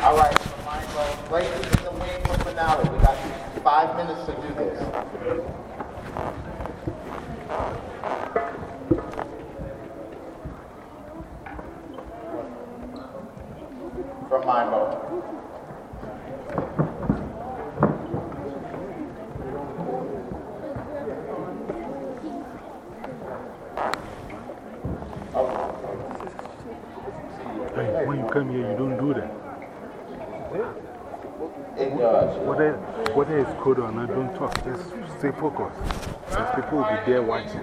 All right, from Mind Ladies in the wing for finale. We got five minutes to do this. From my when you come here, you don't do that. It does. Whether, whether on, not, don't talk. Just stay focused. Because people will be there watching.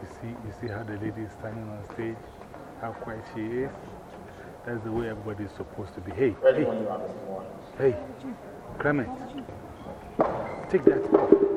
You see, you see how the lady is standing on stage? How quiet she is? That's the way everybody is supposed to be. Hey, hey, hey, Clement, take that off.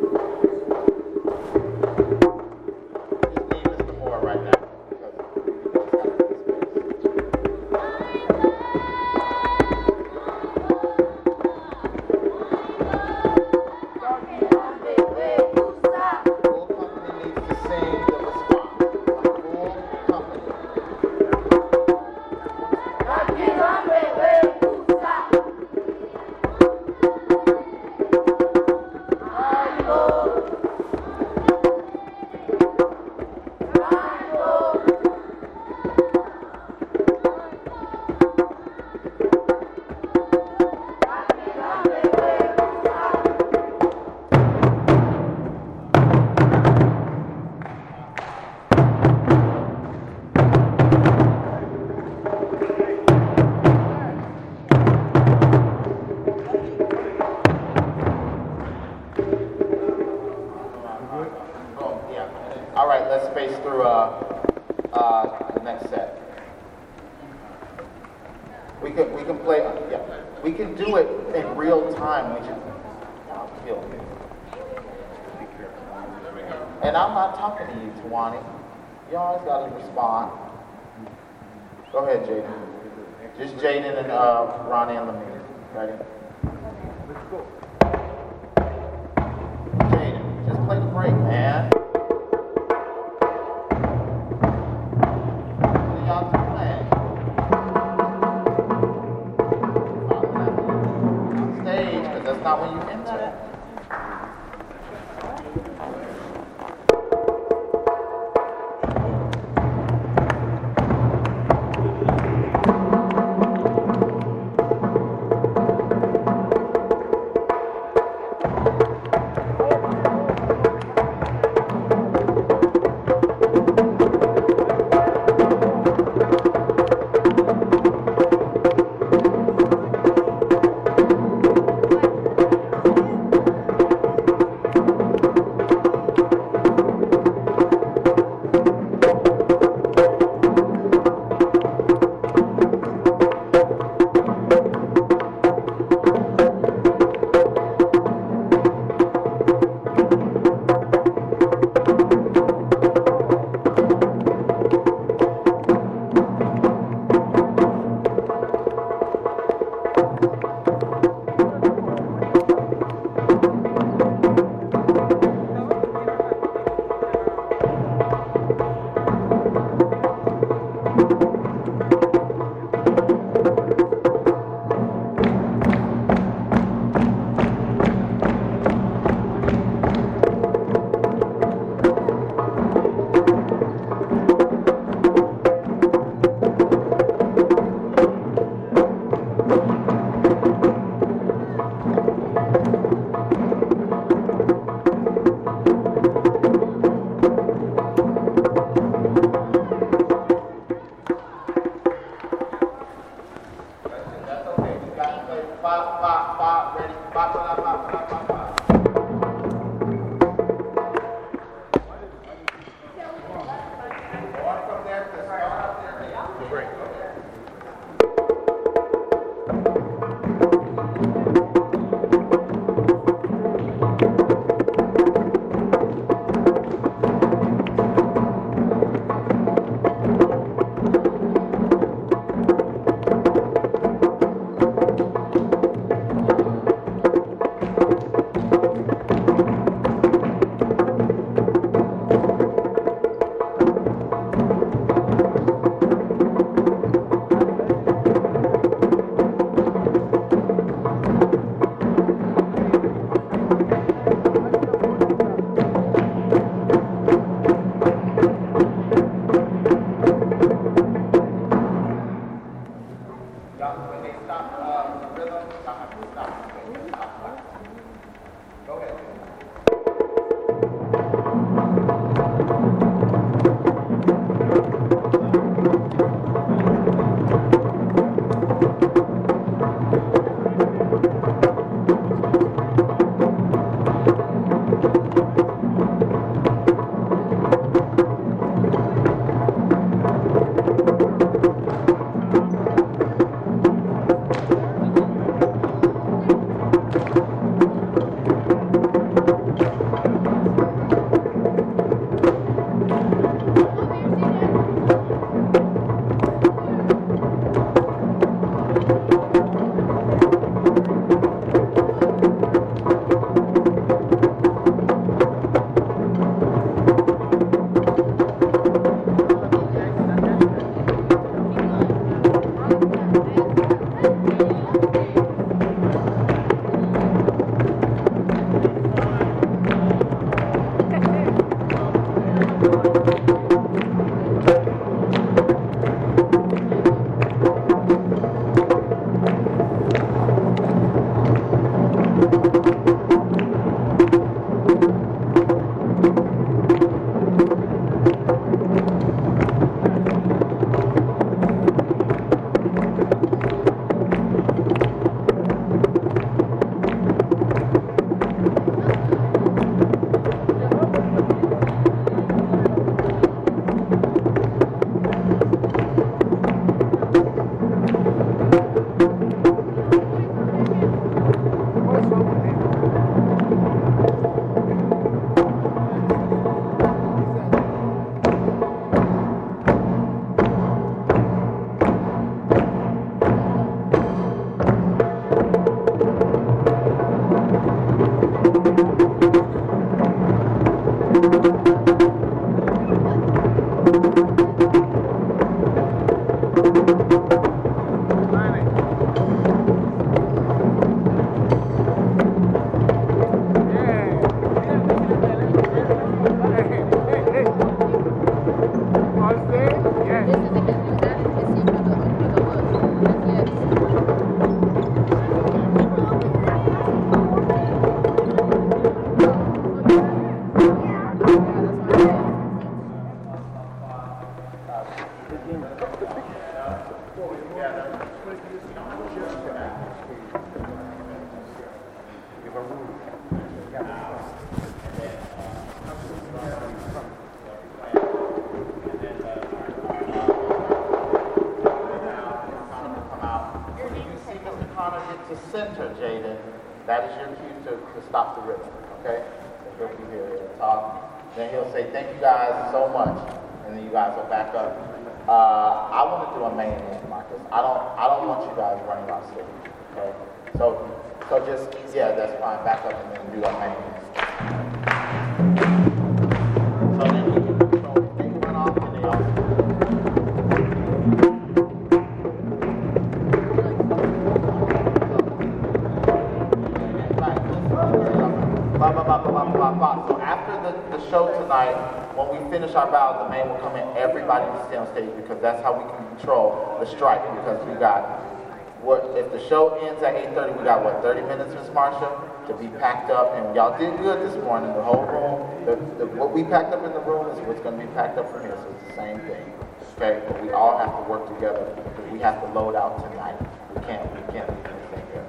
Y'all did good this morning. The whole room, the, the, what we packed up in the room is what's going to be packed up from here. So it's the same thing. Okay? But we all have to work together because we have to load out tonight. We can't, we can't leave anything here.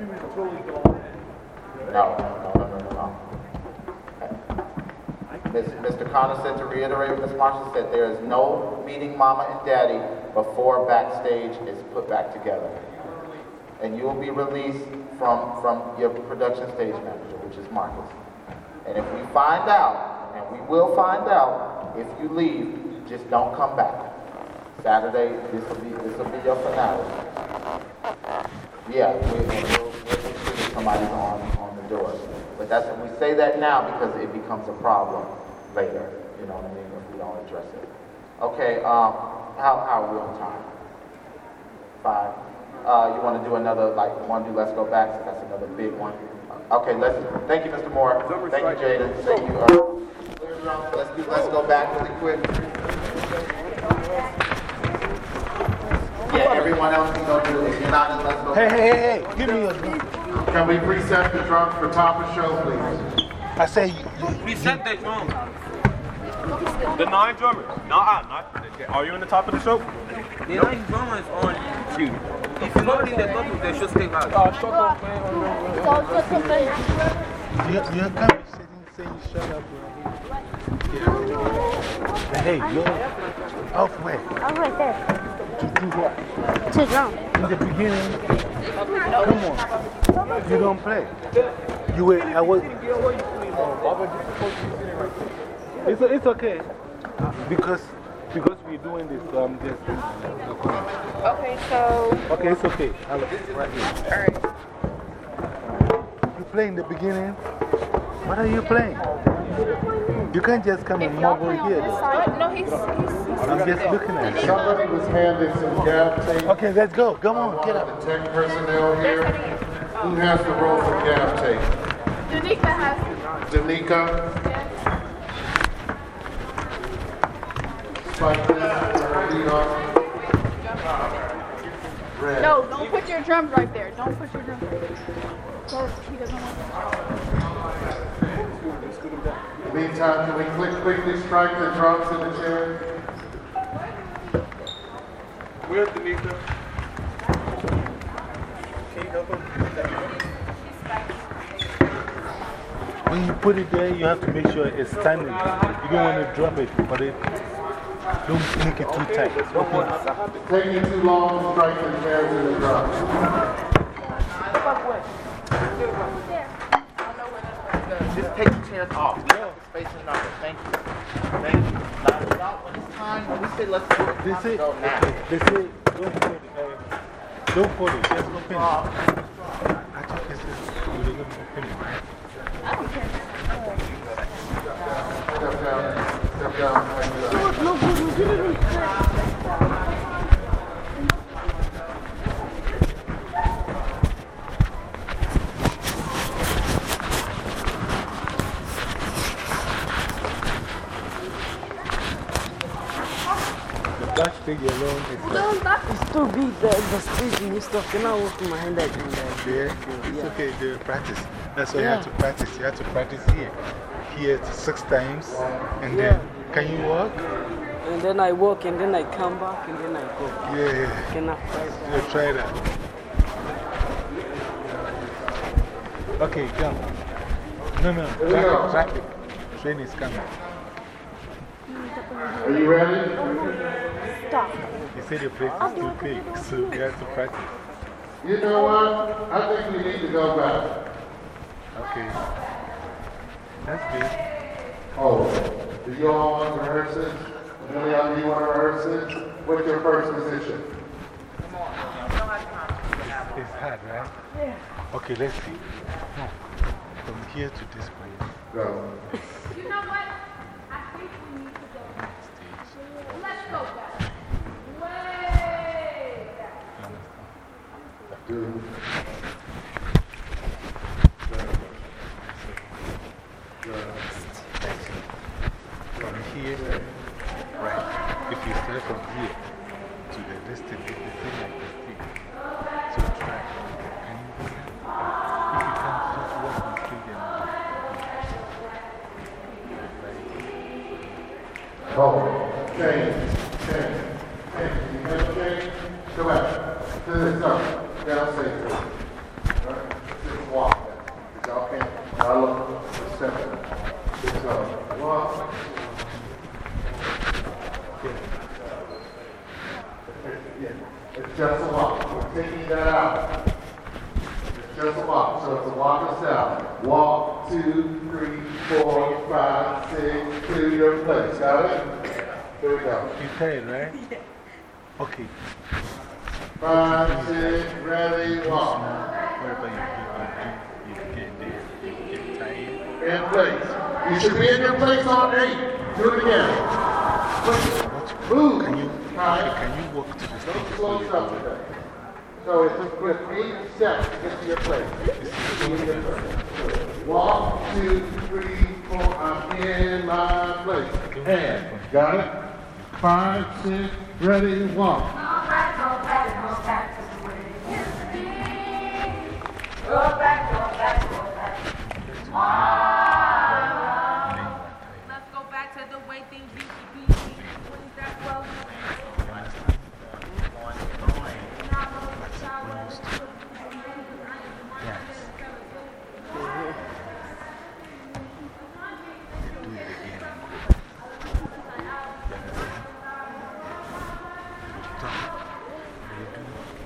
No, no. Mr. Connor said to reiterate what Ms. Marshall said, there is no meeting mama and daddy before backstage is put back together. And you will be released from, from your production stage manager, which is Marcus. And if we find out, and we will find out, if you leave, just don't come back. Saturday, this will be, this will be your finale. Yeah, we, we'll make sure that somebody's on, on the door. But that's, we say that now because it becomes a problem later, you know what I mean, if we don't address it. Okay, um, how, how are we on time? Five. Uh, you want to do another, like, want to do Let's Go Back? So that's another big one. Okay, let's, thank you, Mr. Moore. Thank you, Jada. Thank you. Uh, let's, do, let's go back really quick. Yeah, everyone else can go do it. If you're not in, let's go Hey, hey, hey, hey, give me a drum. Can we reset the drums for top of show, please? I say, reset the drums. The nine drummers. Nah, not, are you in the top of the show? The nine drummers on you. If you're not in the top, they should stay back. Oh, shut up, man. You, you can't be sitting saying shut up. Yeah. Hey, you're off where? Off right there. To do what? To drum. In the beginning? Come on. You don't play. You wait, I was. It's, it's okay. Because because we're doing this, so I'm just. Okay, so. Okay, it's okay. I'll, right here. Alright. You play in the beginning? What are you playing? You can't just come and mob over here. No, he's, he's, he's I'm just looking at you. Somebody was handed some gaff tape. Okay, let's go. Come on, get up. The tech personnel here. Who has the roll for gaff tape? Danica has. Danica? Like this, lead off. Red. No, don't put your drums right there. Don't put your drums right there. He doesn't want Meantime, can we quick, quickly strike the drums in the chair? Where's Tanika? Can you help him? When you put it there, you have to make sure it's standing. You don't want to drop it, but it, don't make it too tight. Open it up. It's taking too long to strike the chairs and the drums. Just take the chairs off. We have the space and number. Thank you. Thank you. Now, y'all, when it's time, when we say let's do it, They it's time say, to go now. they say, don't put it, uh, don't put it, just open it. I think it's just, you're going to open it. Step down, step down. The stage alone is like, It's too big, the, the stage and stuff. Can I walk my hand like that? yeah, it's okay, they practice. That's why you have to practice. You have to practice here. Here six times, and then, can you walk? And then I walk and then I come back and then I go. Yeah, yeah. Can I try that? Yeah, try that. Okay, come. No, no, we go. traffic, traffic. Train is coming. Are you ready? Stop. You said the place is too big, so we have to practice. You know what? I think we need to go back. Okay. That's good. Oh, do you all want to rehearse it? Lilian, do you want to rehearse it? What's your first position? Come on. It's hard, right? Yeah. Okay, let's see. From here to this place. Go. You know what? I think we need to go. Stage. Let's go back. Way back. You understand? Do. From here, right. It's just a walk. So it's a walk itself. Walk, two, three, four, five, six, to your place. Got it? Here we go. You tired, right? Yeah. Okay. Five, six, ready, walk. Wherever you get, you get there, you get tired. In place. You should be in your place on eight. Do it again. Move. Can you, Right. can you walk to the Don't stage? slow up today. So it's with eight steps to get to your place. Walk, two, three, four, I'm in my place. And, got it? Five, six, ready, walk. Let's go back to the way things used to be. What is that well? Do it again. Stop. You do,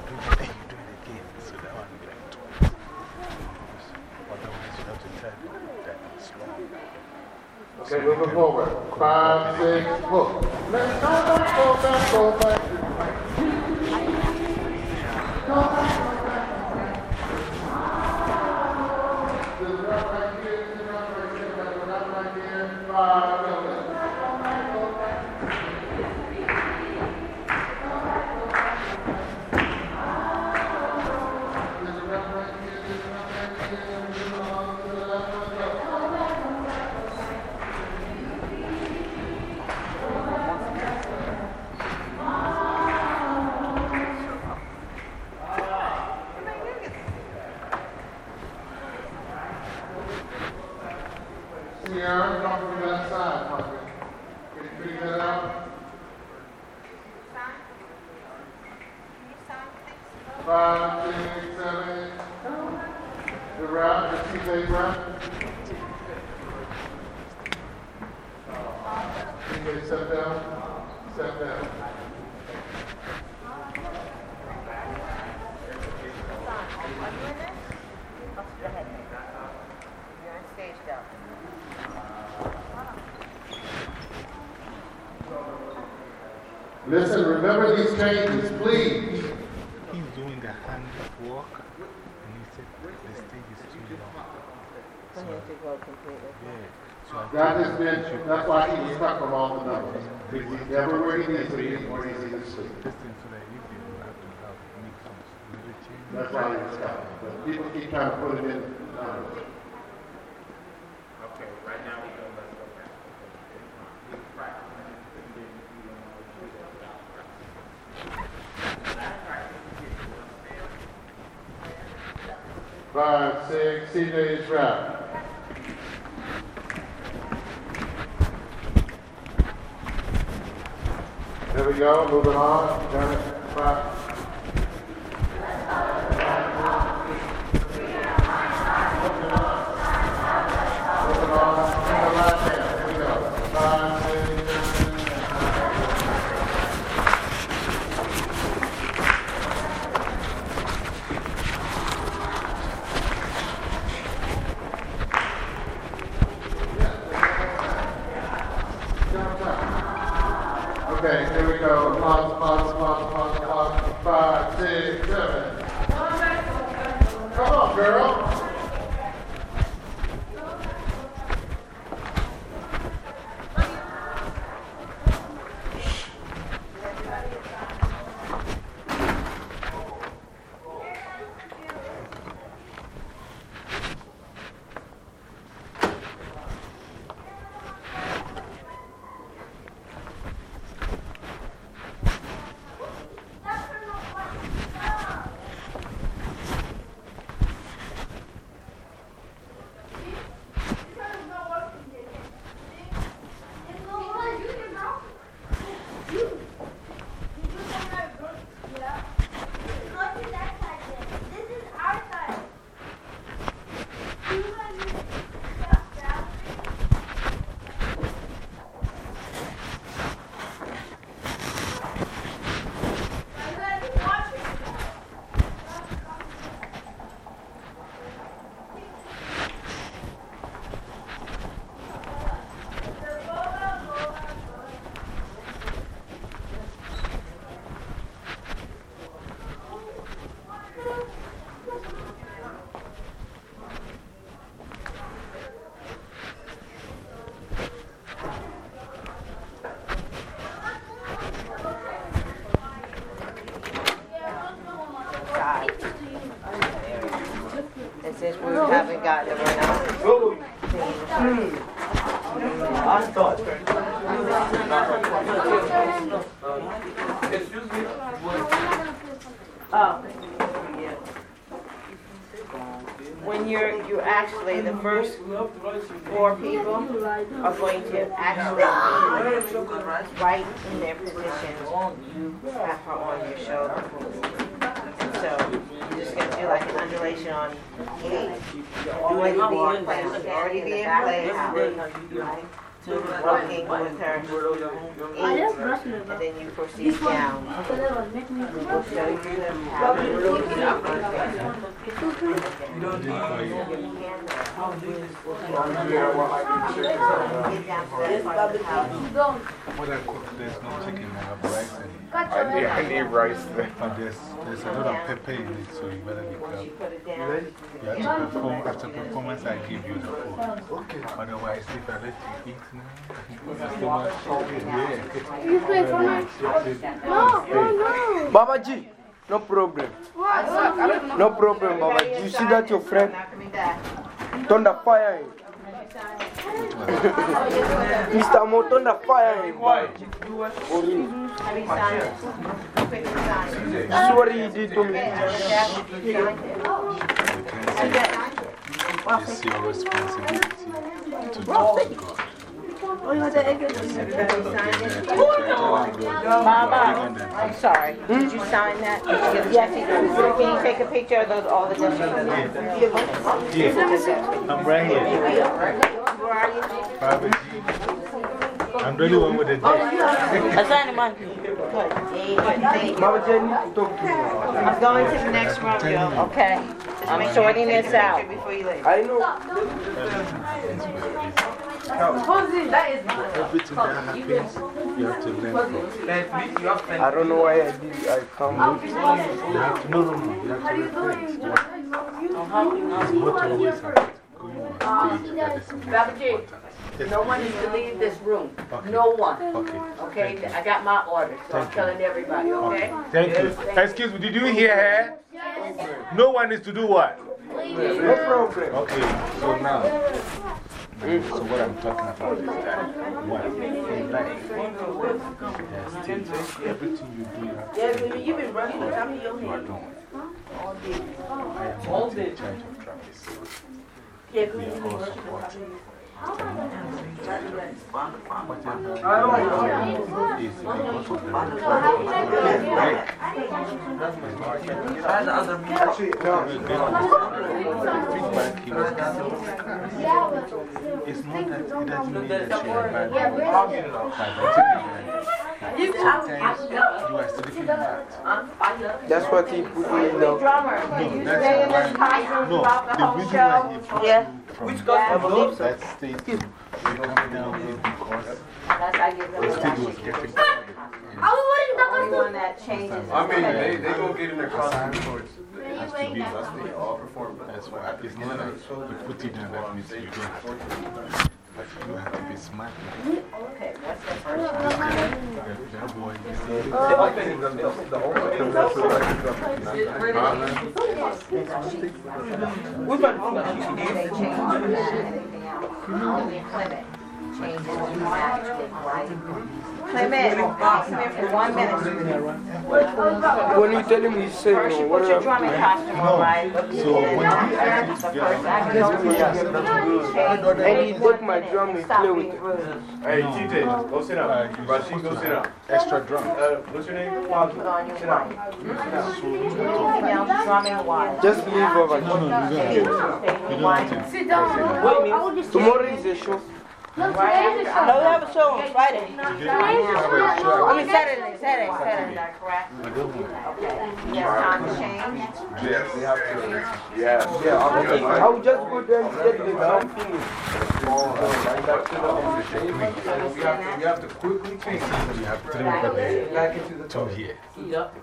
do it, then you do it again. So that one will be like twice. Because Otherwise, you have to tell that it's long. Okay, moving forward. Five, six, back. technical. What I there's no chicken, I have rice in I need, I need rice there. But there's, there's a lot of pepper in it, so you better be careful. You have to perform, after performance, I give you the food. Okay. Otherwise, if I let you eat now, you play for? No, no, no. Baba G. No problem. No problem, Baba. G. You see that your friend? Thunder fire eh. him. Mr. Mo, thunder fire eh. him. This is what he did to me. It's your responsibility to talk to God. Oh, you want the? Mama, I'm sorry. Did you sign that? Yes, can you take a picture of those, all the dishes? Yeah. I'm right here. Where are you? Barbara G. I'm really one with it. I signed him on. Mama Jenny, talk to me. I'm going to the next room, yo. Okay. I'm shorting this out. I know leave. I know. Everything that happens, you have to learn from. I don't know why I did I come. You have to, no, no, no. You have to reflect. It's not always about going on stage that is important. Yes, No one is to leave this room. No one. Okay. Okay? I got my orders, so I'm telling everybody, okay? Thank you. Excuse me, did you hear her? No one is to do what? No problem. Okay, so now, so what I'm talking about is that one, in life, there are stages. Everything you do, you have to Yeah, you've been running top you are doing. All day. I am not in charge of. Yeah, We are all supporting. Whatever is the feedback he was getting. It's not that it doesn't mean that she had bad you are sleeping bad. That's what he put in the. No, that's why. No, the reason why he put Yeah. you from that state to come down is because That's how the state was getting Only one that changes. I mean, they, they gonna get in their costume shorts. has to be That's they all perform. That's why it's not like put it in that means you don't have to. But you have to be smart. Okay, that's the first one. This guy, that, that boy, you see, The opening, the, the opening, that's what I We're about to They change anything else. Only Clement changes to match with white. Clement, come here for one minute. When you tell him, he said First, no. you What put your up? drumming costume on, right? So when you The first act goes in. Change. And he take my drum and Stop play being with it. rude. Hey, TJ, go sit down. Rashid, go sit down. extra drum. Uh, what's your name? Put on your white. Anything else, drumming white. Just leave over. No, no, you don't have to. You don't have to. Sit down. Tomorrow is a show. No, we have a show on Friday. You just show. I mean Saturday, Saturday, Saturday. Correct? I don't want Okay. Yes, time to change. Yes, we have to. Yeah. Yeah, I will just go there and get the drum finished. Right back to the office. We have to, we have to quickly change. You have three over there, two here.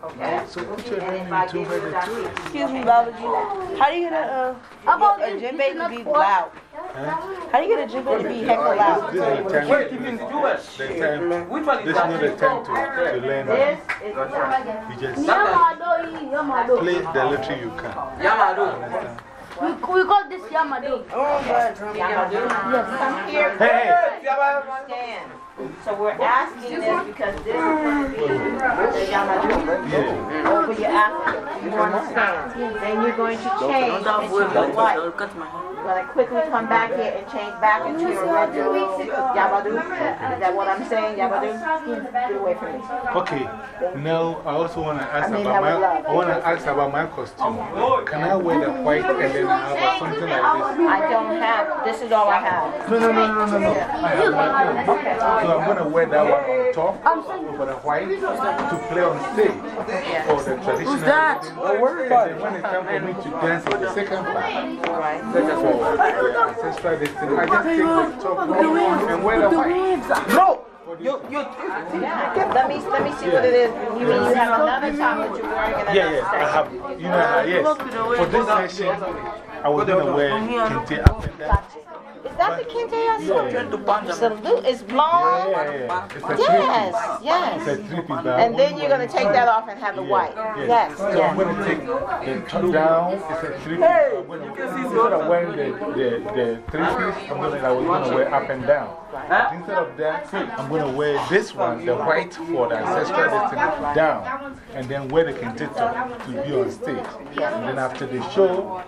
Okay. So put your And name if I in two give you over that, there too. Excuse me, Babaji. How do you get a, uh, a djembe to be loud? How do you get a djembe to be heckle loud? This is the time. Wait, you do it. The. Which one This is not the time to, to learn. this it. is the You just play the little you can. Understand? We, we got this Yamado. Oh, but Come here. Hey, Stand. So we're asking this because this is going to be the Yamadou. Yeah. Over your Africa. You understand? Then you're going to change into the white. You're going to quickly come back here and change back into your regular Yabadu. Is that what I'm saying, Yabadu? Get away from me. Okay, now I also want to ask I mean, about I would my, love- I want to ask about my costume. Oh, Can I wear the white and then I have something like this? I don't have, this is all I have. No, no, no, no, no, no. I have my own. Okay. So I'm going to wear that one on top over the white to play on stage for the traditional. Who's that? Don't worry And about then it. when it's time for me to dance in the second part, Right. for the ancestral destiny, I just take the top off and wear the white. No! You, you, Let me, let me see what it is. You mean you have another top that you're wearing in Yeah, another yeah, I have, you know, how- yes. For this session, I was going to wear kente up and down. Is that the kente I saw? Yeah, It's, a lu- it's yeah, blonde. yeah. It's Yes, yes. a three piece. but And then you're going to take that off and have the white. Yes, So I'm going to take the top down, it's a three piece. I'm going to, instead of wearing the, the, the three piece, I'm going to, I was going to wear up and down. But instead of that, I'm going to wear this one, the white for the ancestral destiny, down. And then wear the kente top to be on stage. And then after the show,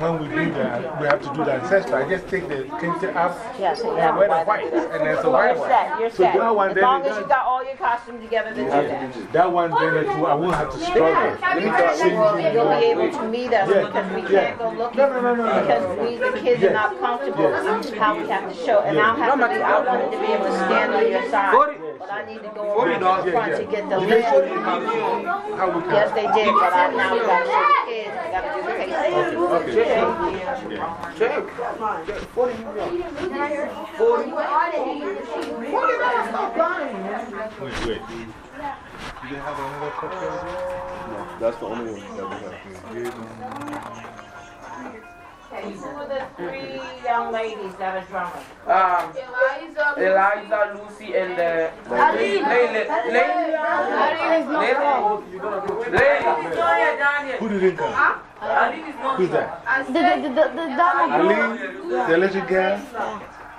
when we do that, we have to do the ancestral. I just take the kente up Yes, and you and have wear the white. white. And there's a white You're set, you're So set. that one, As then long as you got all your your costume together to do You have that. to do That one, then it will- I won't have to struggle. Well, you'll be able to meet us Yeah, because we can't go looking. No, no, no, no, no. Because we, the kids are not comfortable Yes. how we have to show. And Yeah. I'll have to be, I wanted to be able to stand on your side. But I need to go around the front to get the Did they show lid. you how how we can? Yes, they did, but I now gotta show the kids, I gotta do the face. Okay. Check. Check. 40 million. 40. 40 dollars, stop lying. Wait, wait. Do they have another copy of this? No, that's the only one that we have. They don't- Okay, who are the three young ladies that are drummers? Um, Eliza, Lucy, and uh, Layla. Layla. Who didn't come? Who's that? The, the, the, the, the Ali, the little girl,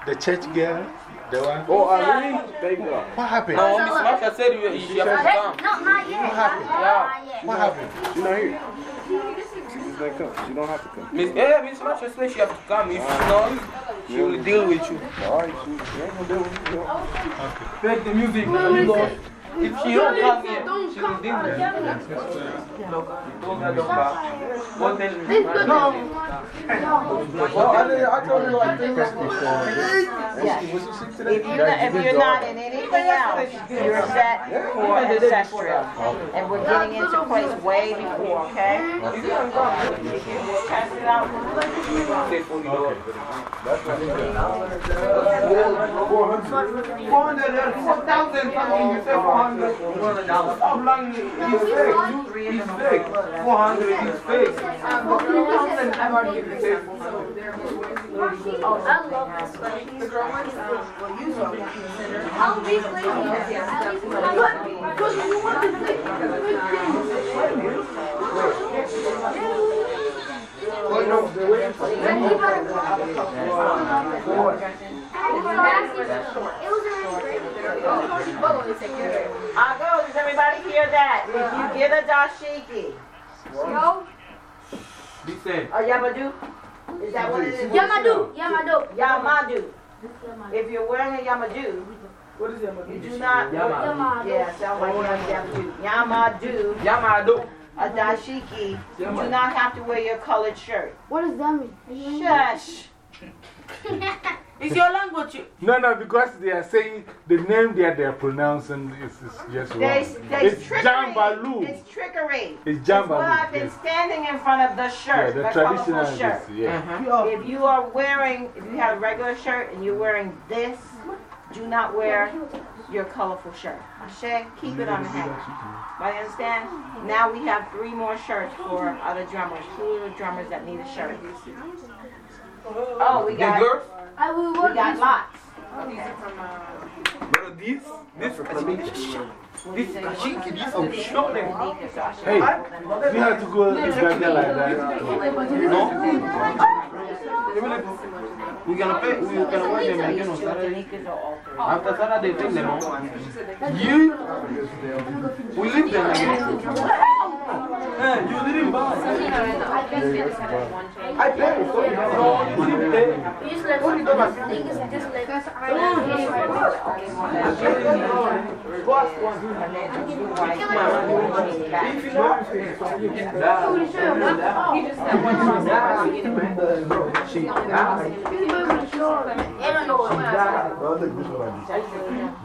the church girl, the one. Oh, Ali, baby. What happened? No, Miss Masha said you, you have to come. No, not yet. What happened? Yeah. What happened? She's not here. She's not come. She don't have to come. Miss, yeah, Miss Masha said she have to come. If she's not, she will deal with you. Alright, she ain't gonna deal with you. Play the music. You go. If she don't come here, she will deal with you. Look, don't get the back. What then? No. I told her like three weeks Yes. If you're not, if you're not in anything else, you're set for ancestral. And we're getting into place way before, okay? We'll test it out. Say forty dollars. Four hundred and four thousand, you say four hundred. I'm lying, he's fake, he's fake. Four hundred is fake. I've already. Oh, I love this one. Is Well, you saw that consider. I'll what? You want to I go, does everybody hear that? If you get a dashiki, Yo, Listen. or yabadu, is that what it is? Yamadu, Yamadu. Yamadu. If you're wearing a yamadu, What is that? you do not. Yamadu. Yeah, sound like yamadu. Yamadu, Yamado. a dashiki, you do not have to wear your colored shirt. What does that mean? Shush. It's your language. No, no, because they are saying the name that they are pronouncing is, is just wrong. There's, there's It's trickery. Jambaloo. It's trickery. It's It's what I've been yes. standing in front of the Yeah, shirt, the the traditional colorful is, shirt. yeah. Uh-huh. If you are wearing, if you have a regular shirt and you're wearing this, do not wear your colorful shirt. Ashe, keep it on the head. But you understand? Now we have three more shirts for other drummers. two are the drummers that need a shirt? Oh, we got, girls? I will we work got this. lots. But these, this, this, this dashiki, this is short. Hey, you have to go together like that. We're gonna pay, we're gonna work them again on Saturday. After Saturday, take them home. You, we leave them again. Hey, you didn't buy. I paid, so you don't, you didn't pay. You just let me think it's just like that's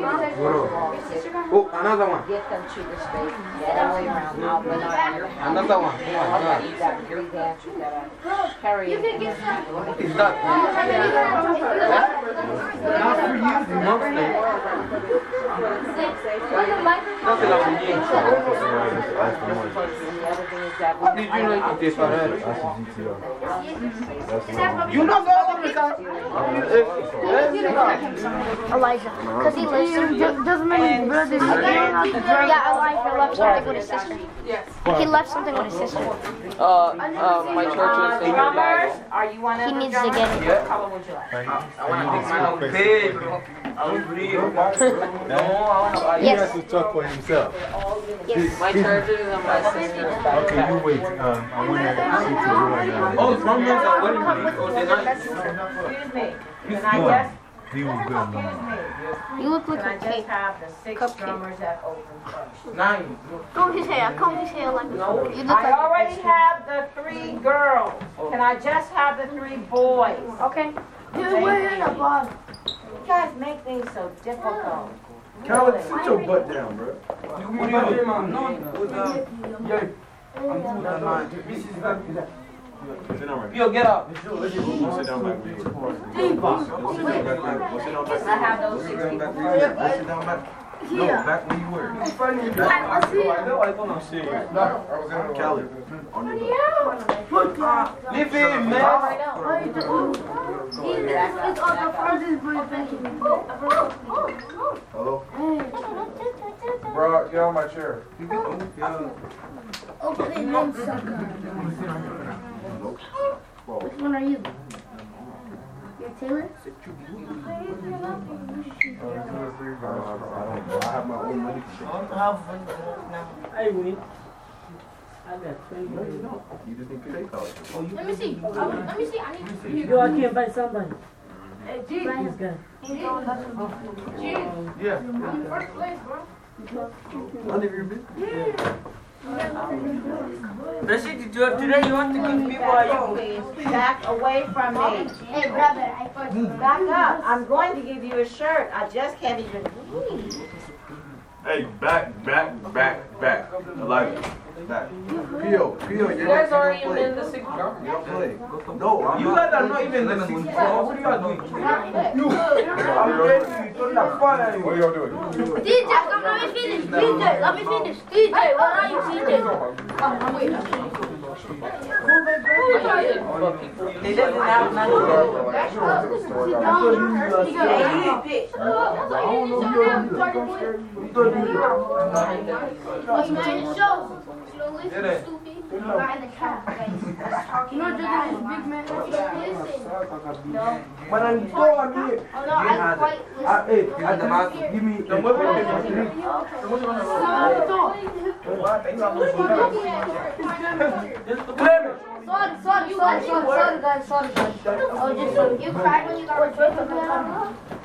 Oh, another one. Get them to the space all the way around. I'll your house. Another one. On, is that? Not for you, other Did you know you did for GTO. You know the car? Elijah. Because he lives in. Doesn't make his brothers. Yeah, Elijah left something with his sister. Yes. He left something with his sister. Uh, uh, my church is in your Drummers, are you one of He needs to get it. Yeah. What color would you like? I want to take my own bed. I was real. No, I want to buy He has to talk for himself. Yes. My churches and my sisters. Okay, you wait. Um, I want to see to you right now. Oh, drummers are wedding week or they not? Excuse me. Can I on. Just, He will go excuse along. me. You look Can like I a just cake. have the six Cupcake. drummers that open first? Nine. Comb his hair. Comb his hair like No, You look I like. already have the three girls. Oh. Can I just have the three boys? Okay. Dude, we're in a bar. You guys make things so difficult. Khaled, sit your butt down, bro. What are you doing, man? No, with um, the. Yo, get up. Sit down back. Can I have those six people? Sit down back. No, back where you were. Khaled, on your butt. Leave him, man. Hello? Bro, get on my chair. Okay, then Which one are you? You're Taylor? I have my own money. Hey, Winnie. You just need to pay college. Let me see. Oh, Let me see. I need to Yo, I can't find somebody. Hey, G. This guy. Yeah. First place, bro. None of your business. Rashid, today you want to give people a you. Back away from me. Hey, grab it. I first. Back up. I'm going to give you a shirt. I just can't even breathe. Hey, back, back, back, back. Elijah, back. Pio, Pio, you guys don't already play. in the six drummer. You don't play. No, I'm You guys are not even in the six drummer. What are you doing? You. I'm ready. You don't have fun anymore. What are y'all doing? DJ, come let me finish. DJ, let me finish. DJ, where are you, DJ? I'm waiting. They doesn't have money. What's my show? Slowly, stupid. Right in the car. You know, Jordan is big man. Listen. No. But I'm so on here. Oh, no, I'm quite I, listen. hey, I just, give me. Sorry, sorry, sorry, sorry, sorry, guys, sorry, guys. Oh, just so you cried when you got rejected from the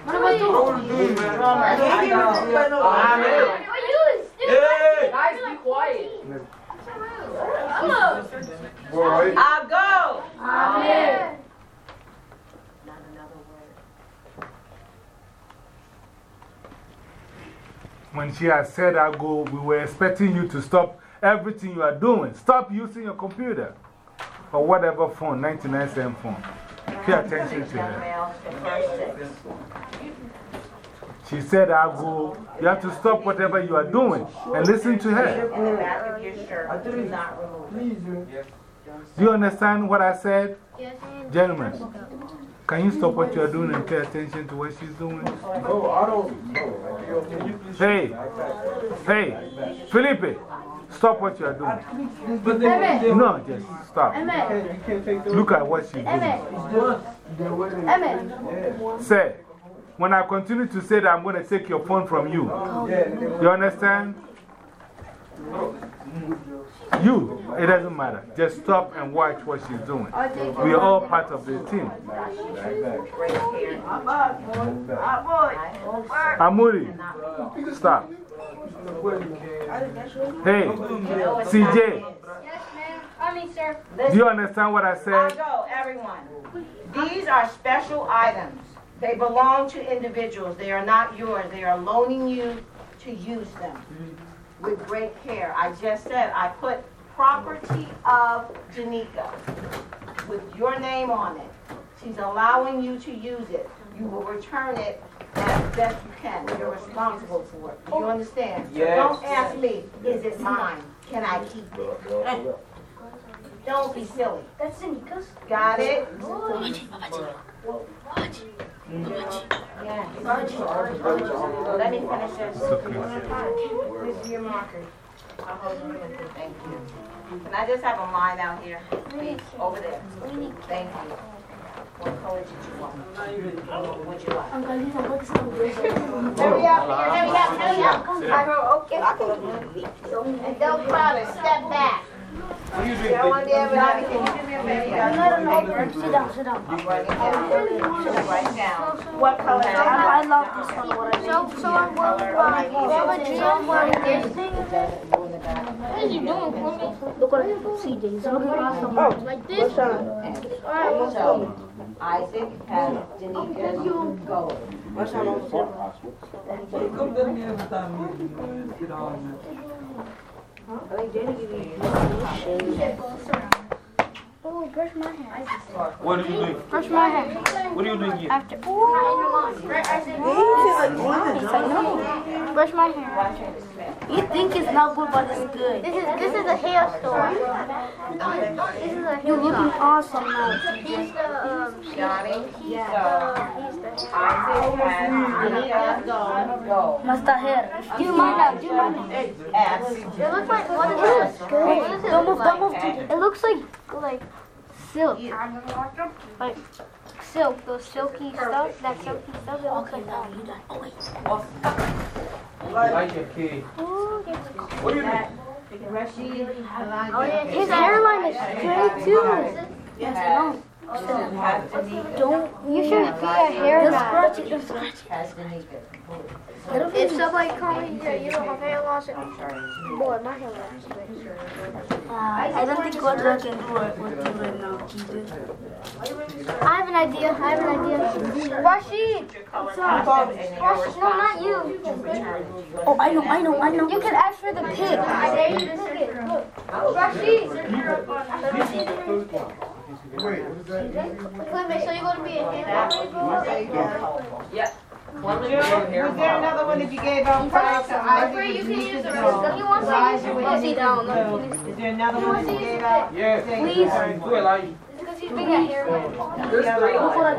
What about you? What you is Hey! Guys, be quiet. Boy. I'll go. Amen. Not another word. When she had said I go, we were expecting you to stop everything you are doing. Stop using your computer or whatever phone, 99 cent phone. Pay attention to her. Males, the first six. She said I go, you have to stop whatever you are doing and listen to her. In the back of your shirt, do not remove it. Do you understand what I said? Gentlemen, can you stop what you are doing and pay attention to what she's doing? No, I don't know. Can you please? Hey, hey, Felipe, stop what you are doing. But they, No, just stop. Amen. Look at what she's doing. Amen. Amen. Say, when I continue to say that I'm going to take your phone from you, you understand? You, it doesn't matter. Just stop and watch what she's doing. We are all part of the team. Amuri, stop. Hey, CJ, Yes, ma'am. I mean, sir. do you understand what I said? go, everyone. These are special items. They belong to individuals. They are not yours. They are loaning you to use them mm-hmm. with great care. I just said I put property of Janika with your name on it. She's allowing you to use it. You will return it as best you can. You're responsible for it. Do you understand? So Don't ask me, is it mine? Can I keep it? Don't be silly. That's Nika's. Got it? Let me finish this. This is your marker. I'll hold it with you. Thank you. Can I just have a line out here? Please, over there. Thank you. What color did you want? What'd you like? Uncle, these are books from Hurry up, hurry up, hurry up. I go, okay. And don't try to step back. You favor? Sit down, sit down. What color? I, love this one. What so, so I'm going to buy this thing. What are you doing? Look what I see, awesome. Like this. Isaac has Danika's gold. What's Huh? Like Jenny gave me. You said. Oh, brush my hair. What are you doing? Brush my hair. What are you doing here? After. Ooh. Brush my hair. You think it's not good, but it's good. This is this is a hair store. This is a hair You're looking awesome now. He's the um. Johnny? Yeah. He's the Isaac has Danika's gold. Master hair. Do you mind that? Do you mind that? S. It looks like what is this? What is it? Don't move, don't move. It looks like like silk. Like silk, those silky stuff, that silky stuff. It looks like that. Oh wait. Like your kid. What are you doing? Oh yeah, his hairline is straight too. Yes, I know. has Don't. You should be a hair Scratch it, just scratch it. If somebody calling you, you don't have hair loss. Boy, my hair loss is great. I don't think what can do it with you right now, Keaton. I have an idea. I have an idea. Rashid. Rashid, no, not you. Oh, I know, I know, I know. You can ask for the pig. I dare you to see it. Look. Rashid. Clement, so you're going to be a hamburger? Yep. Was there another one that you gave out prior to Isaac? Free, you can use the rest. He wants to use it. Go sit down. Look. Is there another one that you gave out? Yes. Please. Do it like Because he's big at hair. Look what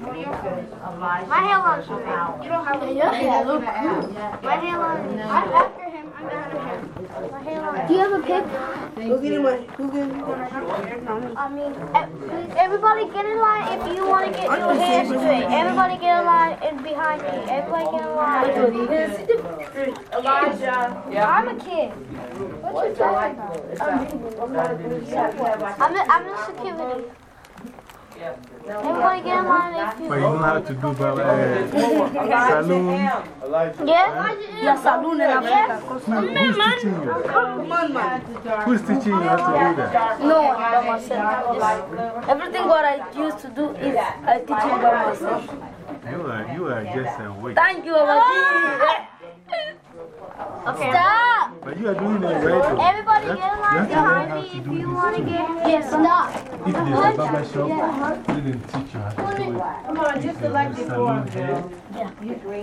I did for Keaton. My hairline is big. You don't have it. Yeah, look. My hairline. I'm after him. I'm after him. My hairline. Do you have a pic? Who's getting my, who's getting I mean, everybody get in line if you want to get your hair straight. Everybody get in line and behind me. Everybody get in line. Elijah. Yeah. I'm a kid. What you talking about? I'm a, I'm a security. Everybody get in you. But you know how to do about uh, saloon? Yeah? Yeah, saloon Africa. Who, who's teaching you? Come on, man. Who's teaching you how to do that? No, one by myself. Everything what I used to do is I teach it by myself. You are, you are just a wait. Thank you, Abadi. Stop! But you are doing it right though. Everybody You get in line behind me if you want to get. Yeah, stop. If there's a barber shop, they didn't teach you how to do it. Come on, just select If your there's a form, salon girl. hair,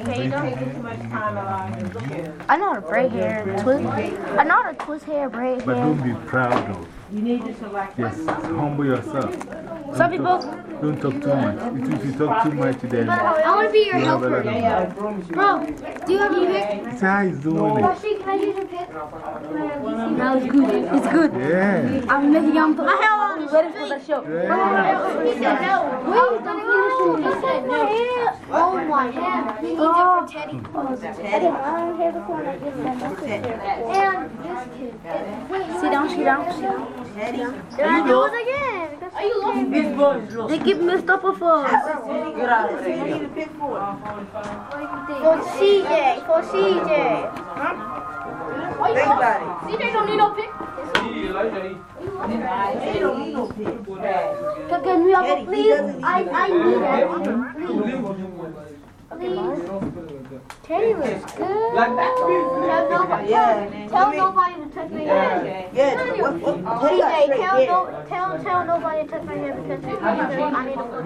Okay, you don't take too much time, Elijah. Look at it. I know how to braid hair, twist. I know how to twist hair, braid hair. But don't be proud though. You need to select. Yes, humble yourself. Some people, Don't talk too much. If, if you talk too much, then I want to be your you helper. lot of Bro, do you have a pic? See how he's doing it. Rashid, can I use your pic? now it's good. It's good. Yeah. I'm making young My hair on ready for the show. yeah. He said no. Wait, don't you He said no. Oh my hair. He did for Teddy. Teddy. I don't have a corner. And this kid. Wait, Sit down, sit down, sit down. Then I do it again. Are you looking? This boy is lost. They keep messed up of us. Get out of here. For CJ. For CJ. Huh? Think about it. CJ don't need no pic. See, Elijah, Can, can we have a please? I, I need that. Please. Teddy looks good. Like that. Tell nobody, Yeah. tell nobody to touch my hair. Yeah. What, what, tell, no, tell, tell nobody to touch my hair because I need a to, I need to look.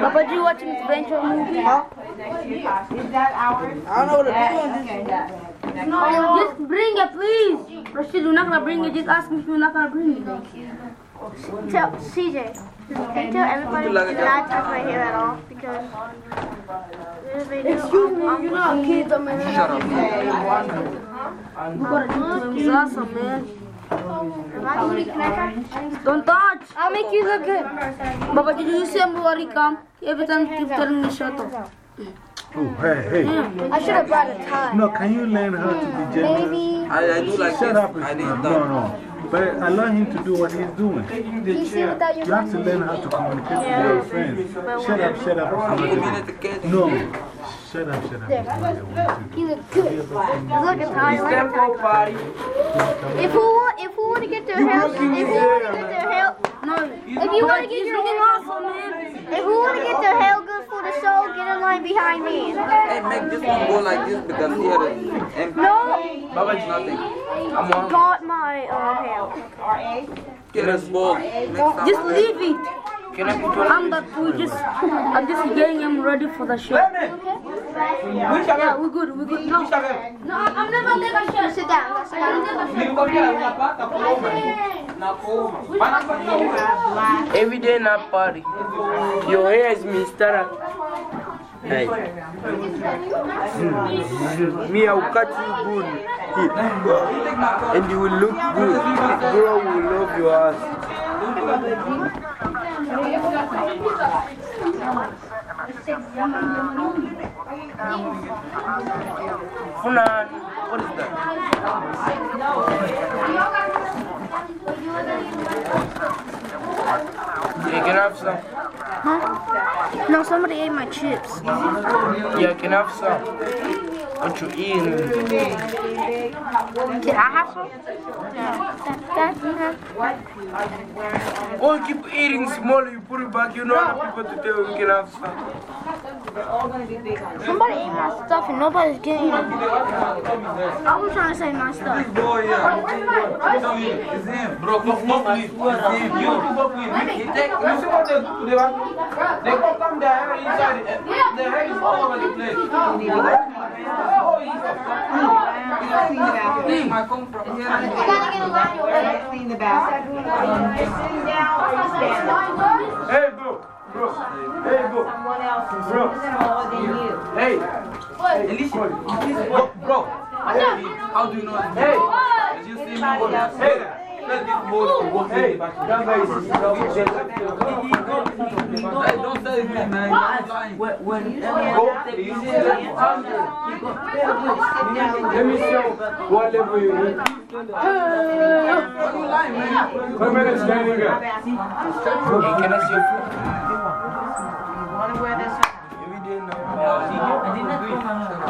Papa, do you watching Adventure movie? Huh? Is that ours? I don't know what to do. Okay. Just bring it, please. Rashid, you're not gonna bring it. Just ask me if you're not gonna bring it. Tell CJ. Can tell everybody to not touch my hair at all because. Excuse me, you're not kids, I'm Shut up. You gotta do things awesome, man. Don't touch. I'll make you look good. Baba, did you see somebody come? Every time you keep telling me shut up. Oh, hey, hey. I should have brought a tie. No, can you learn how to be generous? Maybe. I, I do like Shut up. I did No, that. no. But allow him to do what he's doing. You see without You have to learn how to communicate with your friends. Shut up, shut up. No. Shut up, shut up. That's what I want to do. You look good. You look at how I like party. If who want, if who want to get their hair, if who want to get their hair, no. If you want to get your hair awesome, man. If who want to get their hair good for the show, get in line behind me. Hey, make this one go like this because here is empty. No. Baba, it's nothing. I'm on. Got my uh, hair. Get us ball. Just leave it. Can I put I'm that we just I'm just getting him ready for the show. Yeah, we're good, we're good. No, no, I'm never never sure. Sit down. Sit down. Every day not party. Your hair is mistara. Hey. Hmm. Me, I will cut you good. And you will look good. Bro will love your ass. Funan, what is that? Yeah, can I have some? Huh? No, somebody ate my chips. Yeah, can I have some? What you eating? Can I have some? Yeah. That, that, Oh, you keep eating small, you put it back. You know how people to tell you can have some. Somebody ate my stuff and nobody's getting it. I was trying to say my stuff. Boy, yeah. It's him. Bro, fuck, fuck with It's him. You fuck with me. He take, you see what they do to them? They go come their hair inside. Their hair is all over the place. Oh, he's a Thing. I come from. Let's clean the bathroom. Sitting down or standing? Hey, bro. Bro. Hey, bro. Someone else is smaller than you. Hey. Bro, bro. How do you know? Hey. Did you see me? Hey. Go Hey, don't say it, man. You're lying. Let me show what level you need. Come here, standing there. Hey, can I see your? You want to wear this? Every day now.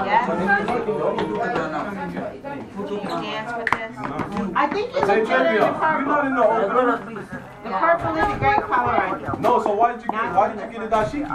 Yes? Can you dance with this? I think you look better in the champion. You're not in the open. The purple is a great color on you. No, so why did you get, why did you get a dashiki?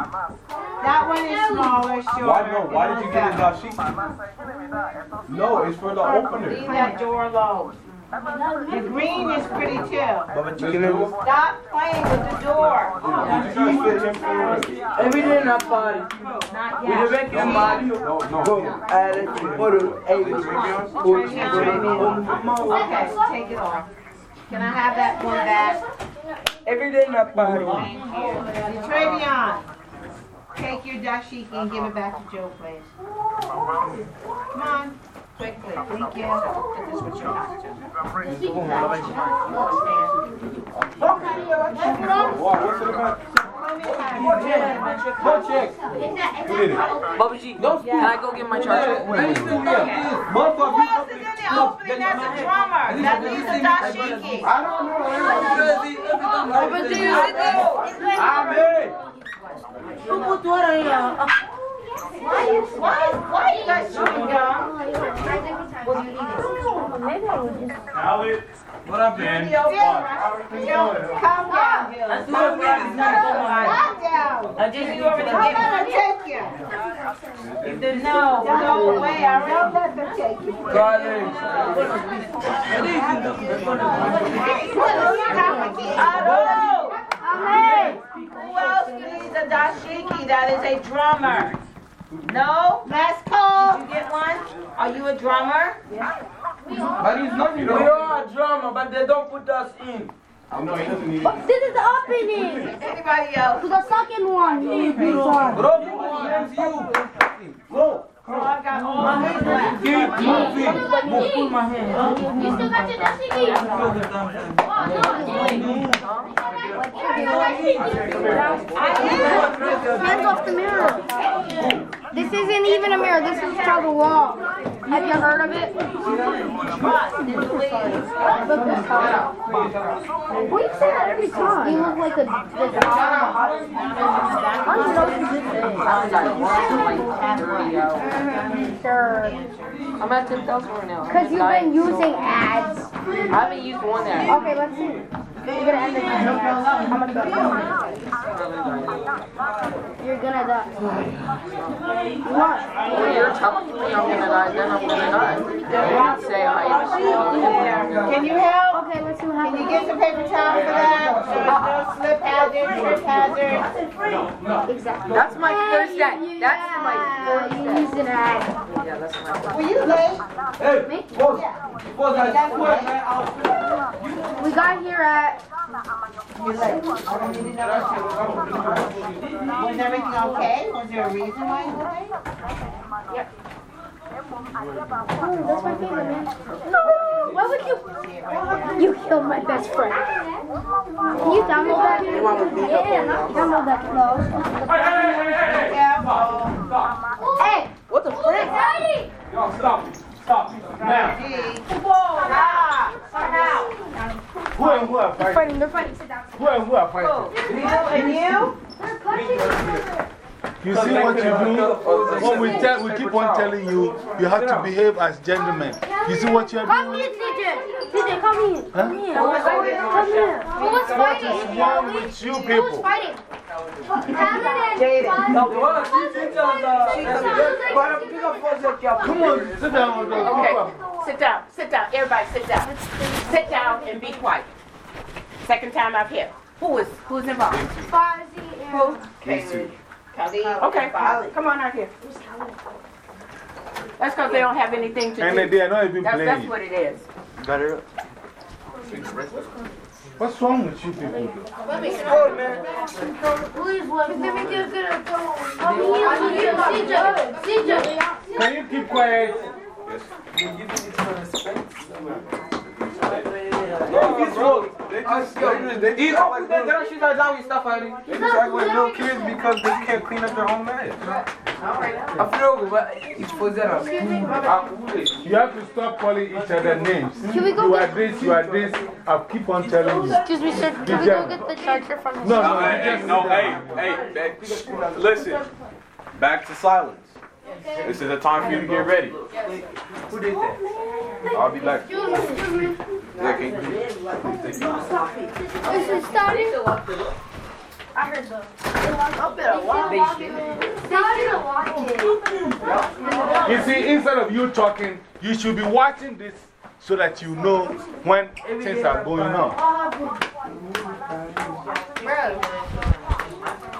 That one is smaller, shorter. Why, no, why did you get a dashiki? No, it's for the opener. Leave that door alone. The green is pretty too. Baba chicken and Stop playing with the door. Did you guys say champion? Every day not party. Not We yet. the make your party. No, no. Go. I let you put it. Hey, put Okay, take it off. Can I have that one back? Every day not party. Thank you. Travion, take your dashiki and give it back to Joe, please. Come on, quickly. Thank you. Put this with your house, Joe. What, what's it about? Go check. Who did it? Baba G, can I go get my charger? Both Who else is in the opening as a drummer? That needs a dashiki. I don't know. Amen. Why, why, why you guys chewing gum? What up, man? Calm down, Bill. Calm down. I just you over Don't let her take you. No, no way. I don't let them take you. College. Hello. Who else needs a dashiki that is a drummer? No? Last call. Did you get one? Are Are you a drummer? But it's not, we are a drummer, but they don't put us in. I'm But this is the opening. Anybody else? To The second one. Bro, who you? Go. Oh, I got all my hands left. Keep moving. Move, pull my hand. You still got your destiny? Hands off the mirror. This isn't even a mirror. This is called a wall. Have you heard of it? Well, you say that every time. You look like a. I'm at 10,000 right now. Because you've been using ads. I haven't used one ad. Okay, let's see. You're gonna end the video. How much better? You're gonna die. What? Well, you're telling me I'm gonna die, then I'm gonna die. You didn't say I am. Can you help? Okay, let's see what Can you get some paper towel for that? No slip hazard, trip hazard. Exactly. That's my first ad. That's my first You ad. used an ad. Yeah, that's my first Will you late? Hey, boss. Boss, I swear, got here. Was everything okay? Was there a reason why you were late? Oh, that's my favorite man. Why would you? You killed my best friend. Can you download that? Yeah, download that. No. Hey! What the frick? Y'all stop. Stop. Now. Who and who are They're fighting? fighting, they're fighting. Sit down. Who and who are fighting? You and you? They're punching each other. You see what you do? When we, tell, we keep on telling you, you have to behave as gentlemen. You see what you're doing? Come doing? here, TJ. TJ, come here. Come here. Come here. Who was fighting? What is fighting? wrong with you Who was people? fighting? Jaden. No, the one that sees each other. Come on, sit down. Okay, sit down, sit down, everybody sit down. Sit down and be quiet. Second time I've here. Who is, who's involved? Fozzie and. Who? Khalid. Okay, come on out here. That's because they don't have anything to And do. they are not even That's, that's what it is. What's wrong with you people? Let me go, man. Please, what? Let me get good at CJ. CJ. Can you keep quiet? No, he's wrong. They just, they just, they He's open there, there she's allowed with stuff already. They just act like little kids because they can't clean up their own mess. I feel but it's for them. You have to stop calling each other names. Can we go You get- are this, you are this. I'll keep on telling you. Excuse me, sir. Can we go get the charger from his No, No, no, hey, you hey, just no, sit hey, down. hey, hey, shh, listen. Back to silence. This is the time for you to get ready. Who did that? I'll be back. Excuse me, excuse me. Yeah, can you- This is starting. I heard the. You see, instead of you talking, you should be watching this so that you know when things are going on.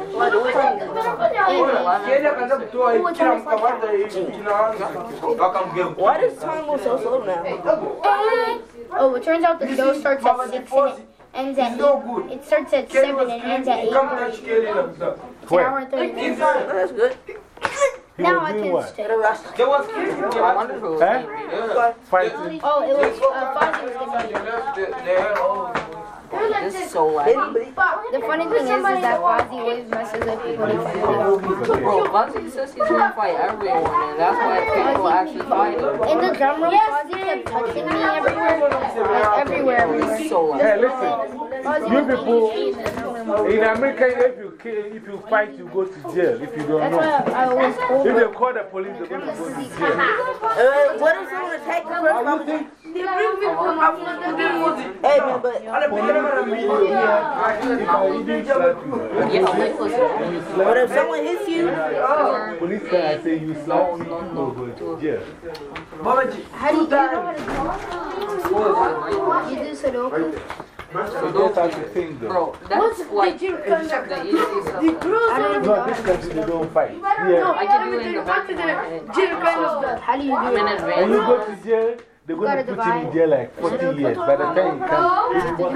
I'm sorry. Why does time go so slow now? Oh, it turns out the show starts at 6 and it ends at 8. It starts at 7 and ends at 8. It's an hour and 30 minutes. That's good. Now I can what? stay. There was kids. I wonder who was Huh? angry. Fighting. Oh, it was uh, Fozzie was gonna This is so loud. The funny thing is, is that Fozzie always messes with people in the video. Bro, Buzzy says he's gonna fight everyone, and that's why people actually fight him. In the drum room, Fozzie kept touching me everywhere. Like, everywhere, everywhere. He's so loud. Hey, listen. You people, in America, if you, ki- if you fight, you go to jail if you don't know. why I always hold If they call the police, they're going to go to jail. Uh, what if someone attacked the How you think? They bring me from Africa. But if someone hits you, Police car say you slap me, you will go to jail. How do you, you know how to You do Sudoku? So that's how to think though. Bro, that's like the easiest stuff. No, this country they don't fight. Yeah. I can do it in the back of How do you do it? And you go to jail, they're going to put you in jail like 40 years. By the time you come, it's one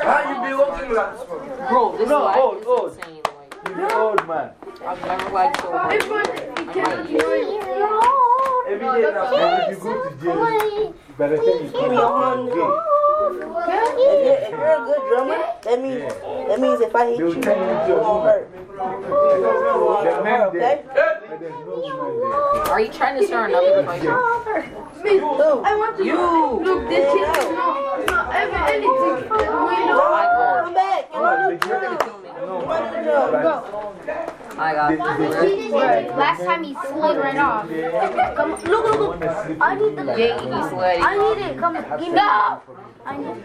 How you be walking like this? Bro, this No, old, old. insane. Like, You're old man. I've never liked so hard. And if you go to jail, by the time you come out, you're if you're, if you're a good drummer, that means, that means if I hit They'll you, turn you you won't hurt. gay. The men Okay? there, but there's no woman Are you trying to start another fight? Who? You! Look, this is not, not ever anything. Oh come back. Oh, you know the You're gonna drill. kill me. You know the drill. I got there. Last time he slid right off. Come, look, look, look. I need the. Yeah, he's sweaty. I need it. Come, give me. No. I need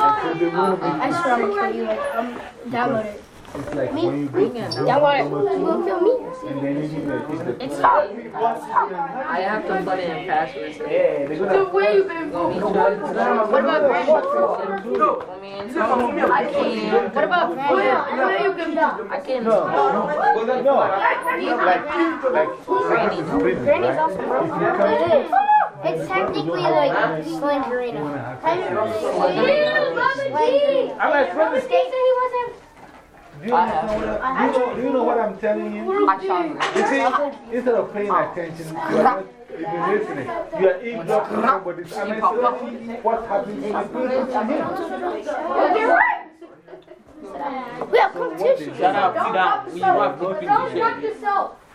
I swear I'm gonna kill you. Like, um, download it. It's like when you go to jail, Download it. You gonna kill me? and then you need to, it's the It's hard. I have to put in passwords. Yeah, they're going to. Where you been? What about Brandon? I mean, I can't. What about Brandon? Where you been? I can't. No, no. Like, like, Granny, it's prison, Granny's right? also broken. If you come It is. It's technically like Slenderina. I'm like, friend, Skate that he wasn't. Do you, know, do, you know, do you know what I'm telling you? I shot. You see, instead of paying attention, you are not even listening. You are eavesdropping somebody's I mean, so what happens in the prison to him? You're right. We have competition. Shut up, sit down. We have to Don't it. fuck yourself.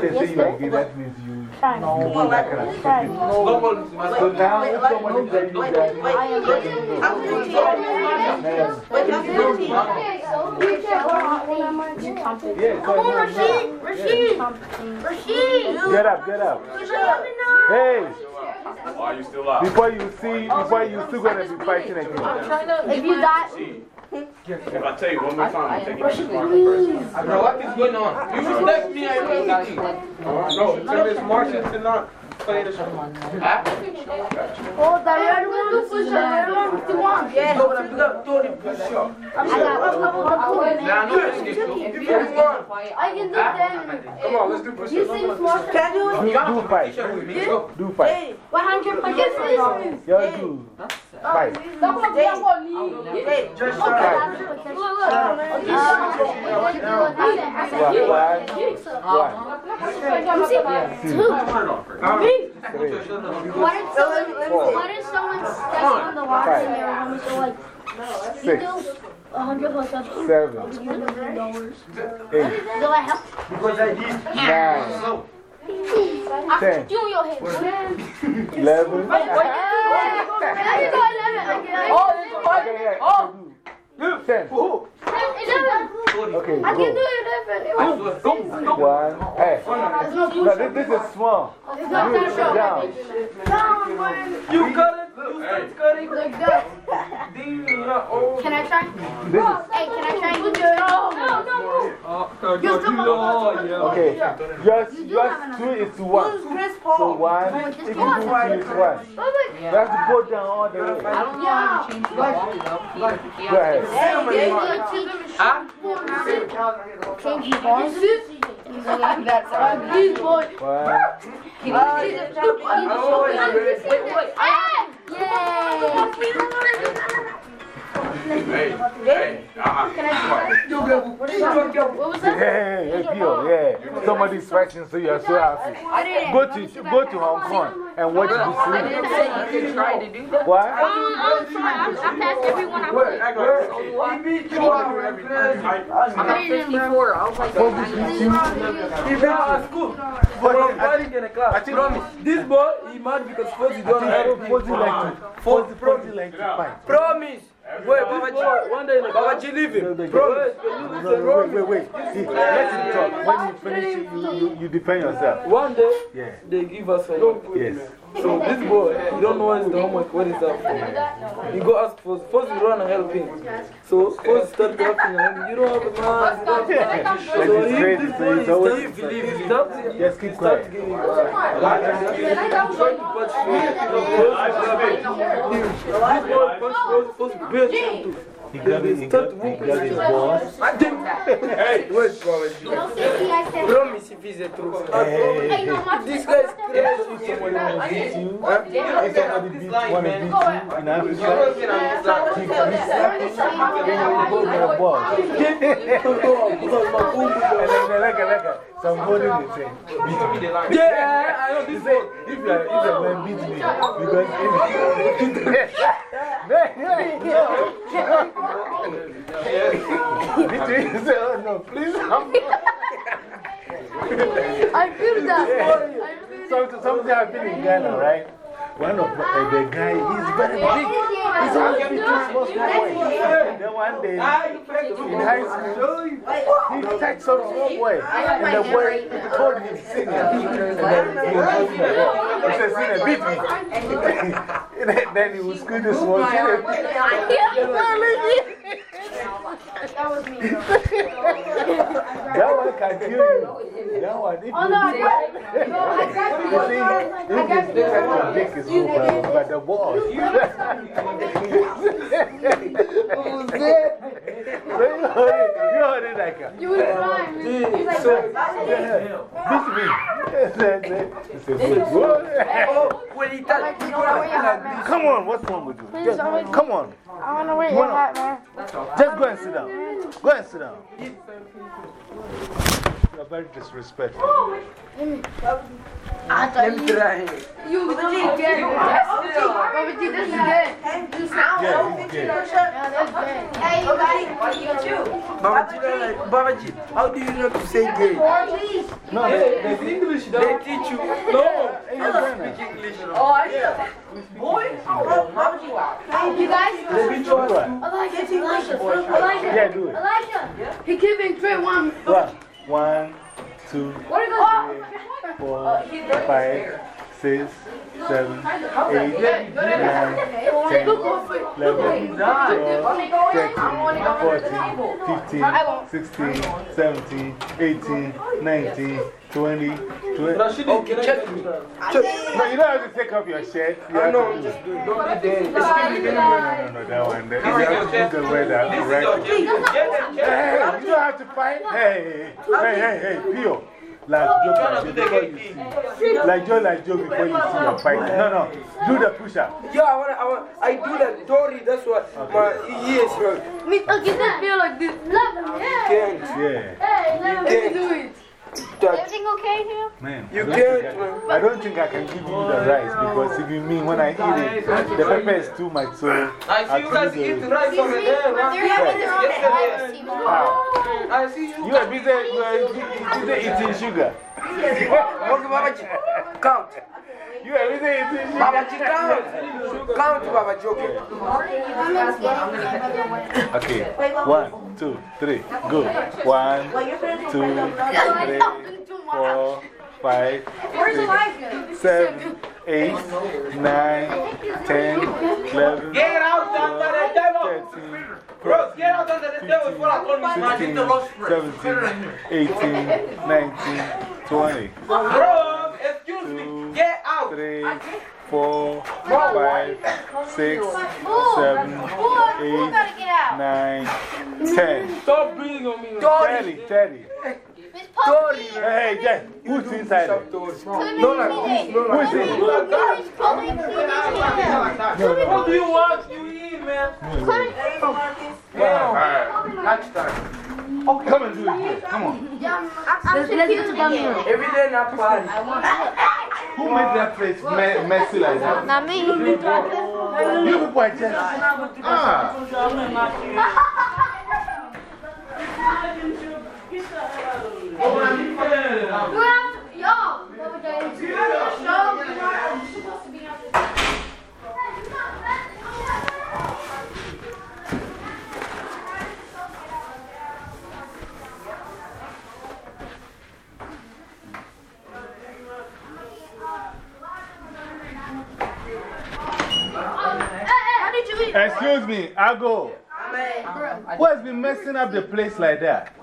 when they say you are gay, that means you, you Try. do that kind of Try. thing. Go on. So now if somebody tells you that, I am yeah, Come on, so Rashid. Rashid. Rashid. get up, get up. Hey, Why are you still out? before you see, before you still going to be fighting again. If you got. If I tell you one more time, I'm taking you to the person. Bro, what is going on? You should text me and everything. No, tell Miss Marcia to not play the show. Huh? Oh, that red one. This is the red one. If you want. Yeah. No, but I'm not doing it push up. I got one. Nah, no, let's get to it. If you want. I can do that. Come on, let's do push You ups. say smart. Can I do it? Do, do fight. Do fight. Hey, 100 percent. Y'all do fight. hey, just Okay, try. that's it. Look, look. One, one, two, three, What if someone, what if someone steps on the water and they're having to you do hundred push-ups, seven, you do a hundred dollars. eight, Do I help? Because I did. nine, Ten. put you in your head. eleven. There you go, eleven. Oh, oh. ten. Eleven. Okay, I can do go. eleven. One. Hey, no, this, this is small. It's not You that sit short. down. You cut it? You start cutting? Like that. Then you're old. Can I try? This is Hey, can I try? No, no, no. Oh, you know, yeah. Okay, yours, yours two is to one. So one, if you do two is one. You have to go down all the way. I don't know how to change the volume though. Go ahead. Huh? Change the bars. That's ugly boy. One, Wait, wait. Yay! Hey, hey, uh-uh. Can I try? You get what? What was that? Hey, hey, hey, Pio, yeah. Somebody's fighting, so you're so happy. Go to, go to Hong Kong and watch the sleep. You tried to do that. What? Um, I was trying. I, I passed everyone I played. I'm at 54. I was like, He's at school. From fighting in the class. Promise. This boy, he mad because first he don't have Fozzy like to, Fozzy, Fozzy like to fight. Promise. Wait, Babaji, one day in the Babaji leave him. Promise. No, no, wait, wait, wait. See, let him talk. When you finish, you, you, you defend yourself. One day, Yeah. they give us homework. Yes. So this boy, he don't know what is the homework, what is that for. He go ask first, first he run and help him. So first start helping him, you don't have a man. But So crazy, this boy, he always. start he start, keep start giving, uh, he try to punch first, first, this boy punch first, first beat him too. He got, it, he got, he got his balls. Hey, wait, Babaji. Promise if he's a truth. Hey, hey, This guy is crazy. If somebody want to beat you, if somebody beat, want to beat you in Africa, he he slap you, then you go to the ball. and then they like, like, somebody will say, beat me. Yeah, I know He this say, if you are, if a man beat me, because if Beat me, you say, oh no, please, I'm I feel that. Something, something happened in Ghana, right? One of uh, the guy, he's very big. He's been too small, small boy. And then one day, in high school, he touched some small boy. And the boy called him senior. And then he was He said, beat me. And then- he was good as small. Senior, beat me. That was me. That one can kill you. That one, if Oh, no, you I beat got I got You see, if it's different to dick is no problem, but the balls. so you heard it, you heard it like a. You would cry, man. He's like, Beat me. He said, good. Oh, when he touched, he gonna feel like this. Come on, what's wrong with you? Just, come on. I want to wear You your wanna- hat, man. Just go and sit down. Go and sit down. You're very disrespectful. I thought Let me you. try him. You did good. Baba G, this is good. Yeah, he's gay. Yeah, that's good. Hey, you guys. You too. Babaji, like, Babaji, how do you know to say gay? No, they, they, They English, they teach you. No, in Ghana. speak English. oh, I know. Boy, oh, Mama G, wow. You guys. They teach you. Elijah, Elijah, Elijah. Yeah, do it. Elijah. He giving Trey one. One, one, two, What are you three, four, five, six, seven, eight, nine, ten, eleven, twelve, thirteen, fourteen, fifteen, sixteen, seventeen, eighteen, nineteen, twenty, twenty. Okay, check me. No, you don't have to take off your shirt. You I have know, to do just do it. Don't be there. No, no, no, that one. That, you have to do the way that correct. Hey, you don't have to fight. Hey, hey, hey, hey, Pio. Like Joe, like Joe before you see. Like Joe, like Joe before you see your fight. No, no. Do the push up. Yeah, I, wanna, I, want, I do that Dory, that's what my ears hurt. Me, okay, just feel like this. Look, yeah. Can't. Yeah. Hey, let me do it. That, Everything okay here? Man, You I don't can't. I, I don't think I can give you the rice because if you mean when I eat it, the pepper is too much. So I see you guys eat the rice over there, They're right? having their own Yesterday. team. I see you. You are busy, you are busy eating sugar. Oh, okay, Babaji, count. You are busy eating sugar. Babaji, count. Count, Babaji, okay. Okay, one, two, three, go. One, two, three, four, five, six, seven, eight, nine, ten, eleven, Get out under the table. thirteen, Bro, get out under the table before I call me. sixteen, seventeen, eighteen, nineteen, twenty, Bro, excuse me. Get out. Three, four, five, six, seven, eight, nine, ten. Stop breathing on me. 30. 30. Hey, yeah. Who's inside? It? No, no. Who's in? What do you want? You eat, man. Hey, Marcus. Hashtag. Okay. Come and do it. Here. Come on. Yeah, let's let's do it here. Every day now, party. Who made that place me messy like that? Not me. You people are just. Ah. Excuse me, I go. Who has been messing up the place like that?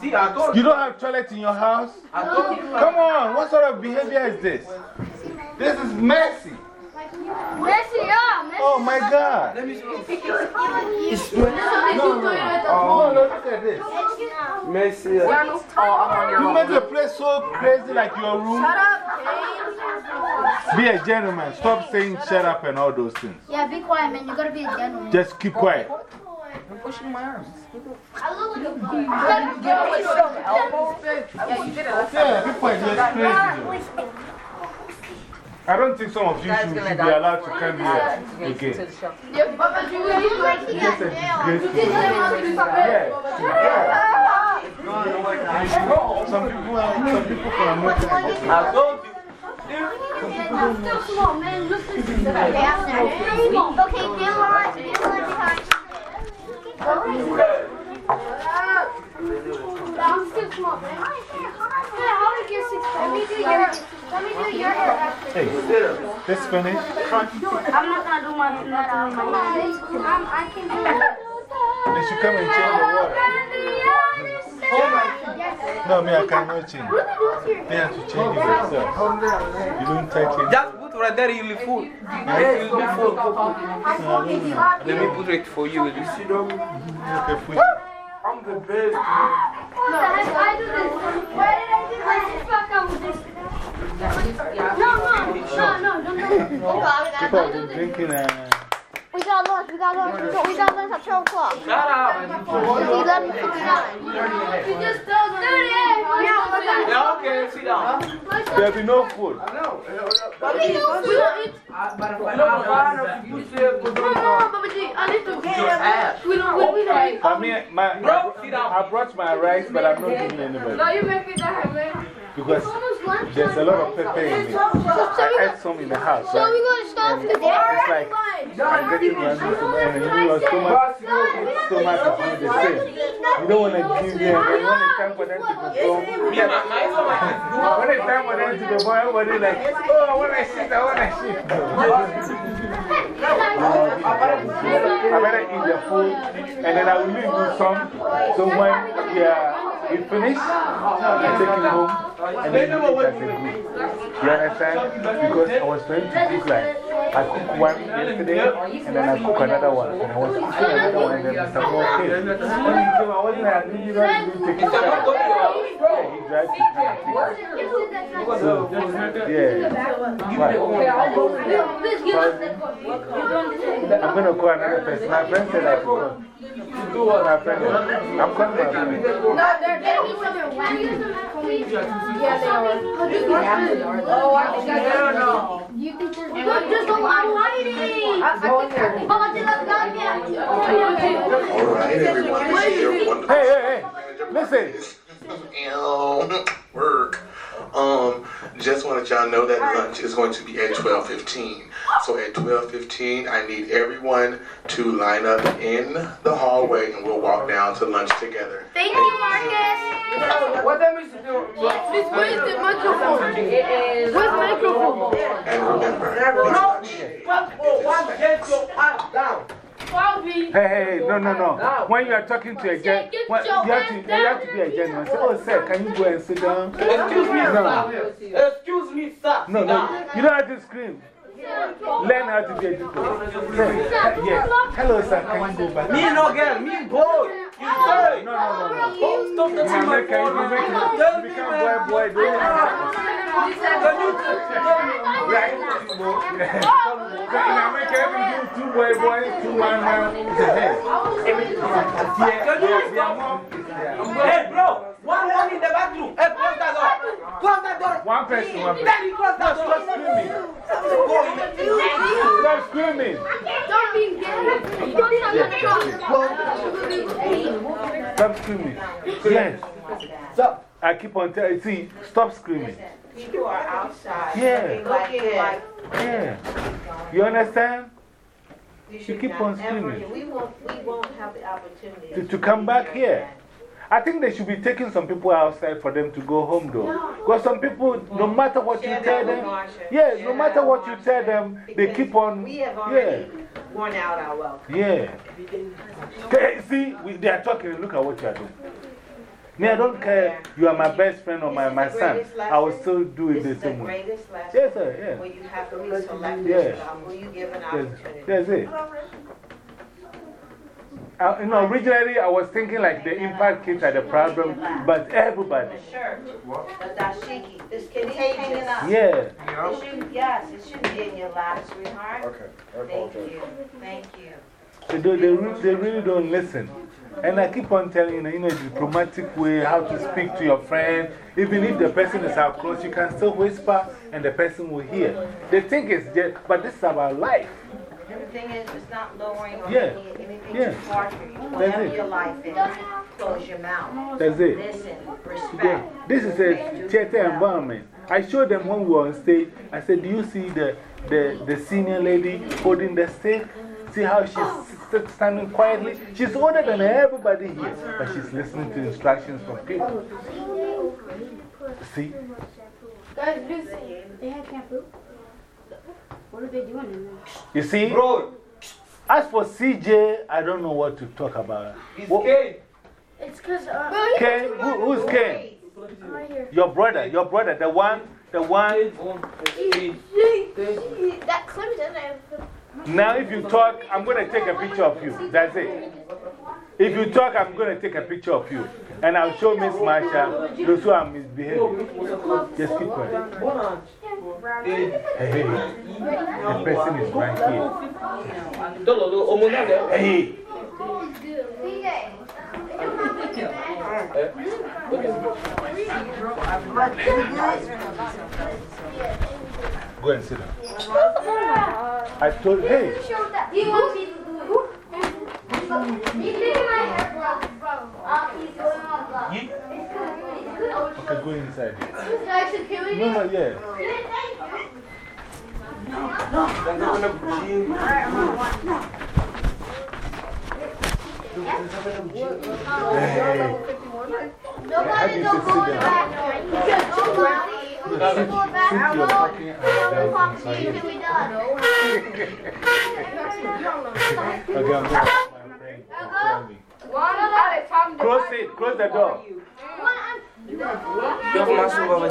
See, I told You don't have toilet in your house? I told you. Come on, what sort of behavior is this? This is messy. Messy up. Oh my God. Let me see. No, no, no, no, oh, look at this. Messi. Oh, you make the place so crazy like your room. Shut up, Be a gentleman. Stop saying shut up and all those things. Yeah, be quiet, man. You gotta be a gentleman. Just keep quiet. I'm pushing my arms. I look like a Yeah, you did it. Yeah, people are just crazy. I don't think some of you should, should be allowed to come here again. Just a disgraceful. Yeah. Some people are, some people can not. I told you. I'm still small, man. Look at this. Okay, I'm there. Small, man. Yeah, how to get six Let me do your, let me do your hair after. Hey, this finished? I'm not gonna do my, nothing with my hair. I'm, I can do it. They should come and change the water. No, me, I cannot change. They have to change it themselves. You don't touch it. Just right there, you'll be full. Yeah, you'll be full. Let me put it for you. You see, them? Okay, put I'm the best. No, I do this. Why did I do this? Fuck up with this. No, no, no, no, don't do it. People have been drinking. Uh, We got lunch, we got lunch, we got, we got lunch at 12 o'clock. Shut up. It's 11.59. You just told me. Yeah, Yeah, okay, sit down. there'll be no food. I know. But we don't eat. You said, No, no, Baba G, I need to. We don't, we, we don't eat. I mean, my, I brought my rice, but I'm not giving anybody. No, you make me that, man. Because there's a lot of pepper in it. I ate some in the house. So Right? we're going to stop And the it's like I'm getting my stomach, and your stomach, stomach is doing the same. You don't want to give them, and when it's time for them to perform, when it's time for them to perform, everybody like, oh, I want to shit, I want to shit. I better eat the food, and then I will leave you some. So when yeah, we finish, I take it home, and then we eat as a group. You understand? Because I was trying to cook like, I cooked one yesterday, and then I cook another one, and I was cooking another one, and then Mr. Paul came. When he came, I wasn't like, you know, you take it back. Yeah, he drives to kind of So, yeah. I'm going to call another person. My friend said I should go. My friend, I'm calling my friend. No, they're getting each other wet. Yeah, they are. Oh, I think I don't know. You think there's Look, there's a lot of lighting. Mama, did that All right, everyone, this is your wonderful. Hey, hey, hey. Listen. Ew, Work. Um, just wanted y'all know that lunch is going to be at 12:15. So at 12:15, I need everyone to line up in the hallway, and we'll walk down to lunch together. Thank you, Marcus. What that means to do? Please, where's the microphone? Where's the microphone? And remember, it's not shade. Get down. Hey, hey, hey, no, no, no. When you are talking to a gentleman, you, have to- you have to be a gentleman. Say, oh, sir, can you go and sit down? Excuse me, No. sir. Excuse me, sir. No, no. You don't have to scream. Learn how to be. Say, yes. Hello, sir, can you go back? Me no girl, me boy. You say. No, no, no, no. Oh, stop In touching my phone. you make it, Tell you me, become boy, boy, don't you? Can you Right? In America, everything two boy boys, two man man. It's a head. Hey, bro. One one in the bathroom. Hey, close that door. Close that door. One person, one person. Daddy, close that door. Stop screaming. Stop screaming. Don't be gay. Stop screaming. Yes. Stop. I keep on telling see, stop screaming. People are outside. Yeah. Looking like. Yeah. You understand? You You keep not on ever- screaming. We won't, we won't have the opportunity. To, to come back here. I think they should be taking some people outside for them to go home, though. Because some people, no mm. matter what you tell them, yeah, Share no matter what you tell them, they keep on, We have yeah, already worn out our welcome. yeah. See, we, they are talking, look at what you are doing. Me, I don't care, you are my best friend or my, my This is the son, I will still do it the same way. Yes, sir, yeah. Where you have to be selective Yeah. about you give an opportunity. that's it. Uh, you know, originally I was thinking like the impact kids are the problem, but everybody. The shirt, the dashiki, this kid hanging up. Yeah. It shouldn't, yes, it shouldn't be in your lap, sweetheart. Okay. Thank you, thank you. They, do, they, re they really don't listen. And I keep on telling you, know, in a diplomatic way, how to speak to your friend. Even if the person is out close, you can still whisper and the person will hear. They think it's just, but this is about life. And the thing is, it's not lowering or Yeah. making anything Yeah. too hard for you. That's Whatever it. your life is, close your mouth. That's it. Listen, Yeah. respect. This is a theater environment. I showed them when we were on stage. I said, Do you see the, the, the senior lady holding the stick? See how she's standing quietly? She's older than everybody here, but she's listening to instructions from people. See? Guys, listen. They had camp food. What are they doing in there? You see? Bro, As for CJ, I don't know what to talk about. it's What- K. It's because, uh, Ken, who, who's Ken? right here. Your brother, your brother, the one, the one. That clip is in there. Now, if you talk, I'm going to take a picture of you. That's it. If you talk, I'm going to take a picture of you. And I'll show Miss Marsha those who are misbehaving. Just keep quiet. Hey, hey, the person is right here. Hey, go and sit down. I told, hey, He wants me to do it. He's taking my hair, bro. Uh, he's going on block. Ye- It's good. It's good. okay, go inside. This guy's killing No, me. no, yeah. Nobody don't go in the back. Nobody. Nobody go back. Since you're talking, No I'm fucking sorry. shit can be done. Okay, I'm going to my friend. Tell me. One Close it, close the door. Yo, come on, so Baba.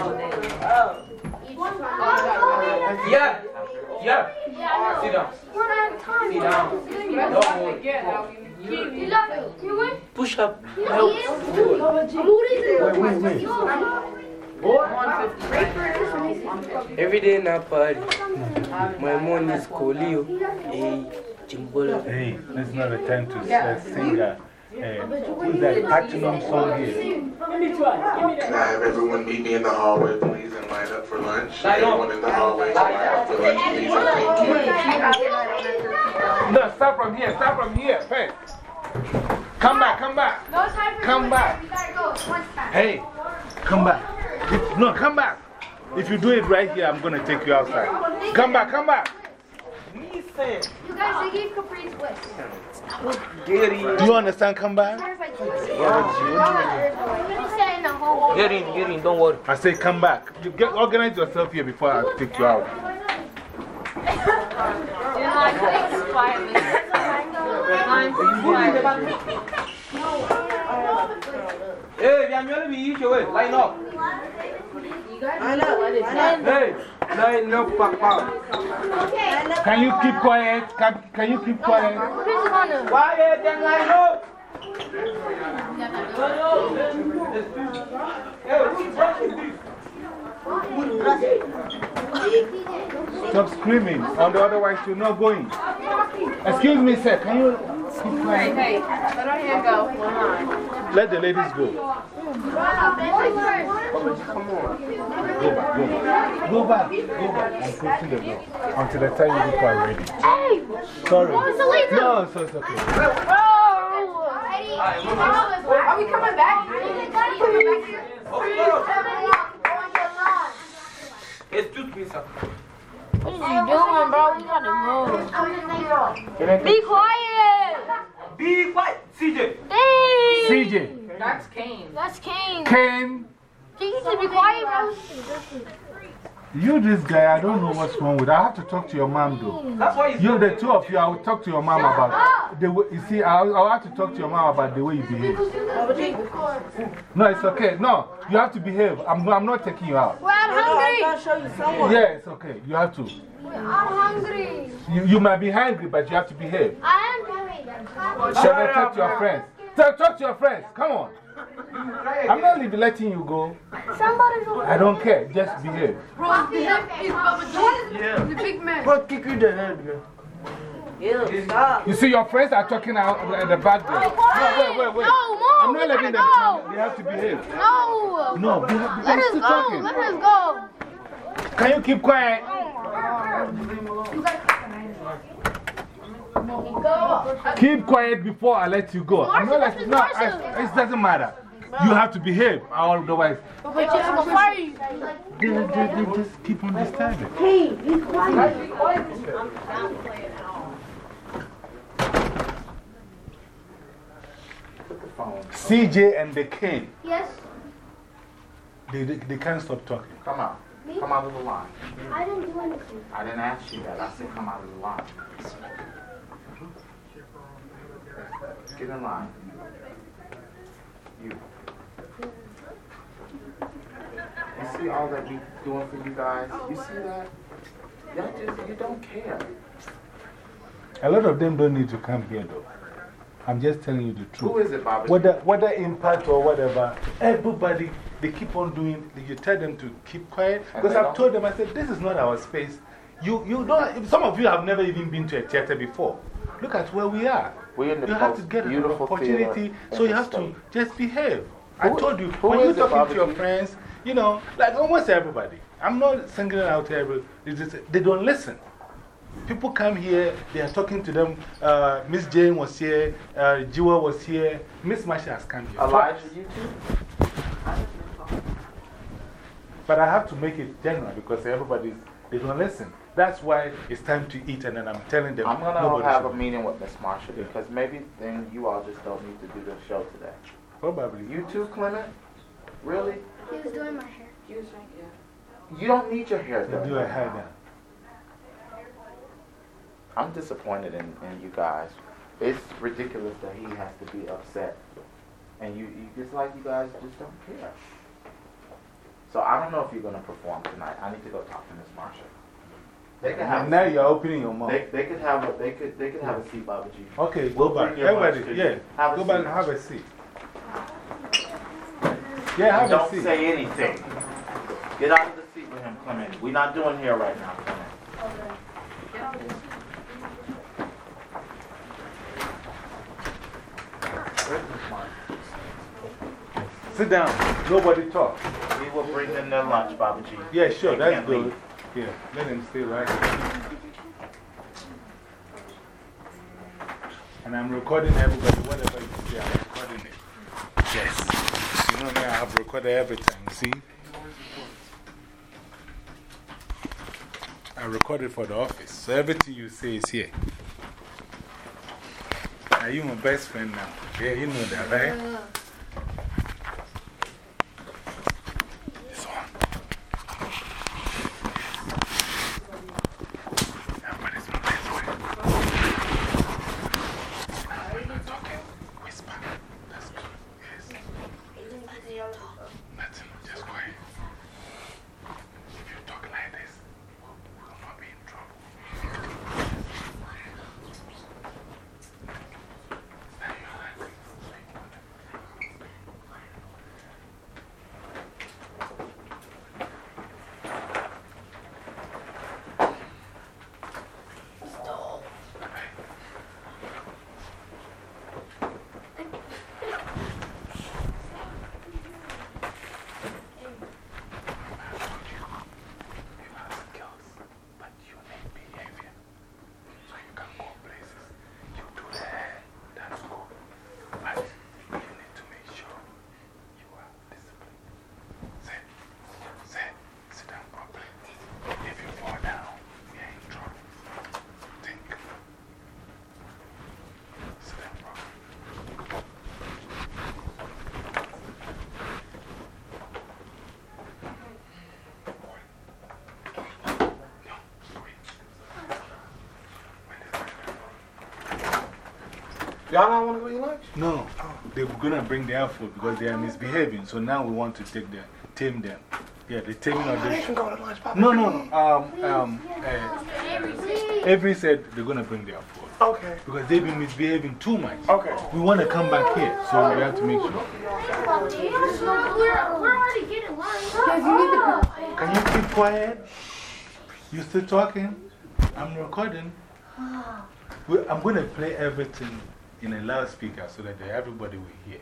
Yeah, yeah. Sit down. One at a time. Sit down. Don't worry. You love me. You win? Push up. Yes. I'm holding Wait, wait, wait. Every day na party. My mom is Kolio. Hey, Jimbola. Hey, this is not the time to uh, sing a, uh, who's that platinum song here? Can I have everyone meet me in the hallway, please, and line up for lunch? Everyone in the hallway, line up for lunch, please, and thank you. No, start from here, start from here first. Come back, come back. No time for Come back. You gotta go. Hey, come back. If- no, come back. If you do it right here, I'm going to take you outside. Come back, come back. You guys, they gave Capri Swiss. Do you understand? Come back. Get in, get in, don't worry. I say, come back. You get, organize yourself here before I take you out. Hey, we are going to be each way. Line up. Hey, line up, papa. Can you keep quiet? Can, can you keep quiet? Quiet and line up. Hey, who's brushing this? Stop screaming, otherwise you're not going. Excuse me, sir, can you keep? Hey, let our hand go. One. Let the ladies go. Come on. Go back, go back. Go back, go back. I'm closing the door until the time you people are ready. Hey! Sorry. What was the laser? No, so it's okay. Oh! Are we coming back? Excuse me, sir. What is he doing, bro? We gotta move. Be quiet! Be quiet, CJ. Hey! CJ. That's Kane. That's Kane. Kane. Can you just be quiet, bro? You, this guy, I don't know what's wrong with. I have to talk to your mom, though. That's why You, the two of you, I will talk to your mom about the way. You see, I'll, I'll have to talk to your mom about the way you behave. No, it's okay. No, you have to behave. I'm, I'm not taking you out. We're hungry. I'll show you someone. Yeah, it's okay. You have to. I'm hungry. You, you might be hungry, but you have to behave. I am hungry. Shall I talk to your friends? Talk, talk to your friends. Come on. I'm not leaving, letting you go. Somebody's over I don't care. Just behave. Bro, he's Yeah. the big man. Bro, kick you the head, man. Ew, stop. You see, your friends are talking out at the back there. No, wait, wait, wait. No, Mom, I'm not letting them gotta. They have to behave. No. No, be, because Let us go. talking. Let us go. Can you keep quiet? Oh, Keep quiet before I let you go. I'm not letting, no, I, it doesn't matter. You have to behave, otherwise. But you have to fight. Just, just, just keep on disturbing. Hey, be quiet. CJ and the king, Yes. they, they, they can't stop talking. Come out. Come out of the line. I didn't do anything. I didn't ask you that. I said come out of the line. Get in line. You. You see all that we doing for you guys? You see that? Y'all just, you don't care. A lot of them don't need to come here, though. I'm just telling you the truth. Who is it, Bobby? Whether, whether impact or whatever, everybody, they keep on doing, you tell them to keep quiet. Because I've told them, I said, this is not our space. You, you don't, some of you have never even been to a theater before. Look at where we are. We're in the You have to get an opportunity, so you have to just behave. I told you, who when you're talking to your friends, you know, like almost everybody. I'm not singling out everybody. It's just, they don't listen. People come here, they are talking to them. Uh, Miss Jane was here, uh, Jiwa was here, Miss Marsha has come here. Elijah, twice. you too? But I have to make it general because everybody's, they don't listen. That's why it's time to eat, and then I'm telling them. I'm going to have a meeting with Miss Marsha because maybe then you all just don't need to do the show today. Probably. You too, Clement? Really? He was doing my hair. He was right here. You don't need your hair They done. do a hair now. down. I'm disappointed in, in you guys. It's ridiculous that he has to be upset. And you, you it's like you guys just don't care. So I don't know if you're going to perform tonight. I need to go talk to Miss Marsha. They could have now you're opening your mouth. they, they could have a they could they could have a seat, Baba G. Okay, We'll go back. bring your lunch Everybody, yeah. Have Go back and have a seat. Yeah, have a seat. Don't seat. say anything. Get out of the seat with him, Clement. We're not doing here right now, Clement. Where's Sit down. Nobody talk. We will bring them their lunch, Baba G. Yeah, sure, They that's good. leave. Yeah, let him stay right here. And I'm recording everybody, whatever you say, I'm recording it. Yes. You know me, I have recorded everything, see? I recorded for the office, so everything you say is here. Are you my best friend now? Yeah, you know that, right? Uh-huh. This one. Everybody's my best friend. Now, when you're talking, whisper. That's good. Yes. Nothing, just quiet. If you talk like this, we will not be in trouble. Now you're hungry. Y'all don't want to go eat lunch? No, they're going to bring their food because they are misbehaving. So now we want to take them, tame them. Yeah, the taming of They the. can go to lunch, Papa. No, no, no. Um, um, uh, Avery said they're going to bring their food. Okay. Because they've been misbehaving too much. Okay. We want to come back here, so we have to make sure. We're, we're already getting lunch. Can you keep quiet? You still talking? I'm recording. I'm going to play everything in a loudspeaker so that everybody will hear.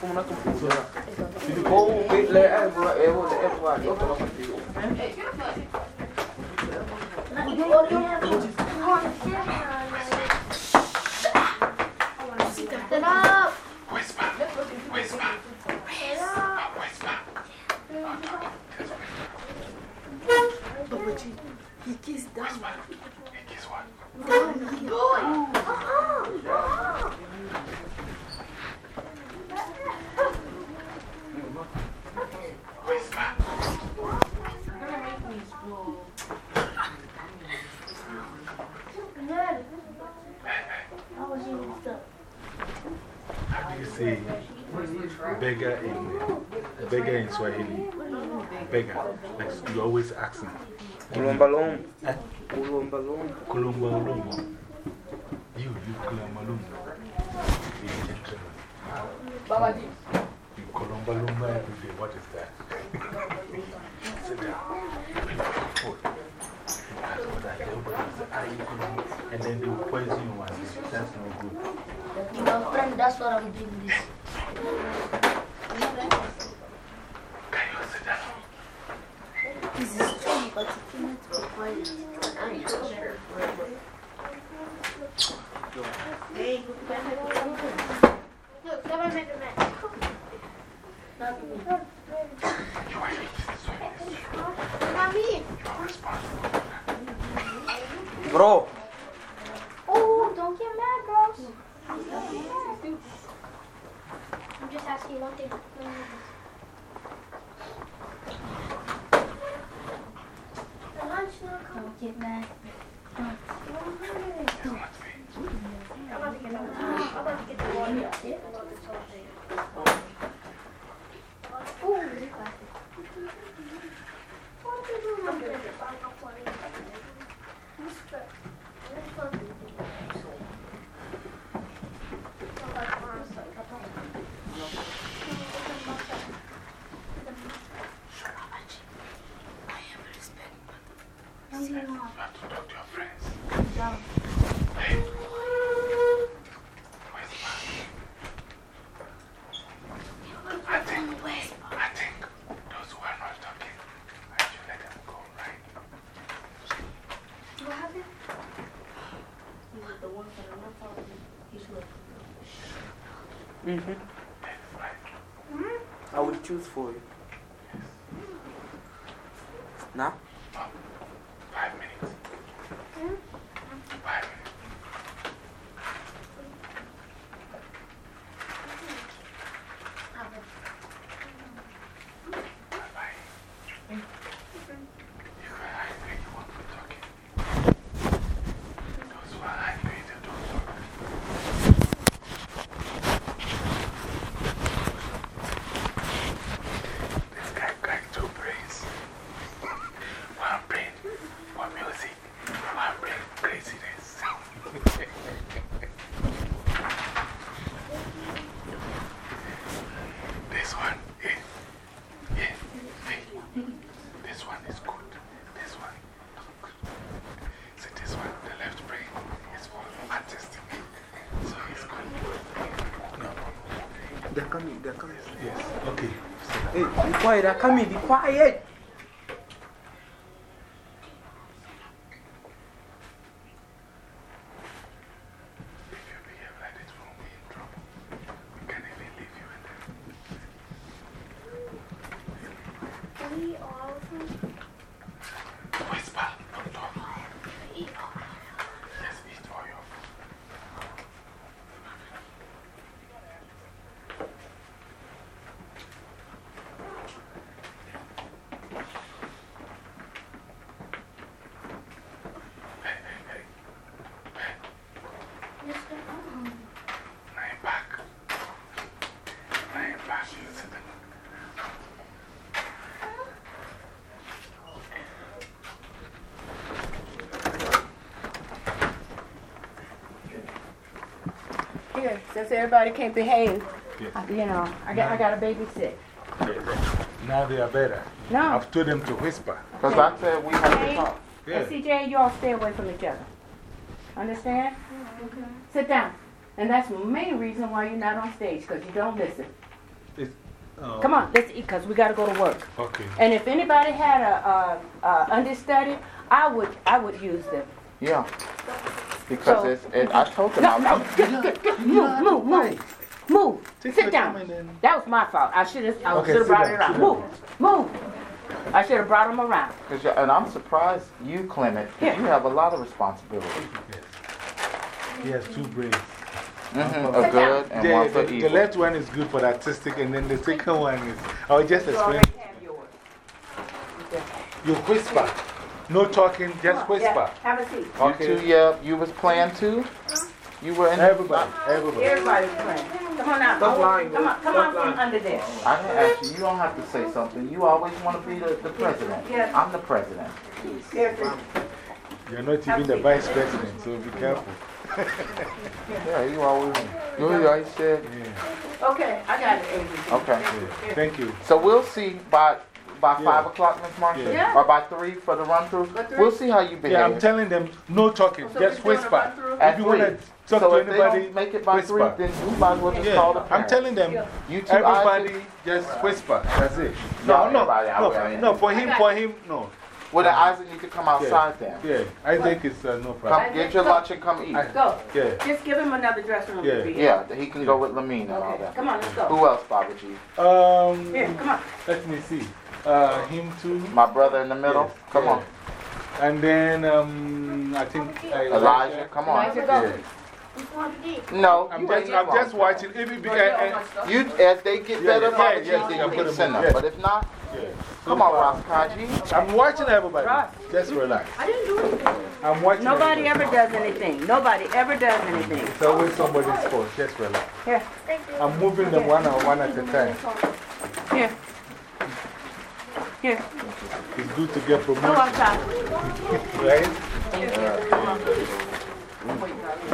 como na competição. Ficou o levo, levo, levo, levo, levo, levo, levo, levo, levo, levo, levo, levo, levo, levo, levo, levo, Bro. Oh, don't get mad, bros. Don't get mad. I'm just asking one thing. The lunch not coming. Don't get mad. I'm about to get the I'm about to get the water. about this whole thing. Ooh, this plastic. What you doing up there? Mister, let's go. You have to talk to your friends. Hey. Where's mom? I think, I think those who are not talking, I should let them go, right? What happened? Mm hmm. I will choose for you. Now? Five minutes. Five minutes. This guy got two brains. One brain for music, one brain craziness. this one, yeah, yeah, hey, this one is good. This one, see this one, the left brain is for artistic. So it's good. No. They're coming. Yes, okay. Hey, be quiet, they're coming, be quiet. We all Whisper, don't talk. Yes, eat all your food. Lie back. Lie back. You sit down. Here, since everybody can't behave, Yes. uh, you know, I got, I got a babysit. Now they are better. No. I've told them to whisper. Because I said we have to Okay? talk. Yeah. And CJ, you all stay away from each other. Understand? Okay. Sit down. And that's the main reason why you're not on stage, because you don't listen. Oh, Come on, let's eat, because we got to go to work. Okay. And if anybody had a, a, a understudy, I would, I would use them. Yeah. Because So- it's, it, I told them No, I no, was. get, get, get, move, move, move. Move. Sit down. That was my fault. I should have I Okay, should have sit brought down, it around. sit Move, move. I should have brought him around. 'Cause you- And I'm surprised you, Clement, 'cause you have a lot of responsibility. He has two brains. Mhm, a good and the, one for the, the evil. left one is good for the artistic, and then the second one is. I'll just You explain. already have yours. You whisper. No talking, just Come on, yeah, whisper. Have a seat. You two, yeah, you was playing too? You were in Everybody, ah, everybody. Everybody's playing. Come on now. Stop lying, Come on, come on from under there. I didn't ask you. You don't have to say something. You always want to be the, the president. Yes. I'm the president. Here, You're not even the vice president, so be careful. Yeah, you always. You always said. Okay, I got it, Amy. Okay. Thank you. So we'll see by by Yeah. 5 o'clock, Ms. Marshall? Yeah. Or by 3 for the run through? three? We'll see how you behave. Yeah, I'm telling them no talking, So just we're doing a whisper. If you want to three. talk so to they anybody, don't make it by whisper. 3, then you might as well just Yeah, call the I'm telling them, You everybody Isaac- just whisper. That's it. No, No, no, no, no, for him, for him, no. Well, then Isaac need to come outside then. Yeah, Isaac is uh, no Come problem. get your lunch and come eat. Go. Yeah. Just give him another dressing room Yeah. to be in. Yeah, he can go with Lamine and all Okay, that. come on, let's go. Who else, Baba G? Um, Here, come on. let me see. Uh, him too. My brother in the middle? Come Yeah. on. And then um, I think uh, Elijah, come on. Yeah. No, I'm just, I'm just watching. If it be, uh, uh, you, as they get Yeah, better, yeah, yeah, yeah, then you put can them send on, them. But if not, come on, Ras Kaji. I'm watching everybody. Just relax. I didn't do anything. I'm watching Nobody everybody. ever does anything. Nobody ever does anything. It's always somebody's fault. Just relax. Here. I'm moving them one, on, one at a time. Here. Here. It's good to get outside. Right?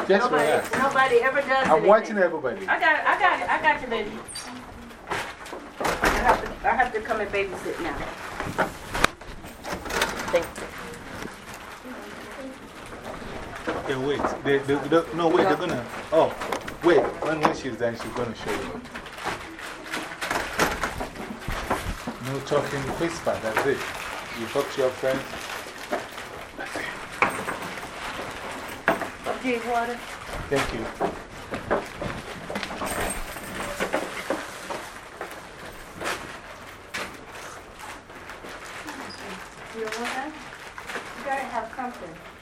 Just Nobody, relax. nobody ever does. I'm watching everybody. I got it. I got it. I got you, baby. I have to, I have to come and babysit now. Thank you. Okay, wait. They, they, they, no, wait, they're gonna. Oh, wait. When, when she's done, she's gonna show you. No talking whisper, that's it. You talk to your friends. Gee, water. Thank you. You want that? You gotta have something.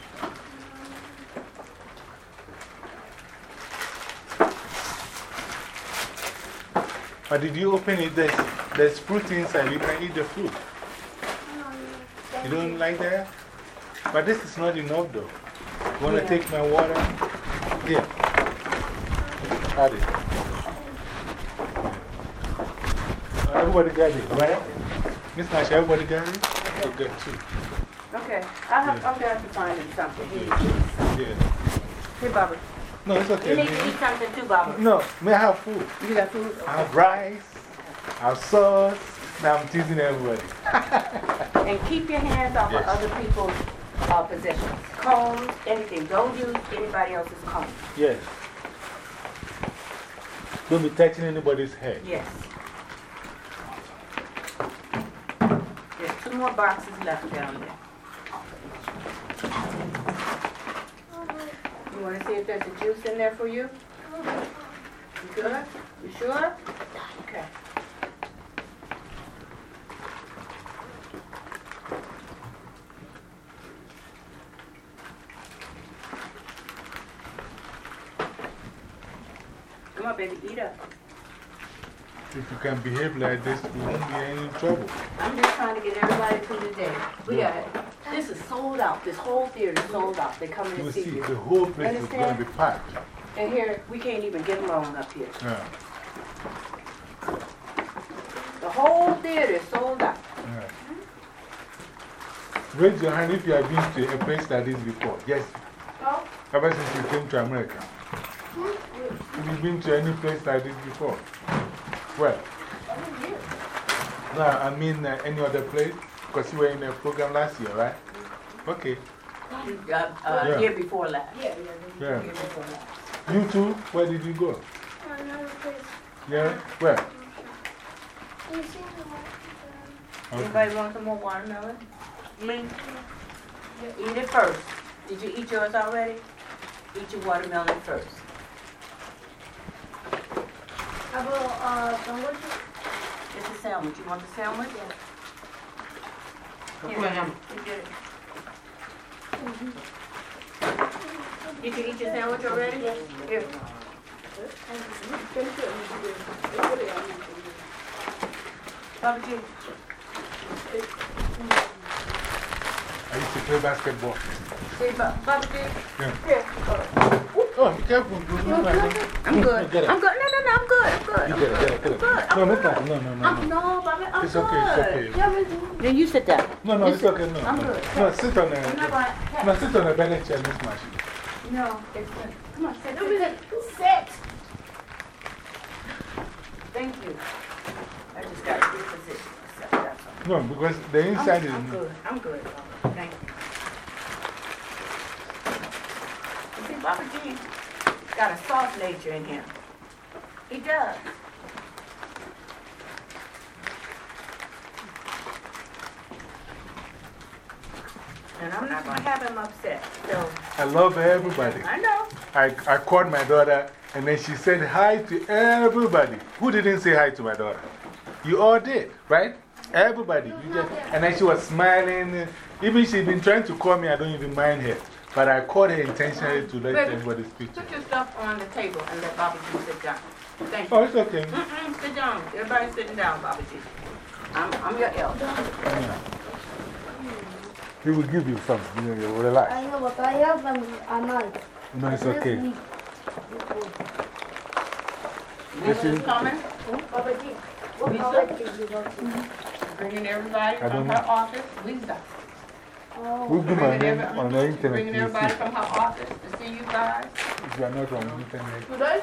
But did you open it? There's, there's fruit inside. You can eat the fruit. You don't like that? But this is not enough, though. You want to take my water? Here. Add it. Everybody got it, right? Miss Nasha, everybody got it? You got two. Okay. I have, I'm gonna have to find him something. He needs Yeah. Here, Barbara. No, it's okay. You okay. need to eat something too, Barbara. No, may I have food? You got food? I have rice, I have sauce. Now I'm teasing everybody. And keep your hands off Yes. of other people's uh, possessions. Combs, anything. Don't use anybody else's comb. Yes. Don't be touching anybody's head. Yes. There's two more boxes left down there. You want to see if there's a juice in there for you? You good? You sure? Okay. Come on, baby, eat up. If you can behave like this, you won't be in trouble. I'm just trying to get everybody through the day. We got. This is sold out. This whole theater is sold out. They come in You to see, see you. the whole place is going to be packed. And here, we can't even get along up here. Yeah. The whole theater is sold out. yeah. Raise your hand if you have been to a place like this before. Yes. Oh. Ever since you came to America. Have you been to any place like this before? Where? No, I mean uh, any other place? Because you were in a program last year, right? Okay. Uh, uh, Yeah. Year before last. Yeah. Year before last. You too? Where did you go? Another place. Yeah? Where? Anybody want some more watermelon? Me? Eat it first. Did you eat yours already? Eat your watermelon first. I will, uh, sandwich. It's a sandwich. You want the sandwich? Here, Come you get it. Did you eat your sandwich already? Here. Baba G. I used to play basketball. See, Ba- Baba G. Yeah. Oh, be careful. Don't look like that. I'm good. I'm good. No, no, no, I'm good. I'm good. You get it, get it, get it. I'm No, good. no, no, no, no. I'm, no. no, Bobby, I'm It's good. okay, it's okay. Then you sit down. No, no, You it's okay. No, I'm no. good. No, sit on I'm not no, sit on a better chair, Miss Mashi. No, it's good. Come on, sit. Sit. Sit. Thank you. I just got to reposition myself. That's. No, because the inside I'm, is. I'm good. I'm good. Baba. Thank you. You see, Baba G got a soft nature in him. He does. And I'm not going to have him upset. So, I love everybody. I know. I, I called my daughter and then she said hi to everybody. Who didn't say hi to my daughter? You all did, right? Everybody. You just, and then she was smiling. Even she's been trying to call me, I don't even mind her. But I called her intentionally to let Baby, everybody speak to Put her. your stuff on the table and let Bobby G sit down. Thank you. Oh, it's okay. Mm-mm, sit down. Everybody's sitting down, Bobby G. I'm, I'm your elder. He will give you some. You know, you relax. I know, but I have them at night. No, it's okay. Lisa is coming. Baba G. What Lisa? college did you go to? Bringing everybody I from don't her know. office. Lisa. Oh. We'll do my name every- on the internet. Bringing You everybody see. from her office to see you guys. If you are not on the internet, Today?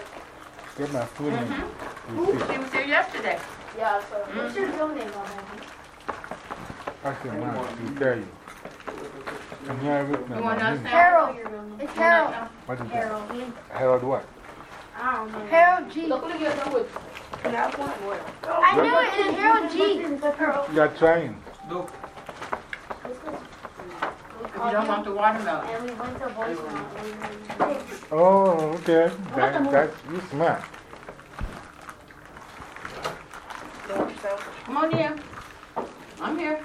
get my full name. Mm-hmm. She was here yesterday. Yeah, so what's your real name, Baba G? Ask your mom, she'll tell you. And you have written You want to my name. Harold. It's Harold. What is that? Harold. Harold what? I don't know. Harold G. Can I have one? I knew it. It's Harold G. Harold. You are trying. Look. If you don't want the watermelon. And we went to voicemail. Oh, okay. That, that's, you smart. Come on in. I'm here.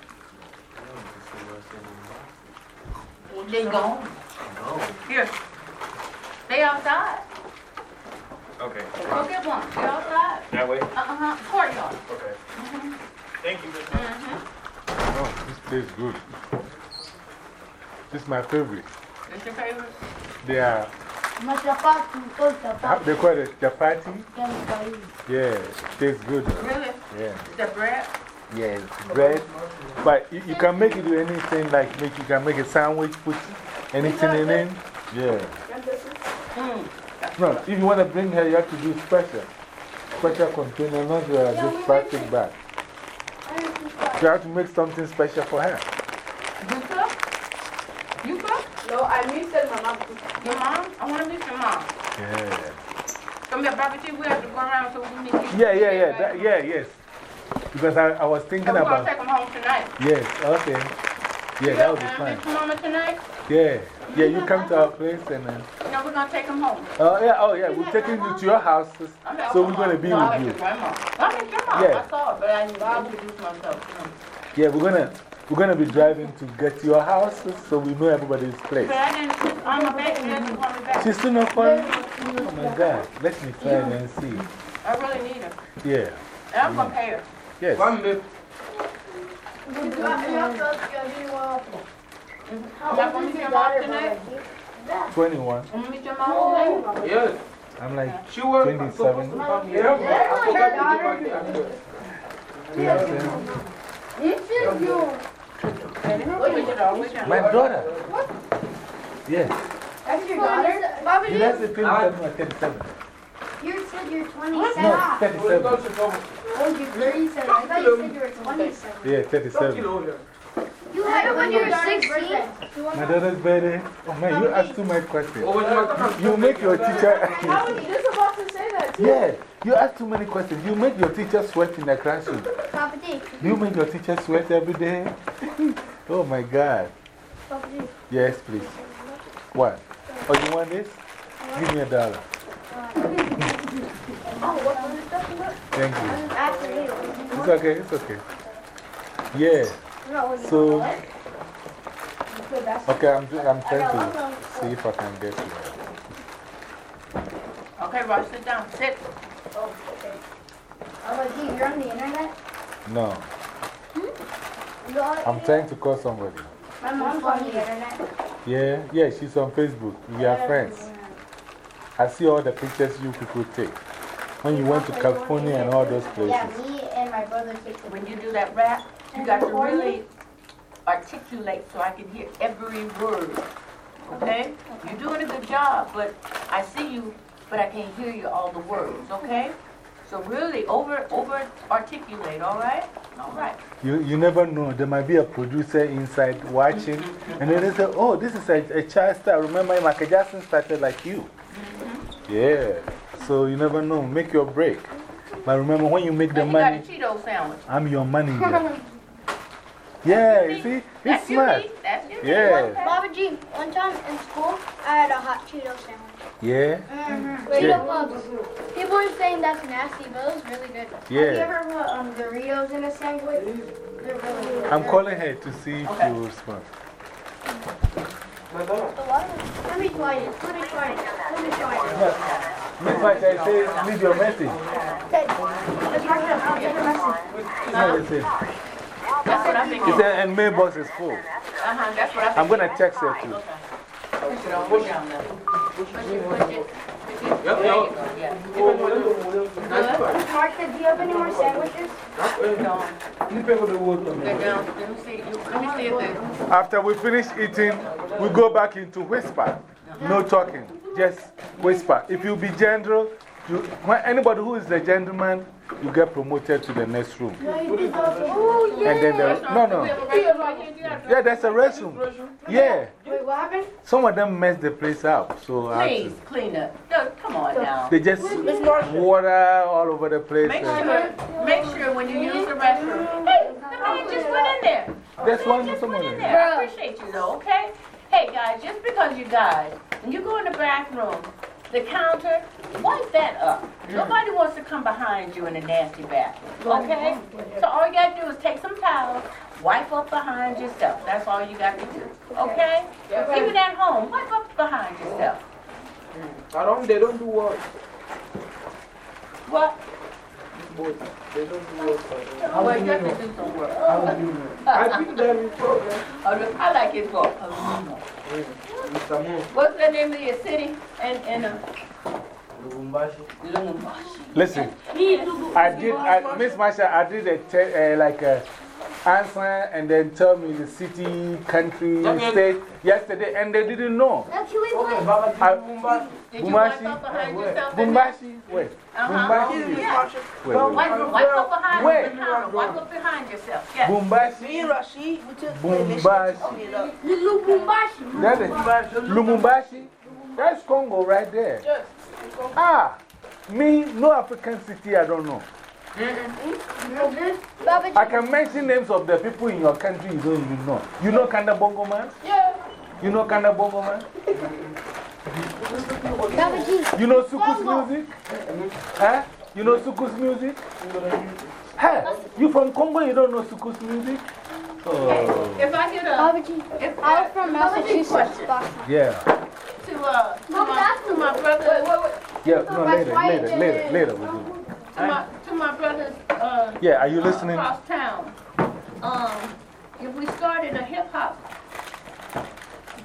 They gone. Here. Stay outside. Okay. Go get one. Stay outside. That way? Uh-huh. Courtyard. Okay. Mhm. Thank you, Miss. Mhm. Oh, this tastes good. This is my favorite. What's your favorite? They are, chapati, todo chapati. they call it chapati. Que é no. Yeah, it tastes good. Really? Yeah. The bread? Yeah, it's bread. But you, you can make it with anything, like make, you can make a sandwich, put anything in it. Yeah. No, if you want to bring her, you have to do special. Special container, not uh, just plastic bag. You have to make something special for her. You cook? You cook? No, I mean, said my mom. Your mom? I want to meet your mom. Yeah. Come here, Bobby T. We have to go around so we can meet you. Yeah, yeah, yeah, that, yeah, yes. Because I, I was thinking And we're going to about. take them home tonight. Yes, okay. Yeah, that would be Can I fine. meet your mama tonight? Yeah, yeah, you come to our place and. Uh, No, we're going to take them home. oh, yeah, oh, yeah, we're taking you to your house. So we're going to be no, I with you. your grandma. I met your mom. Yeah. I saw her, but I didn't introduce myself. Yeah, we're going to. We're going to be driving to get to your house so we know everybody's place. I didn't, I'm a baby, she didn't call me back. She's still not calling? Oh my God. Let me try and see. I really need her. Yeah. And I'm going to pay her. Yes. One bit. Y'all going to meet your mom tonight? 21. Want to meet your mom tonight? Yes. I'm like She was 27. Yeah, I forgot to give her 27. My daughter. What? Yes. That's your daughter? Baba Did I say 27 or 37? You said you're 27. No, 37. Oh, you're 37. I thought you said you were 27. Yeah, 37. You had it when you were 16. My daughter's birthday. Oh man, you asked too many questions. Oh, what's my You make your teacher. How was you just about to say that too? Yeah, you ask too many questions. You make your teacher sweat in the classroom. Papa G. You make your teacher sweat every day. Oh my God. Papa G. Yes, please. What? Oh, you want this? Give me a dollar. Oh, Thank you. After you. It's okay, it's okay. Yeah. So, okay, I'm, I'm trying to see if I can get you. Okay, Ross, sit down. Sit. Oh, okay. Papa G, you're on the internet? No, hmm? You're I'm trying to call somebody. My mom's on the internet. Yeah, yeah, she's on Facebook. We are friends. I see all the pictures you people take. When you went to California and all those places. Yeah, me and my brother take the When you do that rap, you got to really articulate so I can hear every word. Okay? You're doing a good job, but I see you, but I can't hear you all the words, okay? So really over, over articulate, all right? All right. You, you never know. There might be a producer inside watching. Mm-hmm. And then they say, oh, this is a, a child star. Remember, Michael Jackson started like you. Mm-hmm. Yeah. So you never know. Make your break. But remember, when you make the And you got a money, Cheeto sandwich. I'm your manager. Yeah, you see? He's That's smart. Lee. That's Yeah. Baba G, one time in school, I had a hot Cheeto sandwich. Yeah. Mm-hmm. Yeah. Cheeto puffs. People were saying that's nasty, but it was really good. Have you ever put um, Doritos in a sandwich? They're really good. I'm calling her to see if she Let me try it. Let me try it. Let me try it. Miss Marsha, say, leave your message. Okay. Let's mark it. I'll take a message. No, they say. That's what I think. He said, and mailbox is full. Uh-huh, that's what I think. I'm going to text her too. Push it it, it. Yep, There you yeah. Martha, do you have any more sandwiches? Good down, You pay for the water. good down. Let me see, you- let me see if they. After we finish eating, we go back into whisper. No talking, just whisper. If you be gentle, you, when anybody who is the gentleman, you get promoted to the next room. Oh, yeah. And then the, no, no. Yeah, there's a restroom. Yeah. Wait, what happened? Some of them mess the place up. So Please, to, clean up. No, come on now. they just water all over the place. Make sure, make sure when you use the restroom, hey, the man just went in there. There's one, Just someone went in there. there. I appreciate you though, okay? Hey guys, just because you guys, when you go in the bathroom, the counter, wipe that up. Nobody wants to come behind you in a nasty bathroom, okay? So all you gotta do is take some towels, wipe up behind yourself. That's all you got to do, okay? Even at home, wipe up behind yourself. Mm. I don't, um, they don't do work. What? Both. They don't do work. Well, you have to do some. How you? I like. Mr. Moon, What's the name of your city? And, and, uh, Listen, I did, I, Miss Marsha, I did a uh, like a answer and then tell me the city, country, and state yesterday, and they didn't know. Actually, Okay, what? Baba, I- Lubumbashi. Did you wipe Bumbashi? up behind yourself? in there? Bumbashi, wait. Uh-huh. Bumbashi. Yeah. Wait, wait. Wipe, wipe up behind Wait. the counter. Wipe up behind yourself. Yes. Bumbashi, Me and Rashid, we took Bumbashi. Lubumbashi. That is Lumumbashi. That's Congo right there. Ah, me, no African city, I don't know. Baba I can mention names of the people in your country you don't even know. You know Kanda Bongo man? Yeah. You know Kanda Bongo man? Baba You know soukous music? Huh? You know soukous music? Hey, you from Congo, you don't know soukous music? Oh, If I get a, Baba G. if I I, was from Massachusetts. Boston. yeah. to, uh, to my, to my brother, Yeah, no, later, later, later, later we do. to my, to my brother's, uh, Yeah, are you listening? across town, um, if we started a hip hop,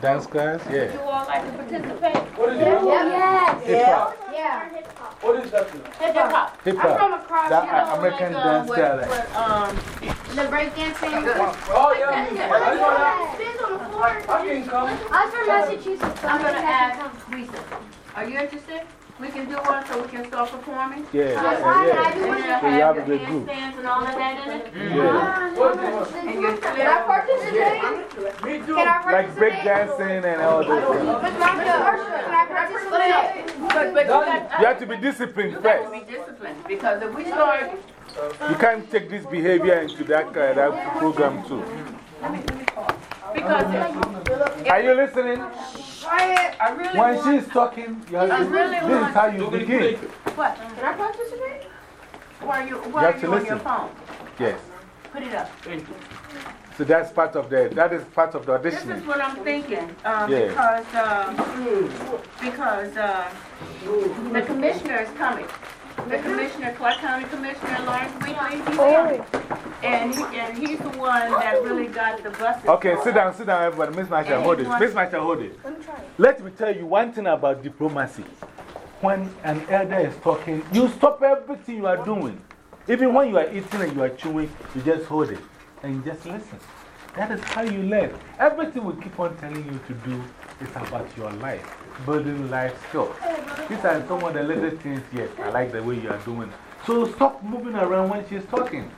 Dance class? Yeah. Would you Yeah. all like to participate? What is Yeah. it? Yes. Hip hop. Yeah. What is that? Hip hop. Hip hop. I'm from across That You know, uh, American like, uh, dance what- style. like- what, um, the breakdancing. Oh, yeah. I know that. Spins on the floor. I can come. I'm from Massachusetts. so I'm gonna I think I can ask Lisa, are you interested? We can do one so we can start performing? Yeah, Yes, yeah, I- I yeah. do And want it'll So you have have a your good group. handstands and all of that in it? Yeah. And your Can I participate? Me too. Can I Like participate? break dancing and all those things. But Martha, can I participate? But, but you got, You have to be disciplined you got to first. be disciplined, because if we start, You can't take this behavior into that, uh, that program too. because if- Are you listening? I really When want, she's talking, you have I to, really this is how you begin. what? Can I participate? Why you, You why have are you on your phone? Yes. Put it up. Thank you. So that's part of the, that is part of the audition. This is what I'm thinking, um, Yeah. because, um, because, uh, the commissioner is coming. The commissioner, Clark County Commissioner Lawrence Weekly, he's coming. And he, and he's the one that really got the buses. Okay, sit down, sit down, everybody. Miss Marsha, hold it. Miss Marsha, hold it. Let me tell you one thing about diplomacy. When an elder is talking, you stop everything you are doing. Even when you are eating and you are chewing, you just hold it and you just listen. That is how you learn. Everything we keep on telling you to do is about your life, building life skills. These are some of the little things, yes, I like the way you are doing. So stop moving around when she's talking.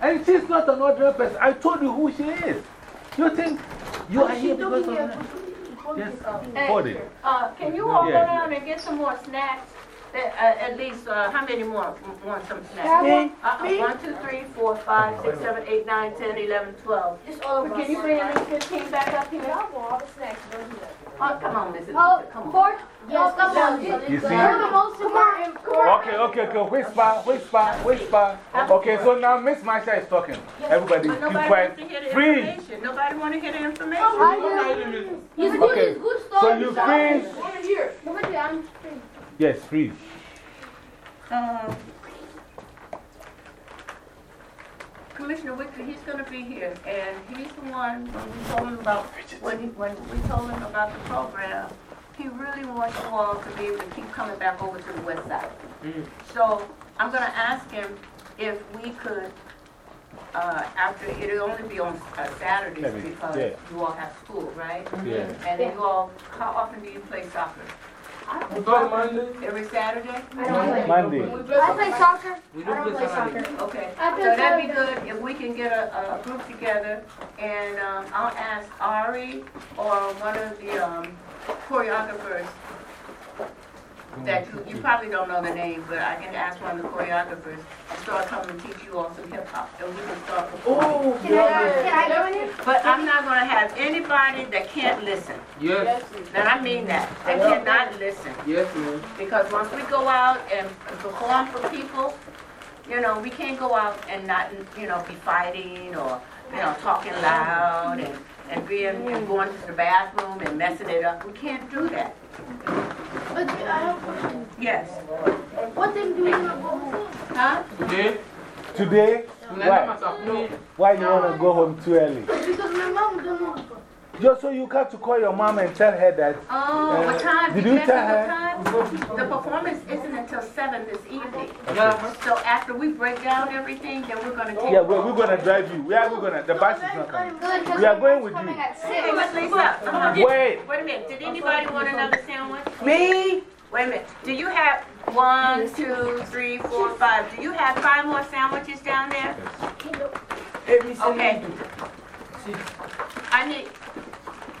And she's not an ordinary person. I told you who she is. You think you are here because of her? Yes, hold it. Uh, can you all go Yeah. down and get some more snacks? Uh, uh, at least, uh, how many more want some snacks? Me. Uh, one, two, three, four, five, six, seven, eight, nine, ten, eleven, twelve. Just all of Can you bring at least fifteen back up here? I'll all the snacks. Don't do that. Oh, come on, Mrs. Oh, come on. four, Yes, come on. You see? You're the most important. Okay, okay, okay. Whisper, whisper, whisper. Okay, so now Miss Marsha is talking. Everybody But keep quiet. wants to hear the Freeze. Nobody want to hear the information. He's good, Okay, he's good so you freeze. Nobody, I'm. Yes, freeze. Um, Commissioner Weekly, he's gonna be here, and he's the one, when we told him about, when, he- when we told him about the program, he really wants you all to be able to keep coming back over to the west side. So, I'm gonna ask him if we could, uh, after, it'll only be on uh, Saturdays Maybe, because yeah. you all have school, right? Yeah. And you all, how often do you play soccer? We play Monday. Every Saturday? Monday. I play soccer. We don't play Saturday. Okay, so play that'd be good if we can get a, a group together and, um, I'll ask Ari or one of the, um, choreographers that you, you probably don't know the name, but I can ask one of the choreographers to start coming and teach you all some hip hop and we can start performing. Oh, Can I, can I join it? But I'm not gonna have anybody that can't listen. Yes, And I mean that, that cannot listen. yes, ma'am. Because once we go out and and perform for people, you know, we can't go out and not, you know, be fighting or, you know, talking loud and, and being, and going to the bathroom and messing it up. We can't do that. But uh, I have a question. Yes. What time do we want to go home? Huh? Today, Today? never Why? matter. No. Why you want to go home too early? Because my mom don't know. Just so you got to call your mom and tell her that. Oh, what uh, time? Did you ask tell her? what time? The performance isn't until seven this evening. Yeah. So after we break down everything, then we're gonna take. Yeah, we're, we're going to drive you. Where are we going to? The bus is not coming. Good, We are going with you. at Hey, six. Miss Lisa, I'm gonna- Wait. Wait a minute, did anybody want another sandwich? Me? Wait a minute, do you have one, two, three, four, five, do you have five more sandwiches down there? Okay. I need,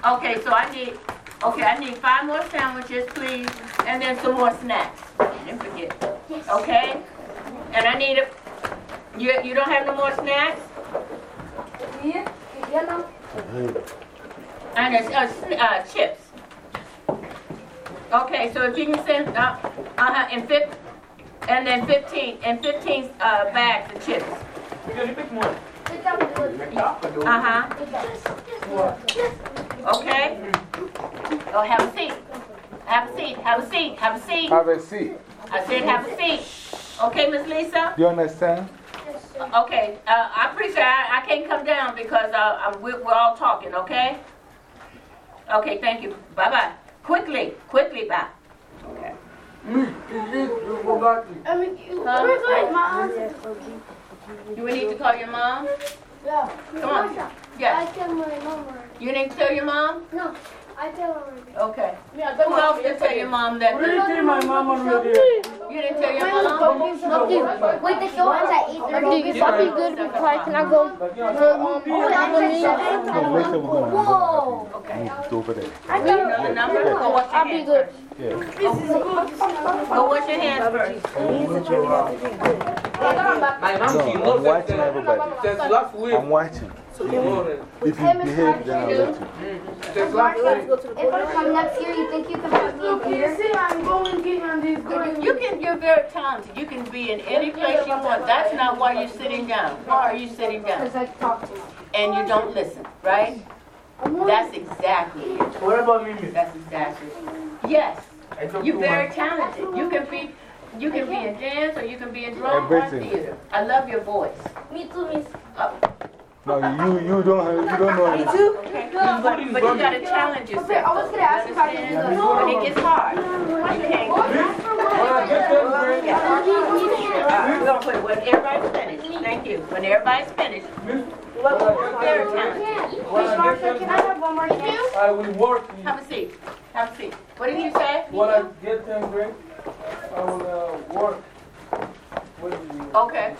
okay, so I need, okay, I need five more sandwiches, please, and then some more snacks. Didn't forget, okay? And I need a, you, you don't have no more snacks? Yeah, yeah, no. And it's, uh, uh, chips. Okay, so if you can send, uh, uh-huh, and fif, and then fifteen, and fifteen, uh, bags of chips. Uh-huh, okay? Oh, have a seat. Have a seat, have a seat, have a seat. Have a seat. I said have a seat. Okay, Miss Lisa? Do you understand? Okay, uh, I appreciate, I, I can't come down because, uh, I'm, we're, we're all talking, okay? Okay, thank you. Bye-bye. Quickly, quickly, bye. Okay. I mean, Huh? where's my mom? Do we need to call your mom? Yeah. Come on. I tell my mom. You didn't tell your mom? No, I tell her already. Okay. Who else did tell your mom that? Really tell my mom already. You didn't tell your mom? Wait, the show ends at 8.30. I'll be good before Can I go? Because later we're going to Whoa. move over there. Know the number? Go wash your hands first. Yeah. Go wash your hands first. My mom, No, I'm watching everybody. since last week. I'm watching. You know that. If you behave, then I'll let you. Since last week. If I come next year, you think you can put me in theater? I'm going to get on these You can, you're very talented. You can be in any place you want. That's not why you're sitting down. Why are you sitting down? Because I talk too much. And you don't listen, right? That's exactly it. What about Mimi? That's exactly. Yes. You're very talented. You can be, you can be in dance or you can be in drama or theater. I love your voice. Me too, miss. Uh, No, you, you, don't, have- you don't know anything. Okay. But, but you gotta challenge yourself. I was gonna ask if I could do Understand? that. When it gets hard, you can't. When I get tenth grade, Uh, no, but when everybody's finished, thank you. When everybody's finished, very talented. when I get tenth Can I have one more chance? I will work. Have a seat. Have a seat. What did you say? When I get tenth grade, I will uh, work. With you. Okay.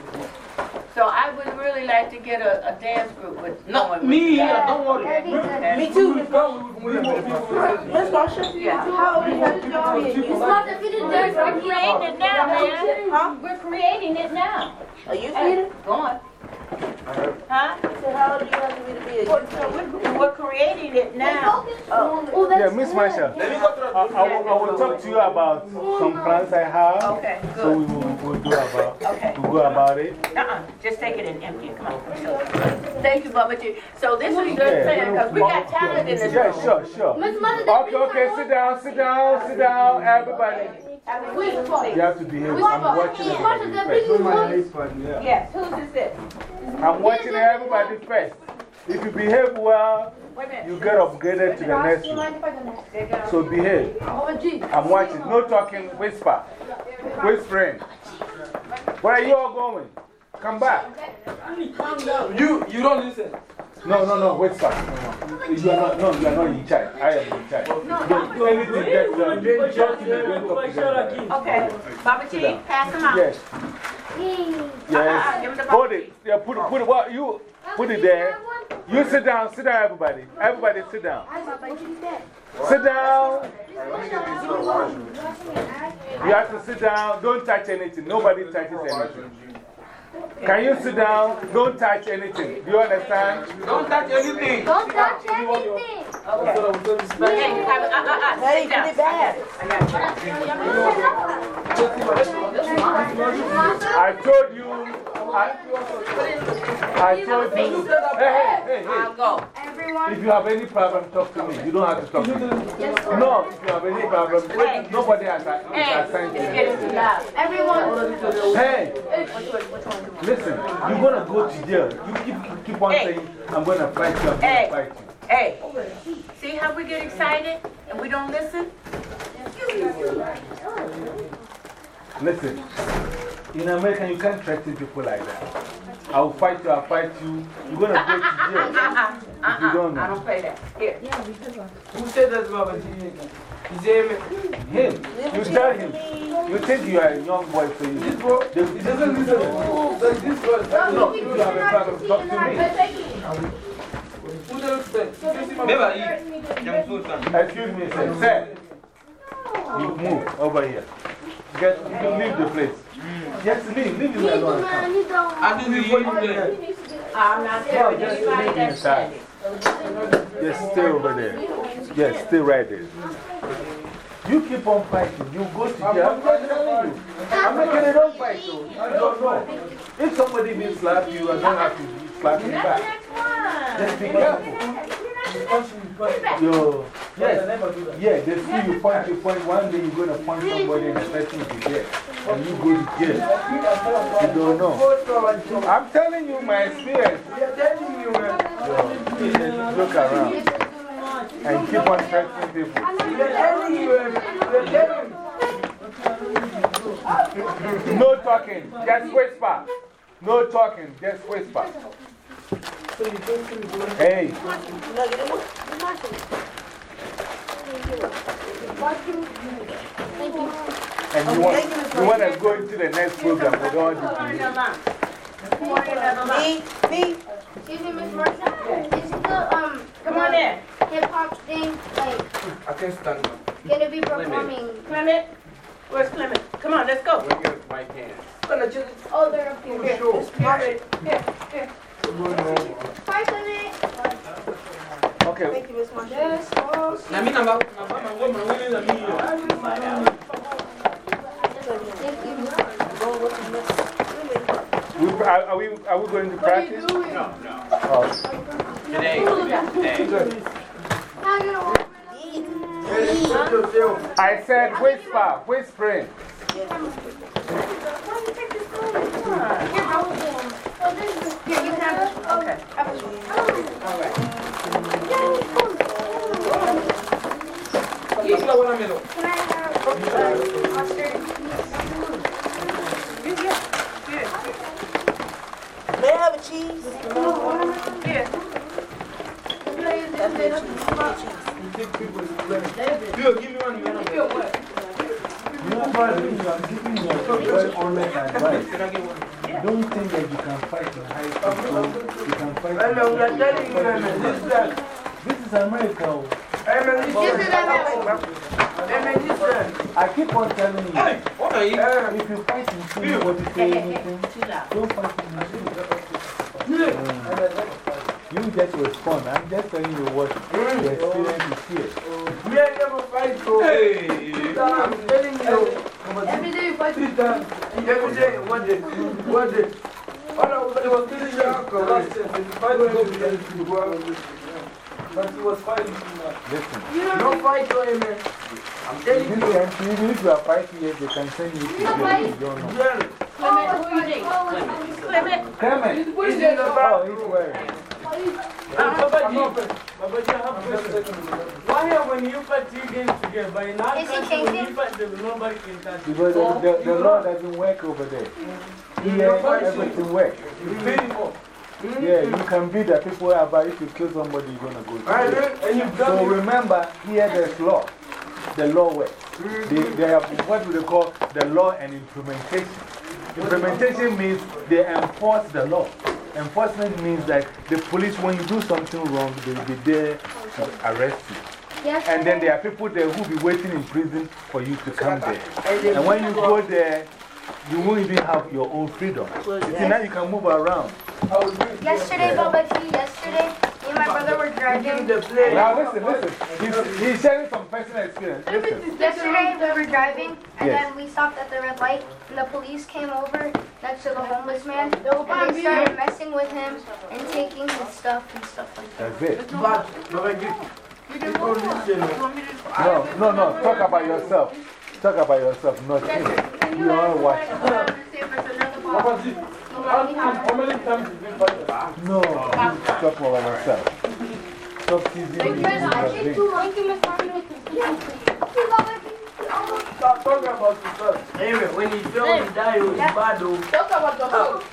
So I would really like to get a, a dance group with. Not me, yeah, don't worry. Okay. Me too. We will come with more people. Miss Marsha? Yeah. How old are you? How old are you? It's not the fitted dance. We're creating it now, man. Huh? We're creating it now. Are you Hey, theater? go on. Huh? So how old do you want me to be? Well, so we're, we're creating it now. Oh, Yeah, Miss Marshall, I, I, will, I will talk to you about some plans I have. Okay, So we will we'll do about, Okay. we'll go about it. Uh-uh, just take it and empty it, come on. Thank you, Bubba G. So this is a good Yeah, thing, because we got talent in this Yeah, room. sure, sure. Okay, okay, sit down, sit down, sit down, everybody. You have to behave. I'm watching everybody first. Yes, who's this? I'm watching everybody first. If you behave well, Wait a minute. you get upgraded to the next room. So behave. I'm watching. No talking, whisper. Whispering. Where are you all going? Come back. You, you don't listen. No, no, no, whisper. You are not, no, you are not in charge. I am in charge. Don't do anything that's done. Just to the drink of together. Okay, Bubba G, pass them out. Yes. Give him Yes. the Hold it. Yeah, put it, put it, what, you put it there. You sit down, sit down, everybody. Everybody sit down. Sit down. You have to sit down. Don't touch anything. Nobody touches anything. Can you sit down? Don't touch anything. Do you understand? Don't touch anything. Don't touch anything. Hey, uh, Hey, sit put down. it back. I told you. I, I told you. Hey, hey, hey, hey. I'll go. If you have any problem, talk to me. You don't have to talk to me. No, if you have any problem, wait, nobody has a- Hey, is assigned it's to getting too you. loud. Everyone. Hey, listen, you're going to go to jail. You keep, keep on saying, I'm going to fight you, I'm going Hey. to fight you. Hey, see how we get excited and we don't listen? Listen, in America, you can't threaten people like that. I'll fight you, I'll fight you. You're going to go to jail. Uh-uh, If you uh-huh. don't I don't play that. Here. Who said that, Baba G? Is it Him, you tell him. You think you are a young boy, so you. this bro? He doesn't listen. Like this bro. No, if you have a problem, talk to me. Who doesn't listen? Never eat. Young Sultan. Excuse me, sir. Sir, you move over here. Get, you leave the place. Mm. Just leave, leave him alone. and come. I do the eat. I'm not No, just anybody leave that's inside. standing. Just stay over there. Yes, stay right there. You keep on fighting. You go to jail. I'm not telling you. I'm not kidding. Don't fight. So you don't know. If somebody will slap you, I don't have to slap you back. Just be careful. Yo, yes. Yeah, they see you point, you point. One day you're going to point somebody and the person will be dead. And you go to jail. You don't know. I'm telling you my experience. Yo, look around. And keep on threatening people. No talking, just whisper. No talking, just whisper. Hey, and you want, you want to go into the next program with all this. Me, me. Excuse me, Miss Marcia. Is the um Come on in. hip hop thing like I can stand up. gonna be performing? Clement, where's Clement? Come on, let's go. My hand. Gonna just, Oh, they're up here. here, here, here, here. Five minutes. Okay, Thank you, Miss Marsha. Yes. Oh, Na mimi namba namba mango mawili na mimi. thank you. we, are, are, we, are we going to practice? No, no. Oh, Today. Today. How you gonna walk? I said whisper, whispering. Here, I will do 'em. Oh, this is here. You have it. Okay. Hii kila Hello, we are telling you, man. This is that. This America. oh. I keep on telling you. Hey, what are you? Um, if you fight in school, nobody say anything. Don't fight in school. You just mm. respond. I'm just telling you what the experience is here. Yeah, never fight, bro. Hey, I'm telling you. Every day you fight three times. Every day, one day, one day. Oh no, but it was killing your uncle. Last year, the fight was over there. But he was fighting too much. Listen. You don't fight, bro, man. I'm telling you. Listen, even if you are five years, they can send you to jail. You don't know. Yeah. Clement, who you think? Clement. Clement. Clement. He's in the back. Oh, he's wearing. Uh, Why here when you put two games together, but in our Is he country, when changing? you put them, nobody can touch you. Because the, the, the law doesn't work over there. Here, everything works. Yeah, you can beat the people up, but if you kill somebody, you're going to go to jail. And you So remember, here there's law. The law works. They, they have what they call the law and implementation. Implementation means they enforce the law. Enforcement means that the police, when you do something wrong, they will be there to arrest you. Yes. And then there are people there who will be waiting in prison for you to come there. And when you go there, you won't even have your own freedom. You see, now you can move around. Yesterday, Baba G, yesterday, me and my brother were driving. Now listen, listen. He's, he's sharing some personal experience. Listen. Yesterday, we were driving, and Yes. then we stopped at the red light, and the police came over next to the homeless man, and they started messing with him and taking his stuff and stuff like that. That's it. But, but you, you No, no, no. Talk about yourself. Talk about yourself, not him. You are watching. How many times did you fight? No, you talk about yourself. Stop teasing me. Stop talking about yourself. Anyway, when he fell and died, it was bad though. Talk about yourself.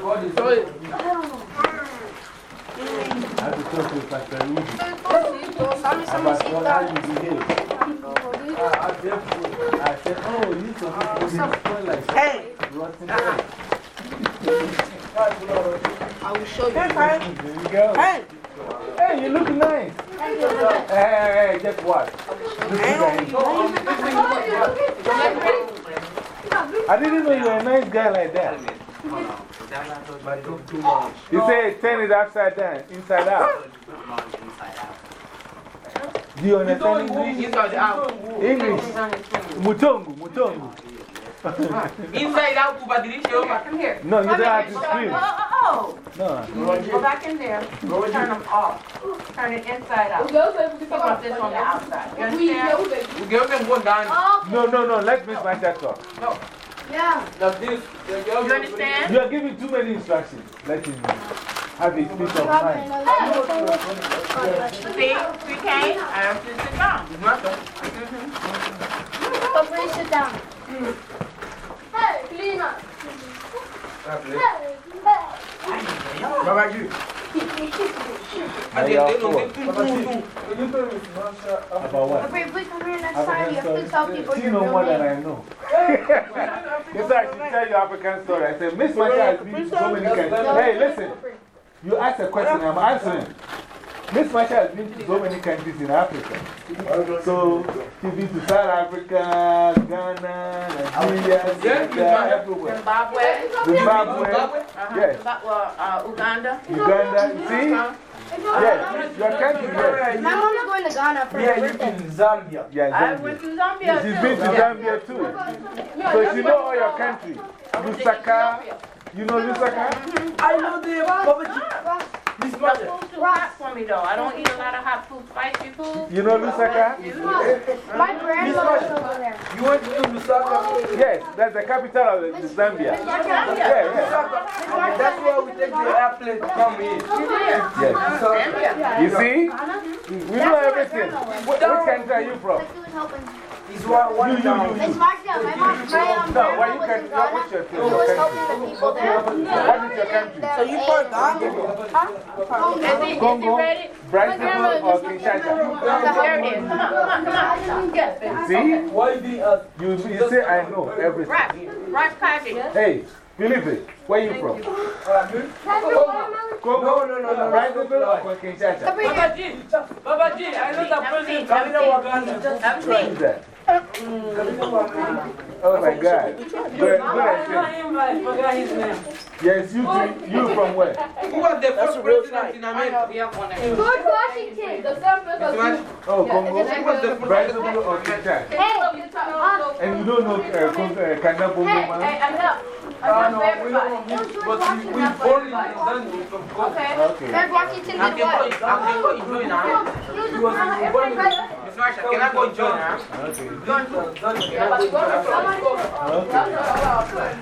God is sorry. I have to talk to Pastor Rudy about what how you behave. I said, oh, you supposed to be like Hey. rotten. I will show you. There you go. Hey. Hey, you look nice. Hey, hey, hey, guess what? Look at you. I didn't know you were a nice guy like that. You say turn it upside down, inside out. Do you understand English? Inside out. English. Mutongu, Mutongu. Inside out, kubadilisha Come here. No, you don't have to Oh, scream. oh, oh, oh. No. oh. Go back in there. Turn them off. Turn it inside out. Pick up this on the outside. You understand? Ugeuke nguo ndani. No, no, no, let Miss Masha talk. Yeah. Like this. You You understand? You are giving too many instructions. Let him have his peace of mind. See, we came. I asked you to sit down. But please sit down. Hmm. Hey, clean up. Baba G. Now you are full. Baba G. Can you tell me, Masha, About what? Wait, please come here next time. You have to African tell story. people She your know real more than name. I know. Yes, I should tell you African story. I said, Miss Masha has been to so many countries. Hey, listen. You asked a question, I'm answering. Miss Masha has been to so many countries in Africa. So, she's been to South Africa, Ghana, Nigeria, Senegal, everywhere. Zimbabwe. Zimbabwe. Uh-huh. Yes. Zimbabwe, uh, Uganda. Uganda. See? Yes, your country, yes. My mom's going to Ghana for Yeah, her you birthday. been in Zambia. Yeah, I went to Zambia She's too. been to Zambia too. So she know all your country. Lusaka. You know Lusaka? I know the Baba G. This The mother. food's too hot for me though. I don't eat a lot of hot food, spicy food. You know Lusaka? My grandmother's over there. You want to do Lusaka? Yes, that's the capital of the- Zambia. Yeah, yeah. That's why we take the airplane to come here. Yes. So, You see? We know everything. Wh- Which country are you from? Like he was helping. It's one, one You, you, down. It's you. Marcia. My mom, my um, No, why you can, in what's Ghana. your, He your was country? helping the people there. What is your country? So you part Ghana? Is it, is it Congo, ready? Brazzaville, or Kinshasa? There it is. Come on, come on, come on. Yes. See? Why you be? You, you say I know everything. Rice, rice package. Hey, believe it. Where you from? No, Congo, no, no, no. Brazzaville, or Kinshasa? Baba G. Baba G, I know the president. Kalina Waganda. I'm Who is saying, that? Oh my God. Go ahead, go ahead. Yes, you, three, you from where? Who was the first president in America? George Washington. The son Oh, Congo? Who was the Brazil or Kinshasa? Hey, And you don't know uh, Congo, uh, Kanabo hey, man? hey, enough. Ah, Enough no, for we everybody. don't know. But we, we born in Tanzania from Congo. Okay. Okay. George Washington I did can go, what? I can go enjoy now. He was a born in Miss Marsha, can I go enjoy now? Okay.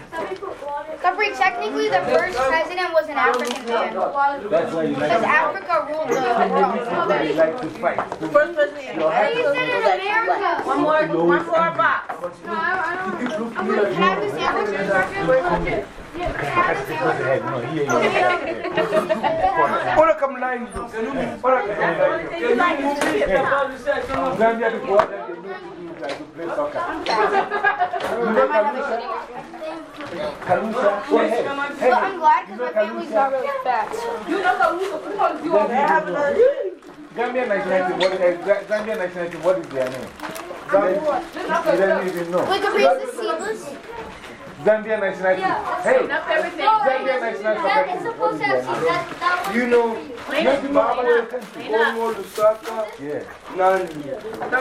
Gabri, technically the first president was an African man. That's why you like Because to Africa ruled the world. That's why you like to fight. First president in You said in America. One more, one more box. No, I don't. Can I have this sandwich? Have this Go ahead, you do to do is like to play soccer. You know I'm glad because my family's not really fat. Gambia nationality, what, uh, Zambia nationality, what is their name? You don't even know. Is seedless? Zambia nationality. Hey, Zambia nationality. That is supposed to have seeds. That, that You know, Maybe Mama country. Congo, Lusaka, Yeah. Nani.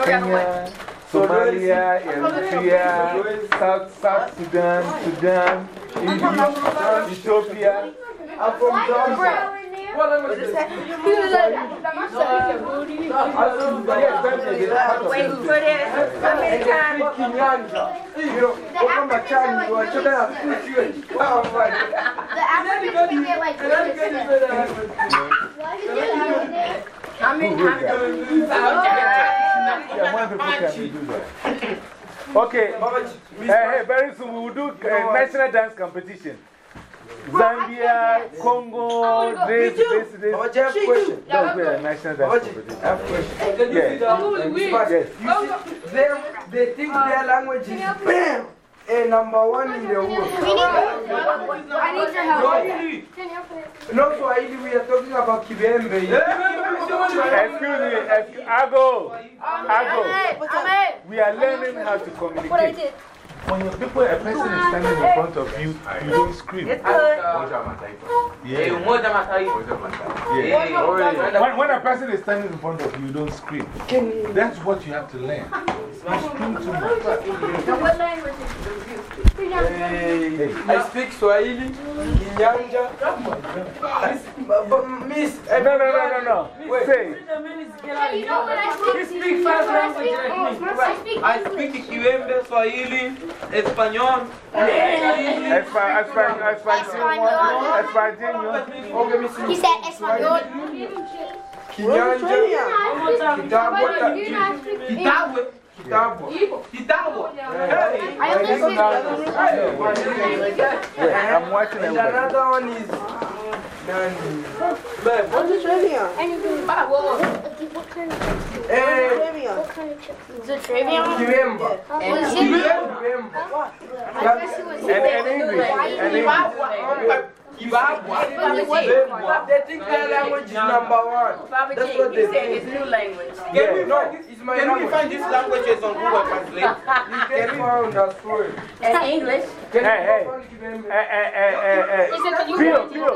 Kenya, Somalia, Eritrea, South, South Sudan, Sudan, Egypt, Ethiopia. I'm from Zambia. What language is that? Zambia is part of Wait for this. How many times? You know, what my child you are children are speaking. Wow, right. The Africans can get like How many times? that? Yeah, one people can do that. Okay, hey, hey, very soon we will do uh, national dance competition. Zambia, Congo, this, this, this. But you have a question. That's where the national dance I have a competition. question. Yeah. Yes. You see, them, they think uh, their language is BAM! A number one in the world. I need your help. No Swahili, we are talking about Kibembe. Excuse me, excuse, Ago, Ago. We are learning how to communicate. When your people, a person is standing in front of you, you don't scream. It's good. Yeah. Umoja Mataifa. Yeah. When, when a person is standing in front of you, you don't scream. That's what you have to learn. You scream too much. What language Hey, I speak Swahili, Kinyanja. But, but Miss, eh, No, no, no, no, no. Wait. Say, Hey, you know what I speak? speak five languages I speak I speak Kiwembe, Swahili, Espanol, Espa- Espa- Espa- Espanol. Okay, Miss. He said Espanol. Kinyanja, Kitabwa, Kitabwa. Kitabwa, Kitabwa, Kitabwa. Hey, I understand. Wait, I'm watching and everybody. another one is Nani. Babe, What's Australian? What kind of Hey, Australian. what kind of chicken? Is it Travion? Kiwemba. Was it? Kiwemba. I guess it was. And, and English. And English. Kiwemba. They think their language is number one. That's what they think. new language. Can we, no, it's my Can we find these languages on Google Translate? You can find that story. And English. Hey, hey. Hey, hey, hey, hey, hey. Pio, Pio.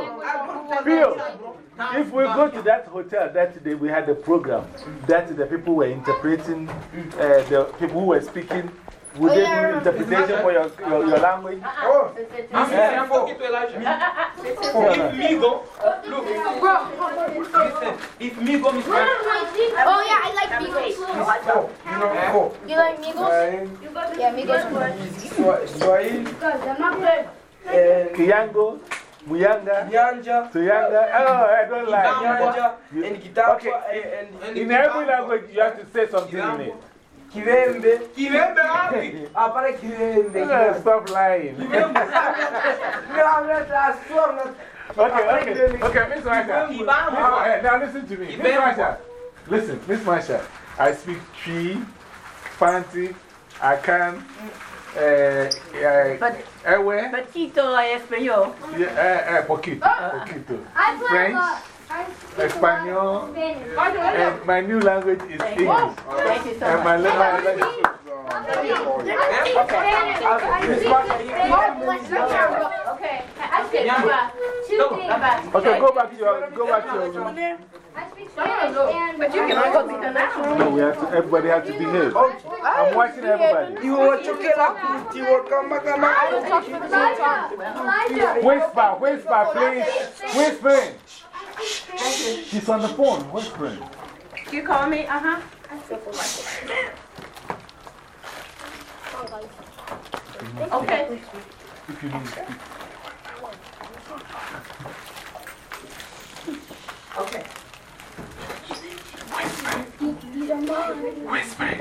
Pio. If we go to that hotel that day, we had a program that the people were interpreting, uh, the people who were speaking. Would they do interpretation for your, your, your language? Ah, ah. Oh, I'm, I'm talking to Elijah. Ah, if Migo, look, listen, if Migo is right, Oh yeah, I like Migos. four. You know, four. You like Migos? Nine, Yeah, Migos. Swa- Swahili, I'm not good. and Kiyango, Muyanga, Nyanja, Tuyanga. Oh, I don't like Nyanja, You- and Kitabwa, Okay. and, and In every language, you have to say something in it. Kiwembe. Kiwembe wapi? Apare Kiwembe. Yeah, Stop lying. No, I'm not, I swear I'm. Okay, okay, okay, Miss Marsha. Miss- Kibamba. eh, Now listen to me. Miss Marsha. Listen, Miss Marsha. I speak tree, fancy, I can, uh, uh, Ewe, Poquito español. yeah, uh, uh, poquito, poquito. I play French, a lot. I speak Espanol, and my new language is English. Thank you so And my language Okay. Okay. Okay, go back to your, go back to your room. But you can go to the next. No, we have to, everybody has to behave. I'm watching everybody. You want to kill her? You want to come back? Whisper, whisper, please. Whispering. She's on the phone, whispering. You call me? Uh-huh. Okay. If you need Okay. Whispering.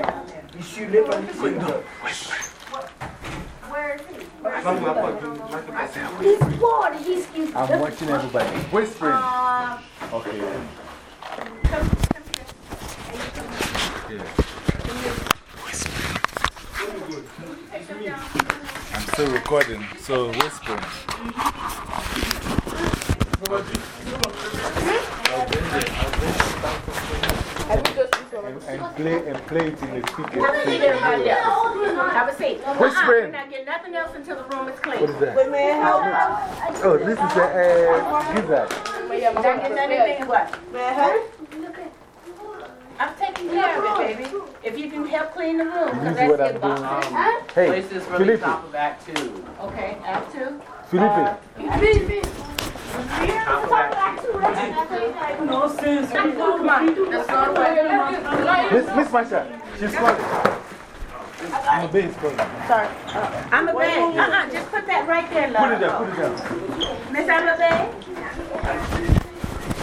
You should live on this window. Where is he? He's bored. He's, he's I'm watching everybody. Whispering. Uh, Okay. I'm still recording, so whispering. And, and play, and play it in the speaker. Have a seat, everybody else. Have a seat. Whispering. We're not getting nothing else until the room is clean. What is that? Oh, this is a uh, gizzard. Not getting anything what? I'm taking care of it, baby. If you can help clean the room, You because see what that's I'm your doing? box. Hey, Places for the Felipe. top of that too. Okay, act two. Felipe. No sense. Come on, let's go away. Miss, Miss Masha, she's calling. I'm a base calling. Sorry. I'm a bag. Uh-uh, just put that right there, love. Put it down, put it down. Miss I'm a bag?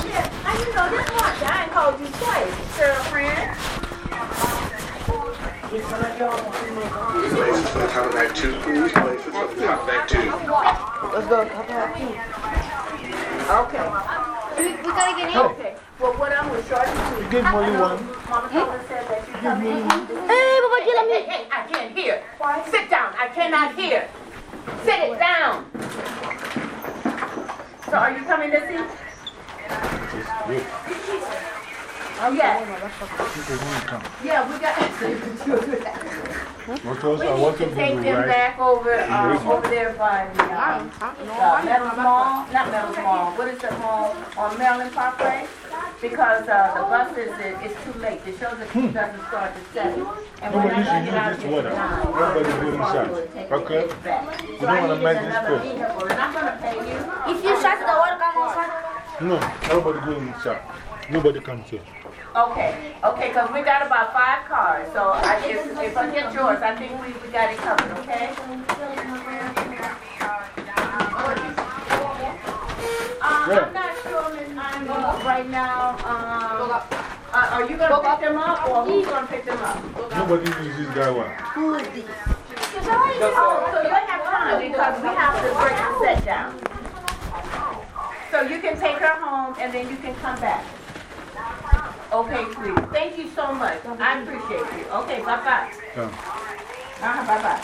Yeah, how you know this one? I ain't called you twice, girlfriend. Top of for the top of that two. Let's go. Top of that two. Okay. We, we gotta get in. Okay. Well, what I'm with Shorty too. Give me one. You. Hey, Baba, let me. I can't hear. Why? Sit down. I cannot hear. Sit it down. So are you coming this evening? Oh, yeah. Yeah, we got. What else? We I need to to take them right. back over, In uh, over there by the, uh, uh, Meadows Mall, not Meadows Mall, what is that mall, on Maryland Parkway? Because, uh, the buses, it- it's too late, the show that doesn't start at seven. And we're Nobody not should gonna get out use this here water. till nine. Everybody go inside. Okay? We So don't want to need mess another this place. and I'm gonna pay you. If you shut the water, come outside. No, everybody go inside. Nobody comes here. Okay, okay, because we got about five cars, so I, if, if I get yours, I think we, we got it covered, okay? Uh, Yeah. I'm not sure, Miss Ivy, right now, um, uh, are you gonna pick them up, or who's gonna pick them up? Nobody uses that one. Who is this? Oh, so you have time, because we have to break the set down. So you can take her home, and then you can come back. Okay, please. Thank you so much. I appreciate you. Okay, bye-bye. Yeah. Uh-huh, bye-bye.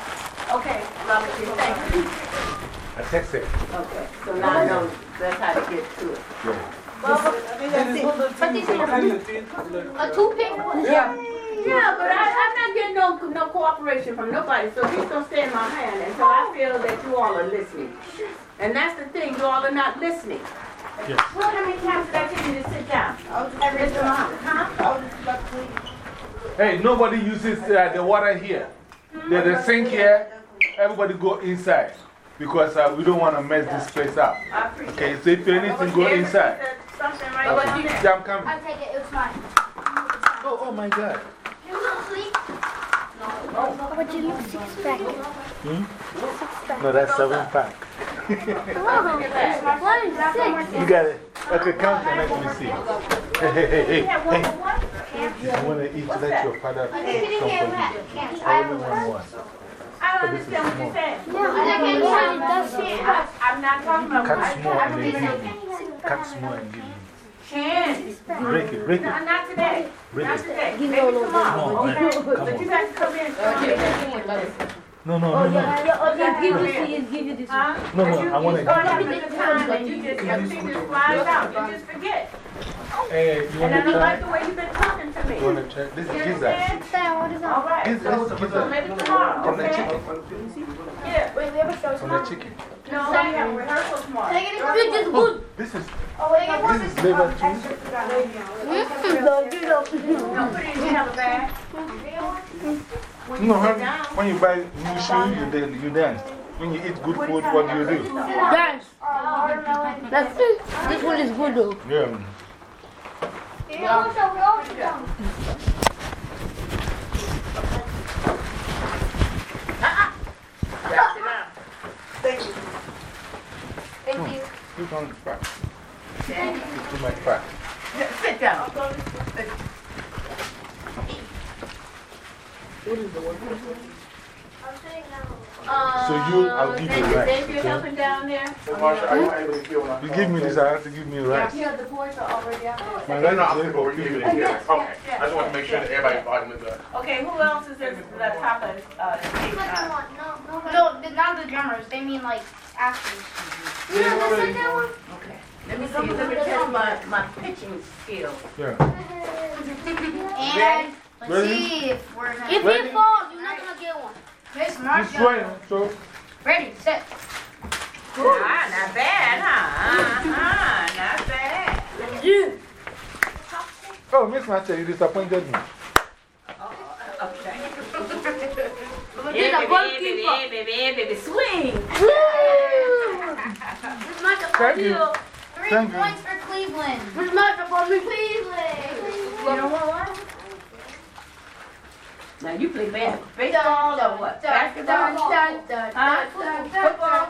Okay, love you. Thank you. I text it. Okay, so now I know that's how to get to it. Yeah. A toothpick? Yeah. Yeah, but I, I'm not getting no, no cooperation from nobody, so he's gonna stay in my hand until I feel that you all are listening. And that's the thing, you all are not listening. Yes. Well, how many times did I tell you to sit down? Mr. Muhammad, huh? Hey, nobody uses uh, the water here. There's a sink here. Everybody go inside. Because uh, we don't want to mess this place up. Okay, so if you anything, go inside. Something right over. Yeah, I'm coming. I'll take it. It's mine. Oh, oh my God. You want to sleep? No. But you look six pack. Hmm? No, that's seven pack. What is six? You got it. Okay, count and let me see. Hey, hey, hey, hey. hey. You want to eat, let your father come for you. Only one one. I don't understand what you're saying. Yeah, I'm not talking about Cut small I and don't then give me. Cut small and give me. Can. Break it, break No, not today. Break Not today. Maybe tomorrow. Come on, Okay? But you guys come in. No, no, Oh, no, no. yeah, yeah, oh, yeah, give you, please, give you this one. No, no, I want to Oh, give give you. me the time, and you just, everything just flies out, you just forget. Oh. Hey, you And I don't like the way you've been talking to me. You want to try? This is You gizzard. understand? what is All right, This- this is so gizzard. maybe tomorrow, From the chicken. Yeah, wait, we have a show From the chicken. No, we have rehearsal tomorrow. Take it, this is good. Oh, this is, Oh, wait, no, this is liver too. No, you don't. No, put it in the bag. When No, you when, down. when you buy new shoes, you, dan- you dance. When you eat good food, what do you do? Dance. That's, it. this one is good though. Yeah. yeah. Thank you. Thank you. You don't fat. It's too much fat. Sit down. So you, I'll give you rice. Dave, you're okay? helping down there? Marsha, are you able to hear what You give me this, I have to give me rice. Yeah, the boys are already out My there. rice is there for people. Okay, I just want to make sure that everybody's volume is up. Okay, who else is in the top of, uh, the tape? Uh, No, the- not the drummers. They mean like actors. Okay. Let me see, let me test my, my pitching skill. Yeah. And let's Ready? see if we're gonna. If Ready? he falls, you're not gonna get one. Miss He's Marsha. trying, so. Ready, set. Ah, not bad, huh? Uh-huh, not bad. Oh, Miss Master, you disappointed me. Okay. He's a baby, baby, baby, baby, swing. Miss Marsha, Thank you. Three Thank you. points for Cleveland. Miss Marsha, for me, Cleveland. You know what? Now you play bas- baseball or what? Basketball? Huh? Football?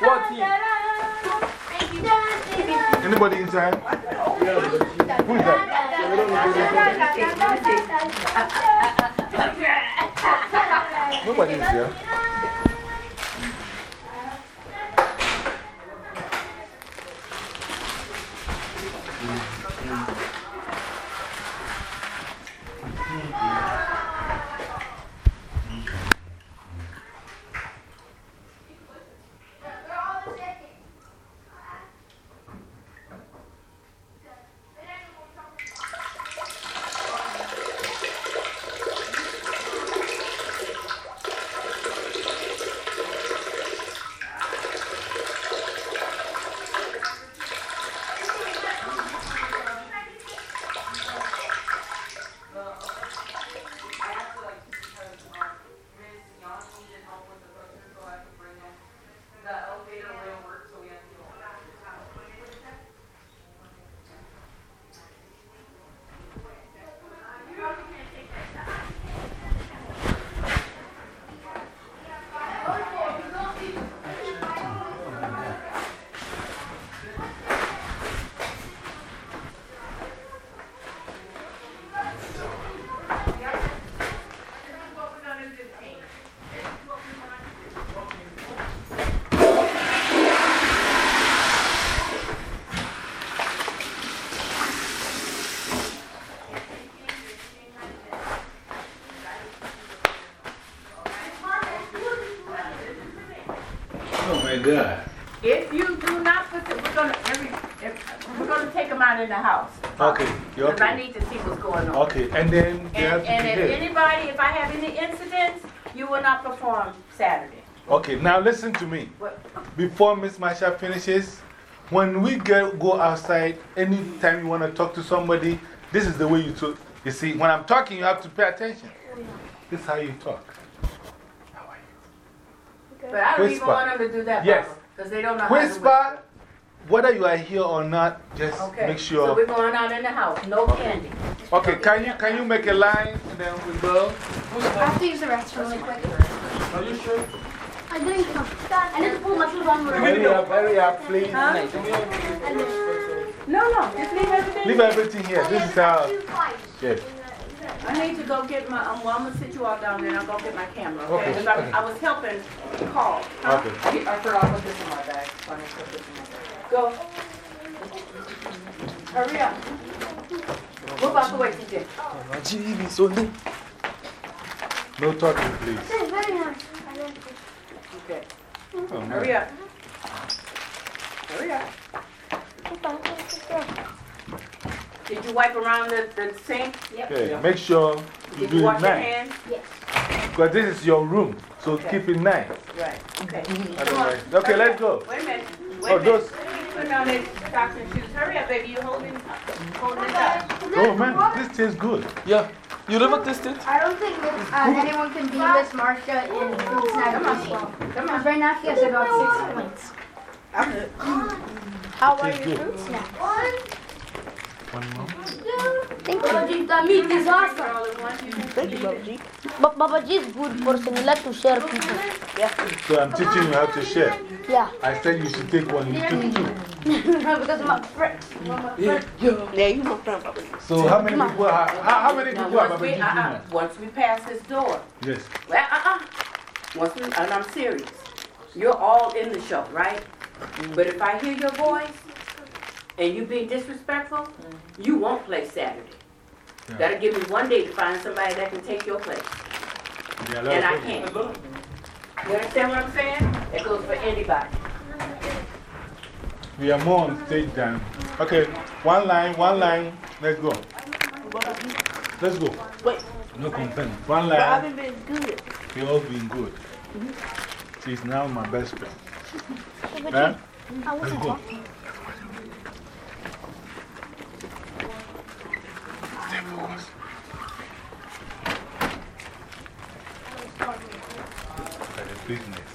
What team? Anybody inside? Who is that? Nobody is here. Oh my God. If you do not put the, we're gonna, every, if, we're gonna take them out in the house. Okay, Because I okay. need to see what's going on. Okay, and then And, and if anybody, if I have any incidents, you will not perform Saturday. Okay, now listen to me. What? Before Miss Marsha finishes, when we get, go outside, anytime you want to talk to somebody, this is the way you talk. You see, when I'm talking, you have to pay attention. This is how you talk. But I don't even want them to do that, Yes. Because they don't know how to Whisper, whether you are here or not, just Okay. make So sure. we're going out in the house, no candy. Okay, can you, can you make a line and then we go? I have to use the restroom really quick. Are you sure? I didn't come. I need to pull my shoes on. Hurry up, hurry up, please. No, no, just leave everything. Leave everything here. This is how. Yes. I need to go get my, um, well, I'm gonna sit you all down and I'll go get my camera, okay? Okay, Because I, okay. I was helping Carl. huh? Okay. I forgot to put this in my bag. so I need to put this in my bag. Go. Hurry up. Move out the way, TJ. No talking, please. This is very nice. I like it. Okay. Oh. Hurry up. Hurry up. Did you wipe around the, the sink? Yep. Okay, make sure you Did do you it wash your nice. hands? Yes. Because this is your room, so Okay. keep it nice. Right, okay. Otherwise, okay, let's go. Wait a minute. Wait Oh, minute. those- Put on those socks shoes. Hurry up, baby. You holding, holding it up. Oh, man, this tastes good. Yeah. You never tasted? I don't think that, uh, anyone can beat Miss Marsha in food snack. Come on. Right now she has about six points. How are Tastes your good. snacks? One more. Thank you. The meat is awesome. Thank you, Babaji. But Babaji is good person. He like to share people. So I'm teaching you how to share. Yeah. I said you should take one, you took two. because my friend. Yeah, you my friend, Baba Babaji. So how many people are, how, how many people are once we, uh, uh, once we pass this door, Yes. well, uh-uh. Once we, and I'm serious. You're all in the show, right? But if I hear your voice and you being disrespectful, mm-hmm. you won't play Saturday. Yeah. That'll give me one day to find somebody that can take your place. There are a lot And I can't. You understand what I'm saying? That goes for anybody. We are more on stage than. Okay, one line, one line. Let's go. Let's go. Wait. No complaint. One But I line. haven't been good. We all been good. Mm-hmm. She's now my best friend. Babaji, Huh? I Let's wasn't go. talking. Like a business.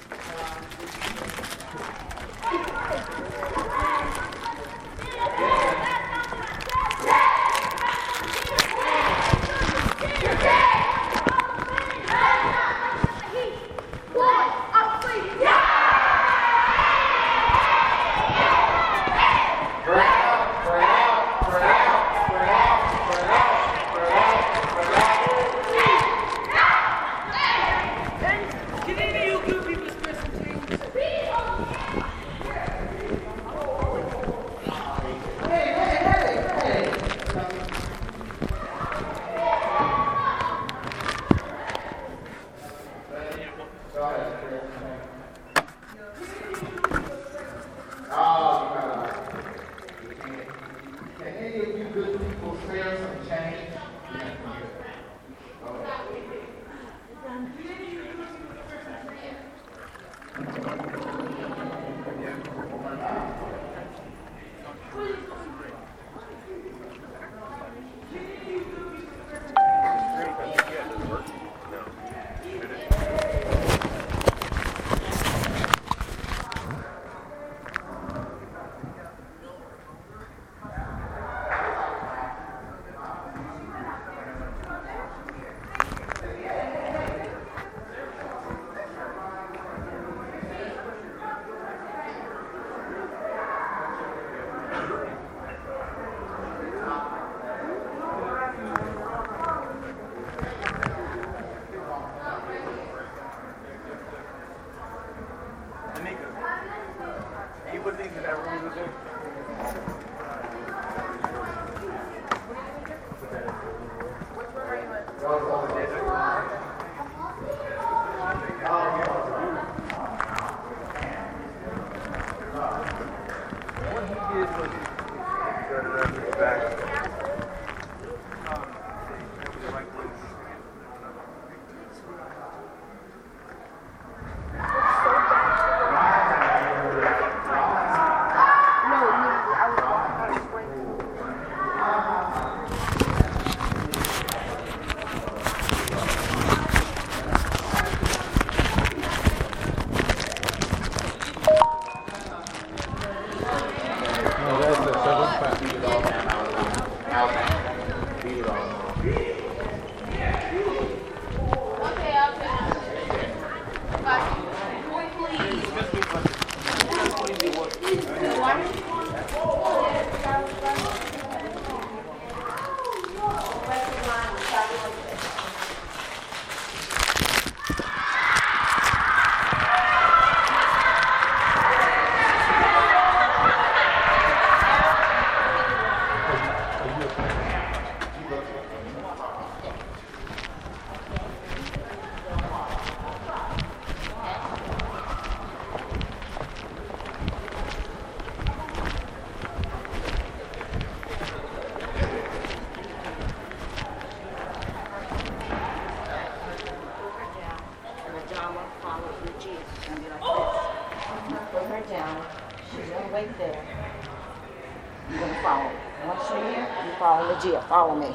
You uh, follow me.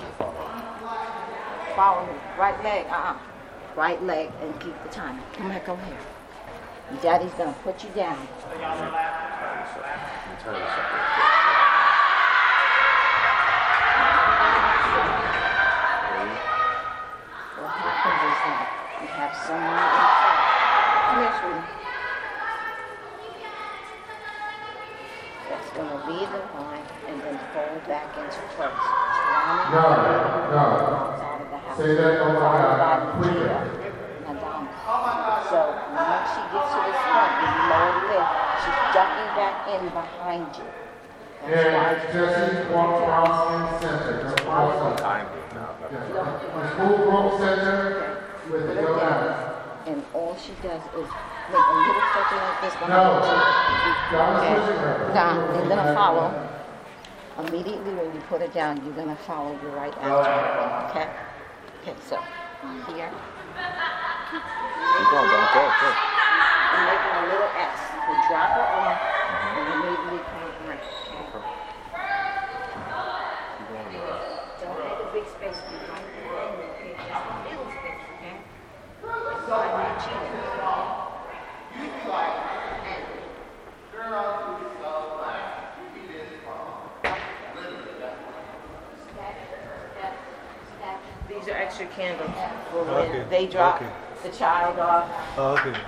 Follow me. Right leg, uh-uh. Right leg and keep the time. Come here, come here. Daddy's gonna put you down. What happens is that you have someone inside. Come here. That's gonna lead the line and then fold back into place. Surrounding No, no. out of the house. Say that over Followed by loud, quicker. Madonna. So once she gets to this point, you lower the lid, she's ducking back in behind you. And Jesse walk across in center. Just cross up. Yeah. The school group center with the go down. And all she does is make a little circle like this behind No. you. Is Okay. pushing her. Down, you're gonna follow. Immediately when you put it down, you're gonna follow your right after okay? Okay, so, here. Keep going, don't go, go. And making a little S. You drop her off and immediately come right, okay? Don't make a big space behind the end, okay? Just a little space, okay? Behind that chin. These are extra candles for when Okay, they drop okay. the child off. Okay.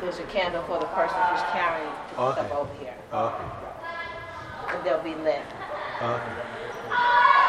There's a candle for the person who's carrying stuff Okay. over here. Okay. And they'll be lit. Okay.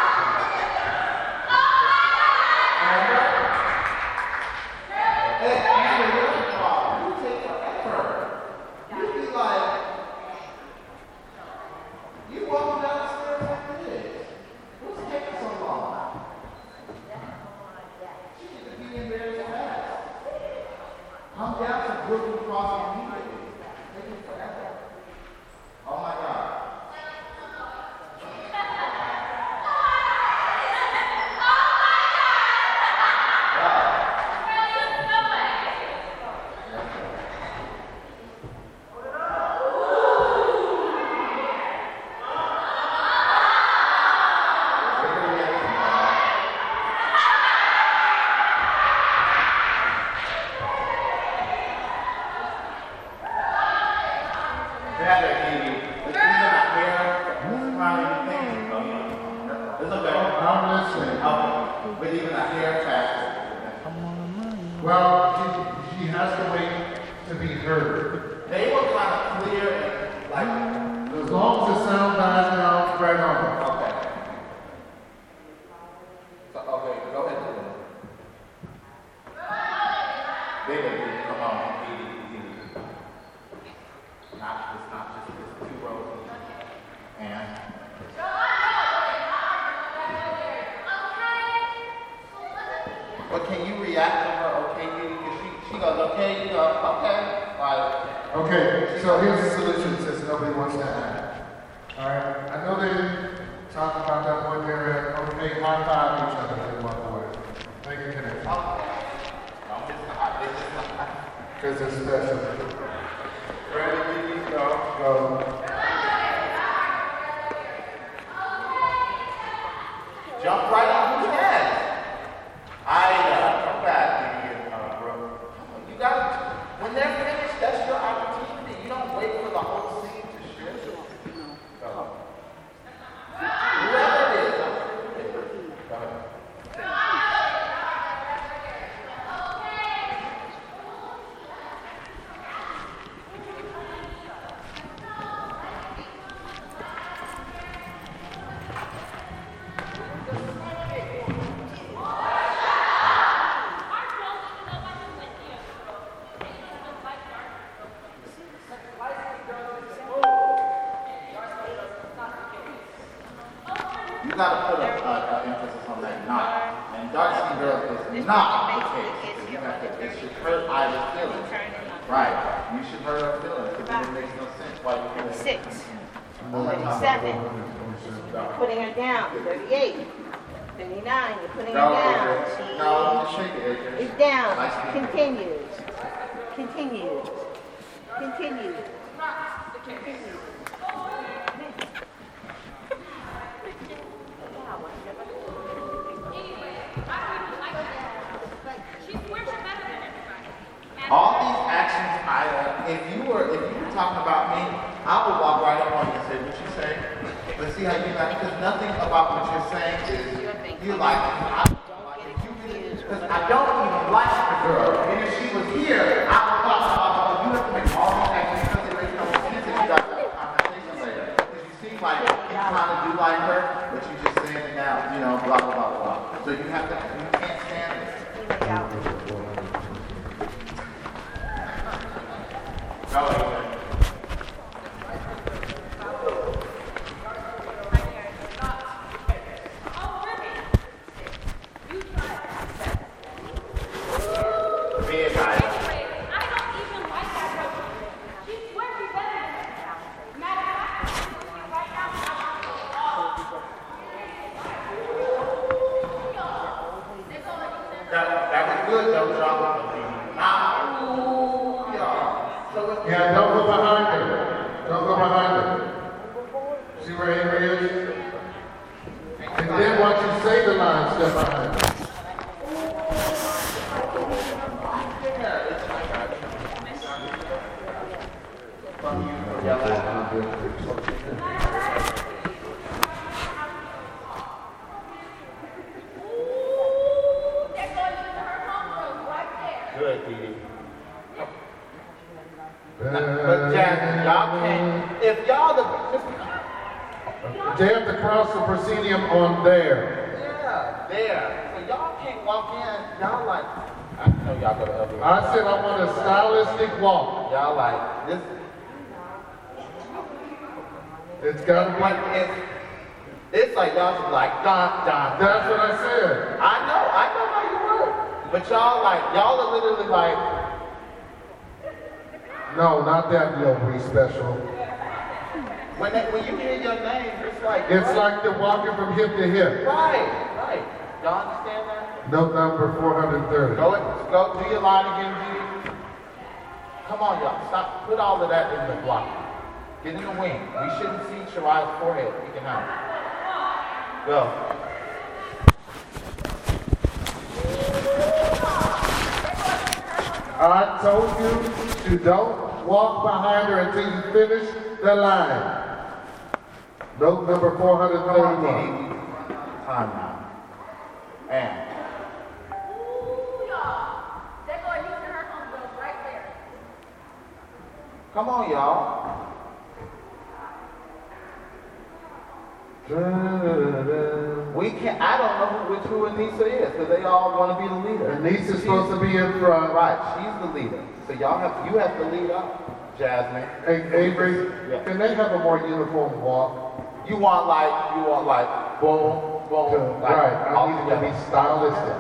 Number 431. Time now. And. Come on, y'all. We can't, I don't know which who Anissa is, because they all want to be the leader. Anissa's supposed to be in front. Right, she's the leader. So y'all have, you have to lead up, Jasmine. Hey, Avery, can they have a more uniform walk? You want like, you want like, boom, boom, like, Right, I all need it to be stylistic.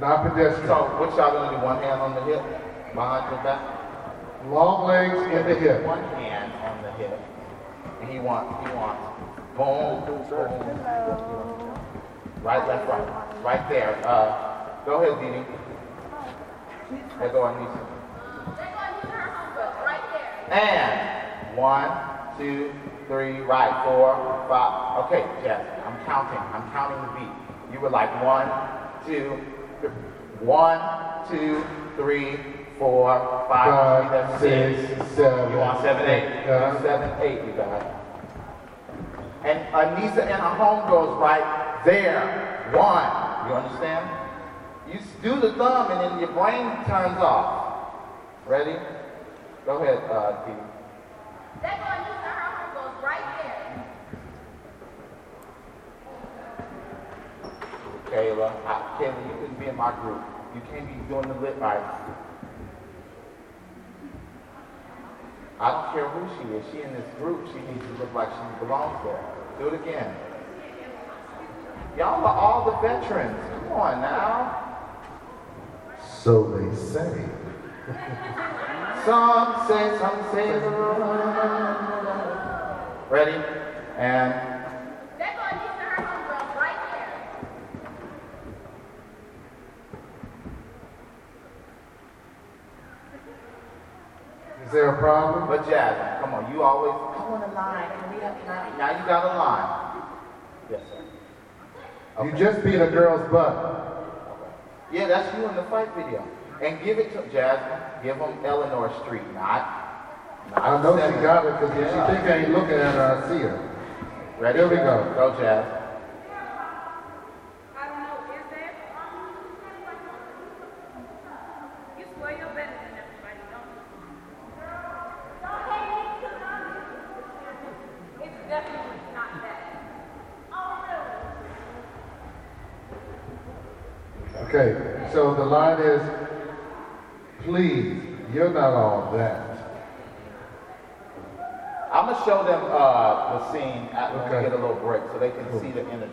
Not pedestrian. So, what y'all gonna do? One hand on the hip, behind your back? Long legs in the hip. One hand on the hip. And he wants, he wants, boom, boom, boom. Right, left, right. Right there. Uh, go ahead, Dee Dee. There go Anissa. And one, two, three, right, four, five. Okay, Jess, I'm counting. I'm counting the beat. You were like one, two, th- one, two, three, four, five, Five, that's six. six, seven, You want seven, eight? uh-huh. Seven, eight, you got. And Anissa and her homegirls right there. One. You understand? You do the thumb and then your brain turns off. Ready? Go ahead, uh, Dee. Kayla, I, Kayla, you couldn't be in my group. You can't be doing the lip bites. I don't care who she is. She in this group. She needs to look like she belongs there. Do it again. Y'all are all the veterans. Come on now. So they say. Some say, some say. Ready? And Is there a problem? But Jasmine, come on, you always, I want a line. Can we have a line? now you got a line. Yes, sir. You just beat a girl's butt. Yeah, that's you in the fight video. And give it to Jasmine. Give them Eleanor Street, not. I know she got it because if she think I ain't looking at her, I see her. Ready? Here we go. Go, Jazz. I don't know, is that? You swear you're better than everybody, don't you? It's definitely not that. Okay, so the line is, please, you're not all that. I'm going to show them uh, the scene at, when Okay. we get a little break so they can see the energy.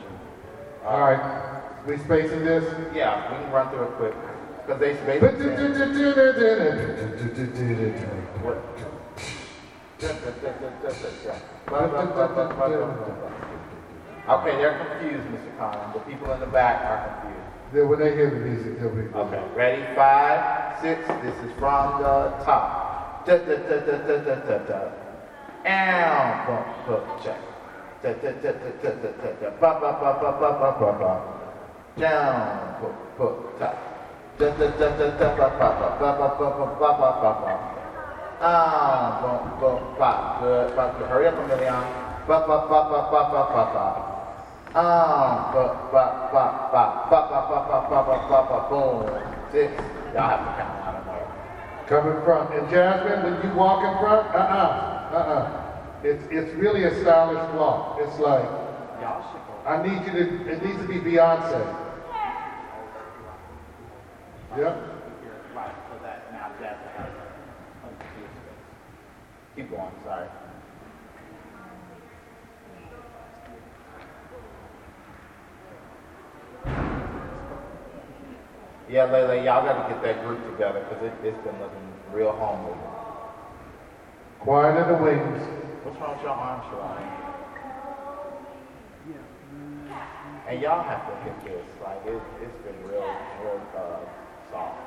All right, we spacing this? Yeah, we can run through it quick. Because they What? Okay, they're confused, Mr. Collins. The people in the back are confused. Then when they hear the music, they'll be. Okay, ready? Five, six. This is from the top. Da da da da da da da da. And bump, bump, check. Da da da da da da da da. Ba ba ba ba ba ba ba ba. Down, bump, bump, top. Da da da da da ba ba ba ba ba ba ba ba ba ba ba. Ah, bump, bump, ba. Good, ba. Good. Hurry up, Emilion. Ba ba ba ba ba ba ba ba. Ah, ba ba ba ba ba ba ba ba ba ba ba ba boom. Six. Y'all have to count. I don't know. Come in front. And Jasmine, when you walk in front, uh-uh, uh-uh. It's, it's really a stylish walk. It's like, Y'all should go. I need you to, it needs to be Beyonce. Yep. Right, so that now Jasmine has. Keep going, sorry. Yeah, Lele, y'all gotta get that group together because it, it's been looking real homely. Quiet in the wings. What's wrong with your arms, Shalani? And y'all have to hit this. Like, it, it's been real, real uh, soft.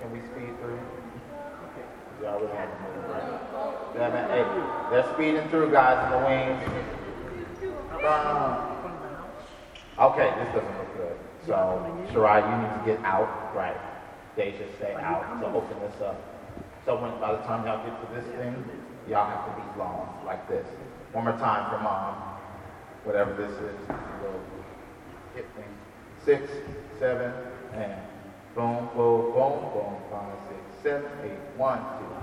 Can we speed through? Y'all really have to move, man, hey, they're speeding through, guys, in the wings. Okay, this doesn't look good. So, Shirai, you need to get out. Right. Deja, stay out to open this up. So when, by the time y'all get to this thing, y'all have to be long, like this. One more time for mom. Whatever this is, little hip thing. Six, seven, and boom, boom, boom, boom. Five, six, seven, eight, one, two,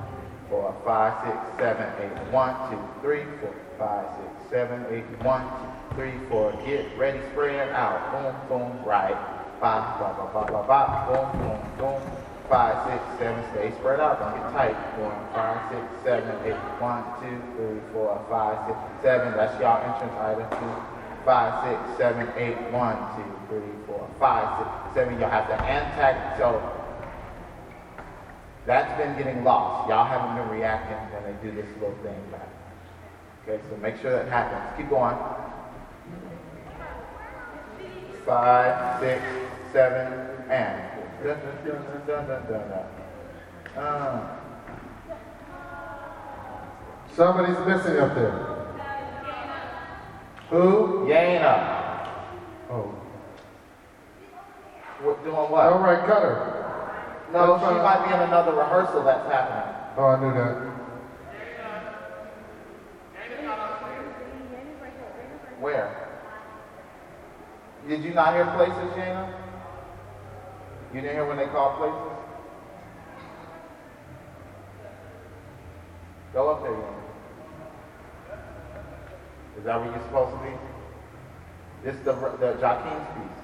four, five, six, seven, eight, one, two, three, four, five, six, seven, eight, one, two, three, four. Get ready, spread out. Boom, boom, right. Five, ba, ba, ba, ba, ba. Boom, boom, boom. Five, six, seven, stay spread out. Don't get tight. Boom, five, six, seven, eight, one, two, three, four, five, six, seven. That's y'all entrance item. Two, five, six, seven, eight, one, two, three, four, five, six, seven. You'll have to antac. So that's been getting lost. Y'all haven't been reacting when they do this little thing back. Okay, so make sure that happens. Keep going. Five, six, seven, and. Dun, dun, dun, dun, dun, dun, dun. Uh, Somebody's missing up there. Who? Yana. Oh. What, doing what? All right, cut her. No, That's she might be in another rehearsal that's happening. Oh, I knew that. Where? Did you not hear places, Jana? You didn't hear when they called places? Go up there, Jana. Is that where you're supposed to be? This is the, the Joaquin's piece.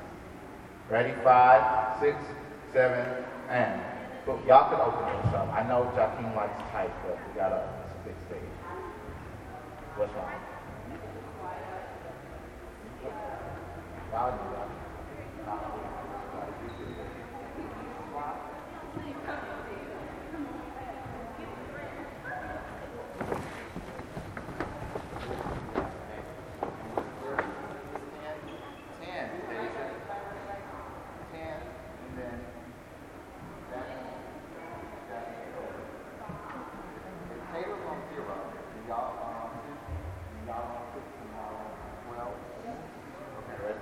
Ready? Five, six, seven, and. But y'all can open this up. I know Joaquin likes tight, but we got a, big stage. What's wrong? Y'all.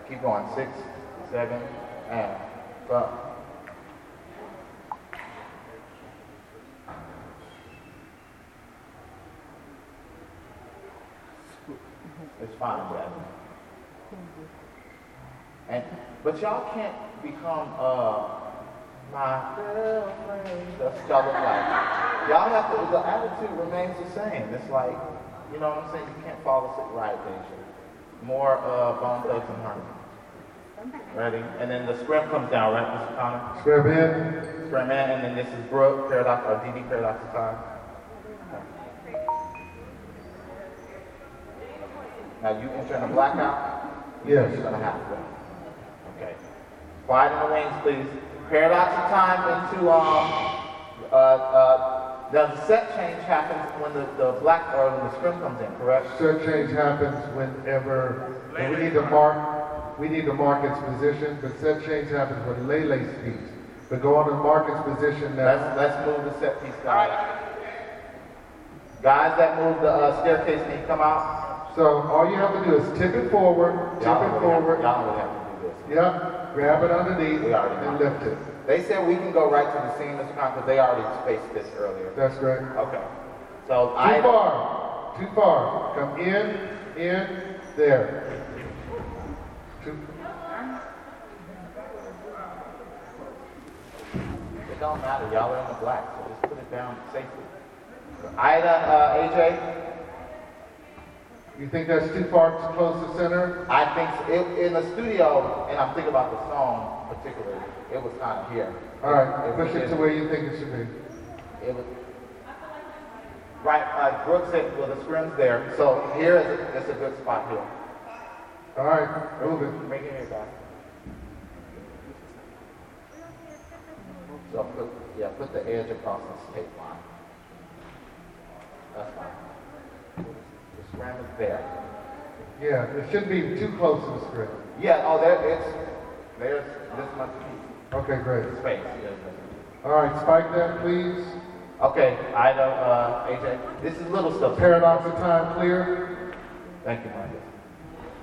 Keep going. Six, seven, and up. It's fine, Jasmine. And, but y'all can't become, uh, my girlfriend. That's what y'all look like. Y'all have to, the attitude remains the same. It's like, you know what I'm saying? You can't follow it right, Deja. More, uh, bone thugs and harmony. Ready? And then the scrim comes down, right, Mr. Connor? Scrim in. Scrim in, and then this is Brooke, paradox, or DD, paradox of time. Now you entering a blackout? Yes. You're gonna have to. Okay. Quiet in the wings, please. Paradox of time into, um, uh, uh, the set change happens when the, the black, or when the scrim comes in, correct? Set change happens whenever, and we need to mark, we need to mark its position, but set change happens when Lele speaks. But go on and mark its position now. Let's, let's move the set piece, guys. Guys that move the uh, staircase, can you come out? So all you have to do is tip it forward, tip it forward. have- Y'all really have to do this. Yep, grab it underneath We already and lift it. They said we can go right to the scene, Mr. Because they already spaced this earlier. That's great. Okay. So Too I. far, too far. Come in, in, there. Too, It don't matter, y'all are in the black, so just put it down safely. Ida, uh, AJ, you think that's too far, too close to center? I think it, in the studio, and I'm thinking about the song particularly, it was not here. All right, we push it did- to where you think it should be. It was. Right, uh, Brooke said, well, the scrim's there, so here is, a- it's a good spot here. All right, move it. Bring it here, guys. So put, yeah, put the edge across this tape line. That's fine. Is there. Yeah, it shouldn't be too close to the script. Yeah, oh, there, it's, there's this much Okay, great. space. yeah, yeah. All right, spike that, please. Okay, Ida, uh, AJ, this is little stuff. Paradox of time clear. Thank you, Marcus.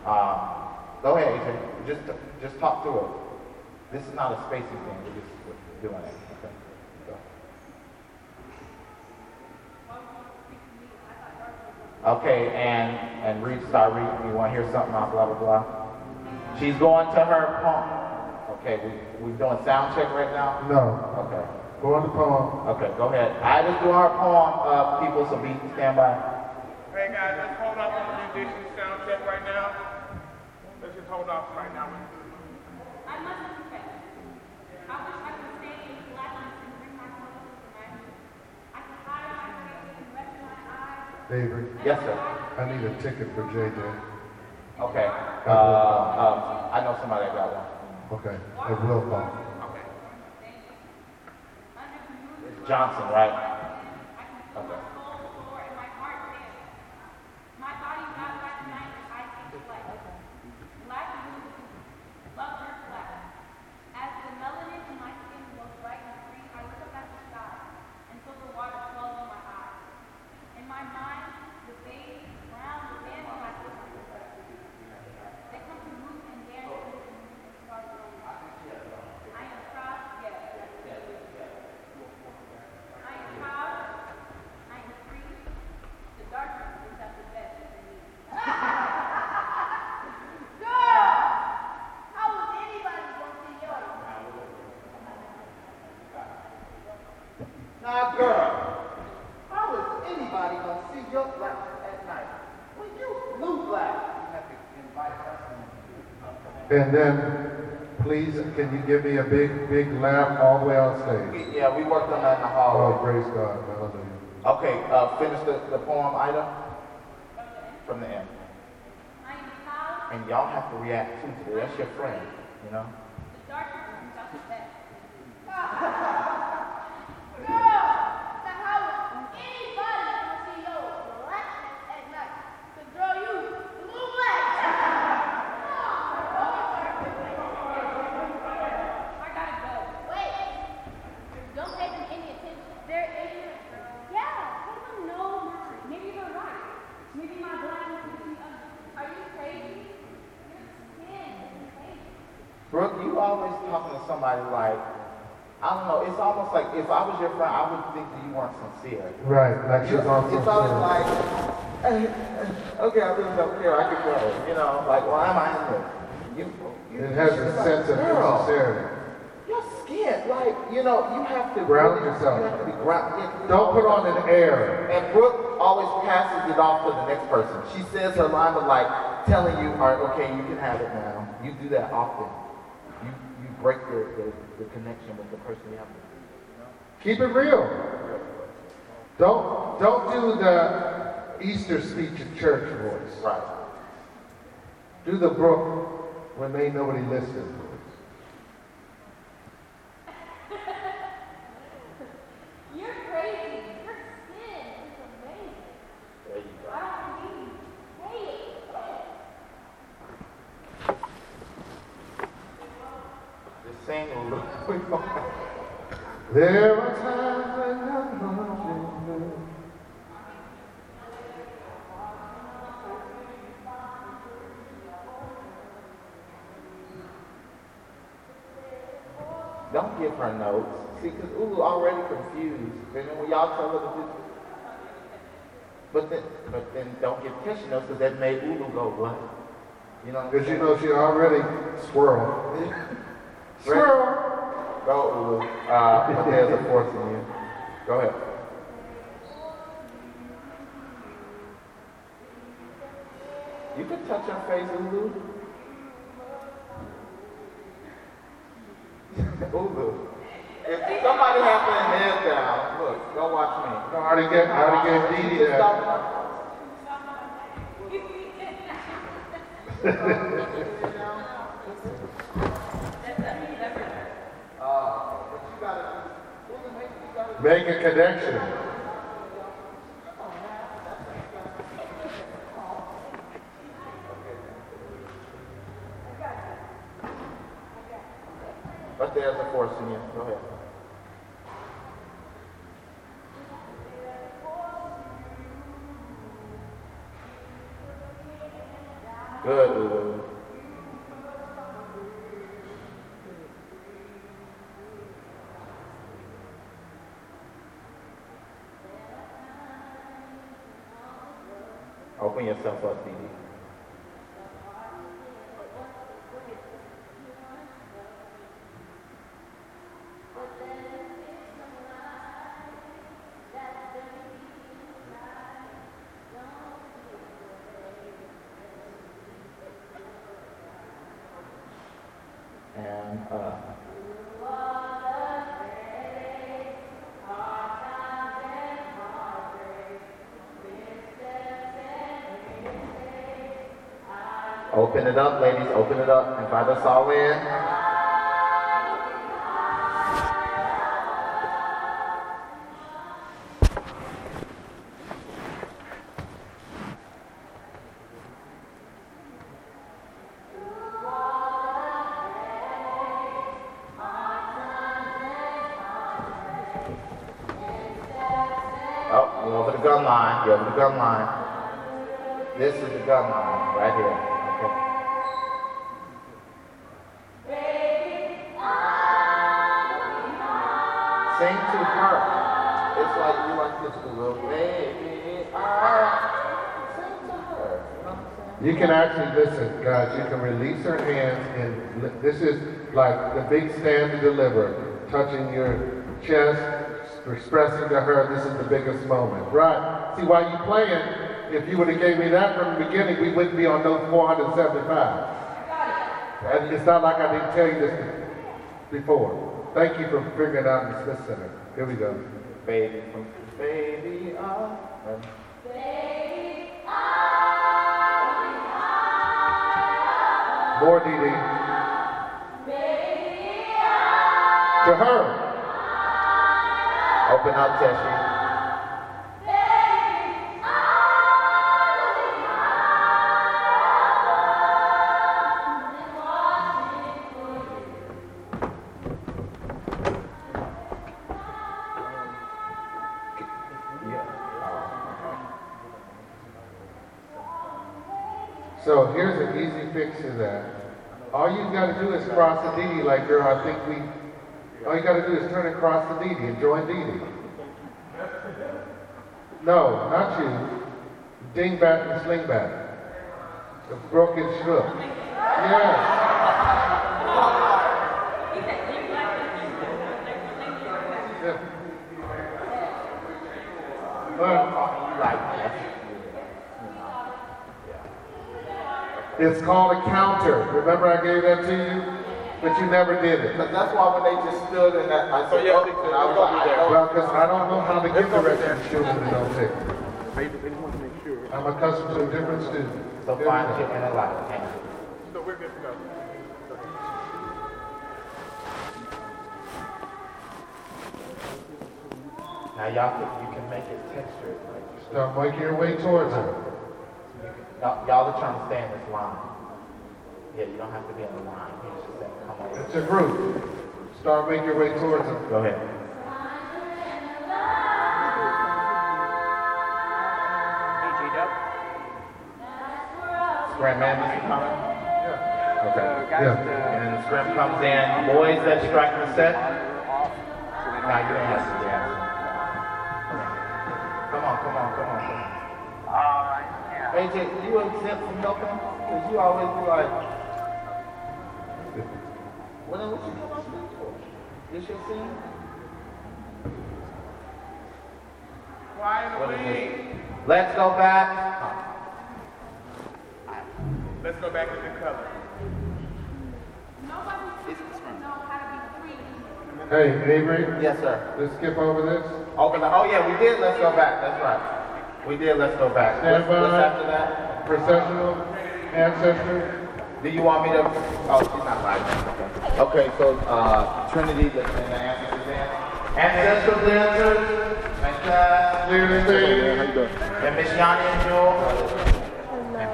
Uh, go ahead, AJ. Just, just talk through it. This is not a spacing thing. We're just doing it. Okay. Go. Okay, and and read, start reading. You want to hear something? Blah blah blah blah. She's going to her poem. Okay, we we doing sound check right now. No. Okay. Go on the poem. Okay, go ahead. I just doing our poem. Uh, people, so be stand by. Hey guys, let's hold off on the musician sound check right now. Let's just hold off right now. I must confess, I wish I could stay in blackness and bring my clothes to my I could hide my face and rest my eyes. Avery. Yes, sir. I need a ticket for JJ. Okay. Uh, um, I know somebody that got one. Okay, it will call. Okay. It's Johnson, right? Okay. My body not black night, I see black. Black moves, love her black. As the melanin in my skin glows bright and free, I look up at the sky and feel the water flow in my eyes. In my mind, the baby, brown, the band on my footsteps. They come to move and dance with the music starts rolling. I am proud, yes. I am proud, I am free. The darkness is at the best for me. Girl! How was anybody gonna see yours? Now, girl, how is anybody gonna see your black at night? When you blue black, you have to invite us. And then, please, can you give me a big, big laugh all the way on stage? We- Yeah, we worked on that in the Oh, hallway. praise God, hallelujah. Okay, uh, finish the, the poem, Ida, from the end. I am proud, And y'all have to react too to it. That's your friend, you know? the darkness is at the best. Girl! Now how was anybody gonna see your blackness at night? 'Cause girl, you blue black. I gotta go. Wait. Don't pay them any attention. They're ignorant, girl. Yeah, let them know mine. Maybe they're right. Maybe my blackness is the other. Are you crazy? Your skin is talking to somebody like, I don't know, it's almost like if I was your friend, I would think that you weren't sincere. Right, like she's on It's always like, okay, I really don't care, I could go. You know, like, why am I in this? You, you, It has a she's like, sense of "Girl, insincerity. You're scared. Like, you know, you have to Ground yourself. You have to be ground, Don't put on an air. and Brooke always passes it off to the next person. She says her line, of like telling you, all right, okay, you can have it now. You do that often. You, you break the, the, the connection with the person you have to. Keep it real. Don't, don't do the Easter speech at church voice. Right. Do the Brooke when they nobody listening voice. You're crazy. Your skin is amazing. There you go. I don't need Hey. Just sing. There are times when I'm lonely. Don't give her notes. See, because Ulu already confused. And then when y'all tell her to do. But then, but then don't give Kesha notes because that made Ulu go, what? You know Because you know she already squirrel. Squirrel. Go, Ulu. Uh, but there's a force in you. Go ahead. You can touch her face, Ulu. Ulu. If somebody has their head down, look, go watch me. No, I already get, I already gave Dee Dee Make a connection. But there's a force in you. Go ahead. Good, Ulu. Open Open it up, ladies. Open it up. Invite us all in. Like the big stand to deliver, touching your chest, expressing to her this is the biggest moment. Right? See, while you playing, if you would have gave me that from the beginning, we wouldn't be on those 475. And it's not like I didn't tell you this before. Thank you for figuring it out in the Smith Center. Here we go. Baby, baby, ah. More Dee To her. Open up, Tessie. So here's an easy fix to that. All you gotta do is cross the Dee like girl, I think we, all you gotta do is turn and cross the Dee Dee and join Dee Dee. No, not you. Dingbat and slingbat. The broken shrook. Yes. It's called a counter. Remember I gave that to you? But you never did it. But that's why when they just stood and that, I said, yeah, oh, they and I was like, I. Well, because I don't know how to give directions to children that don't take. I just want to make sure. I'm accustomed to a different student. So find chicken alive. Thank you. So we're good to go. Now y'all can, you can make it textured. Like, Start making your way towards her. y'all, y'all are trying to stay in this line. Yeah, you don't have to be in the line. It's a group. Start making your way towards them. Go ahead. Scram man, is coming? Yeah. Okay. Yeah. Uh, and then the scrim comes in. Boys that strike the set. Now you don't have to dance. Come on, come on, come on, come on. AJ, you exempt from helping? Because you always be like, what else you come up here for? This your scene? What is this? Let's go back. Let's go back to the color. Hey, Avery, Yes, sir. let's skip over this. Open the, oh yeah, we did, let's go back, that's right. We did, let's go back. Stand What's, what's by. after that? Processional ancestor. Do you want me to, oh, she's not live. Okay, so, uh, Trinity, the, and the ancestors dance. Ancestral dancers, like that. Clearly. And Miss Yanni and Jewel.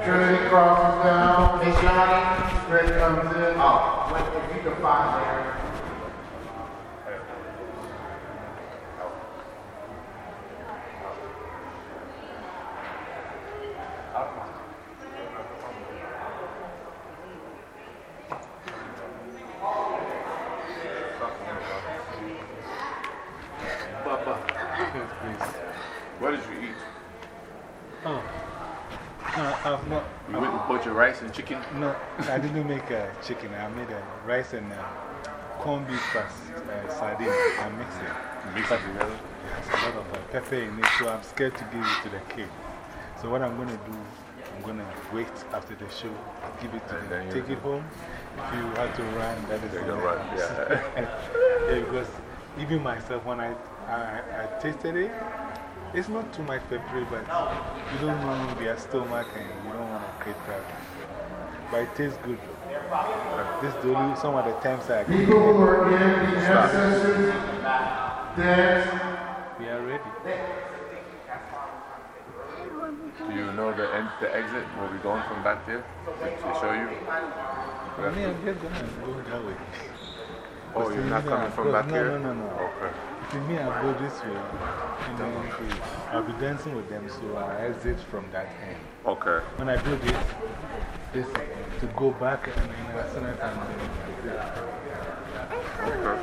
Trinity crosses down. Miss Yanni. Greg comes in. Oh, if you can find there. What did you eat? Oh. No, I've not. You went and bought your rice and chicken? No, I didn't make a chicken. I made a rice and uh, corned beef plus uh, sardine. I mixed it. Mix it together? There's a lot of uh, pepper in it, so I'm scared to give it to the kid. So, what I'm going to do, I'm going to wait after the show, give it to And them, take it home. If you have to run, that is the run, yeah. yeah. Because even myself, when I, I, I tasted it, it's not too much peppery, but you don't know their stomach and you don't want to create problem. But it tastes good. This is the only, some of the times I People who are in the ancestors dance. We are ready. Do you know the, en the exit where we're going from back there? To show you? I mean, I'm just going to go that way. Oh, you're not coming from go- back no, here? No, no, no. Okay. To me, I go this way. And then I'll be dancing with them, so I exit from that end. Okay. When I do this, this to go back and then as soon as I'm Okay.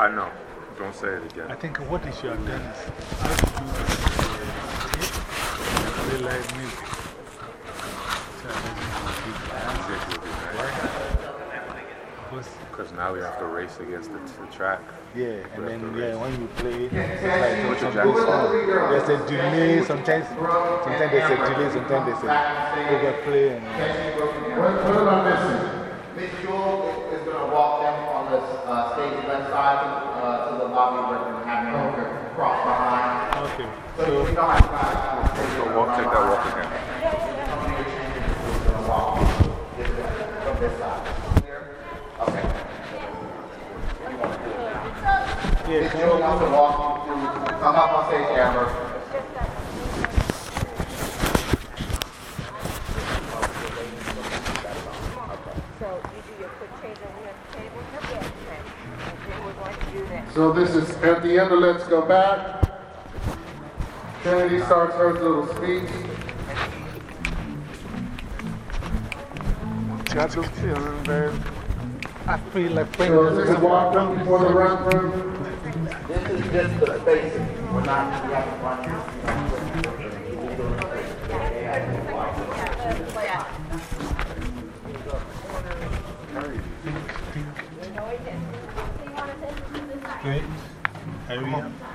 I know. Don't say it again. I think what they should have done is let's do this uh, play live music. So I don't know, Music would be nice. Because Because now we have to race against the, the track. Yeah, and then yeah, when you play, Put like your some jacket song, there's a delay, sometimes, sometimes there's a delay, sometimes there's a overplay. And, What, what am I missing? Miss Jewel is going to walk them on the uh, stage left side to, uh, to the lobby where they're having them cross behind. okay, So we don't have to. So walk, take that walk again. From this side. Okay. Yeah, Miss Jewel wants to walk through, come up on stage, Amber. So you do your quick change over here at the table? Okay. And then we're going to do that. So this is at the end of Let's Go Back. Kennedy starts her little speech. got those children there. I feel like playing So this take a walk up before the restroom. This is just the basic. We're not, we have to up.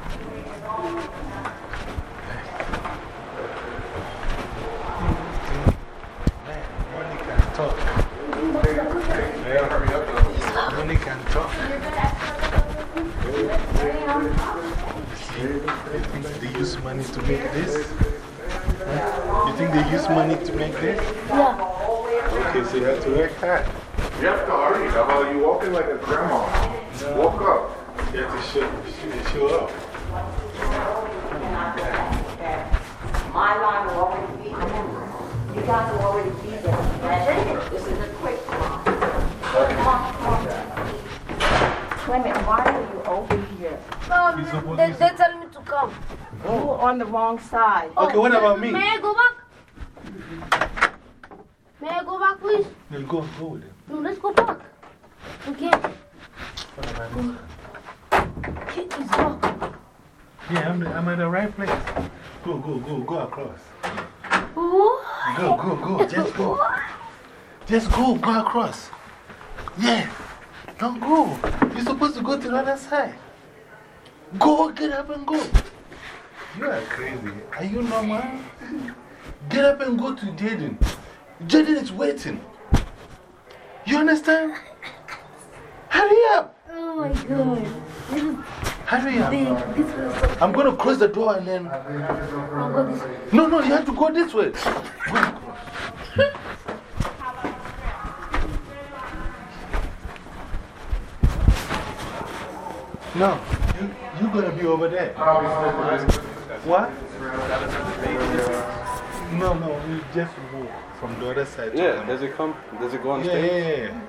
Use money to make this? You think they use money to make this? Yeah. Okay, so you have to work hard. You have to hurry. How about you walking like a grandma? Walk up. You have to show, show, show up. My line will already be there. You guys will already be there. And this is a quick one. Come on, come on. Wait a minute, why are you over here? Um, they, they tell me to come. You were on the wrong side. Okay, what about me? May I go back? May I go back, please? Then go, go with it. No, let's go back. We can't. What about this? Kid is locked. Yeah, I'm, I'm at the right place. Go, go, go, go across. What? Go, go, go. Just go. Just go, go across. Yeah. Don't go. You're supposed to go to the other side. Go, get up and go. You are crazy. Are you normal? Get up and go to Jaden. Jaden is waiting. You understand? Hurry up. Oh my god. This is Hurry up. big. So I'm going to close the door and then. I'll go this way. No, no, you have to go this way. Go across. No, you, you're going to be over there. What? No, no, we just walk from the other side. Yeah, does it come? Does it go on Yeah, stage? yeah, yeah.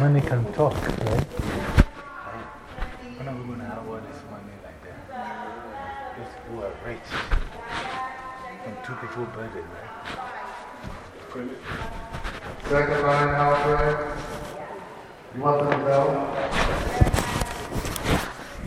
Money can talk, right? When are we going to have all this money like that? Those people are rich. And two people birthday, right? Second line, Alfred. You want them to go?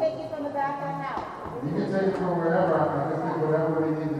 take it from the back of the house? You can take it from wherever, I just think whatever we need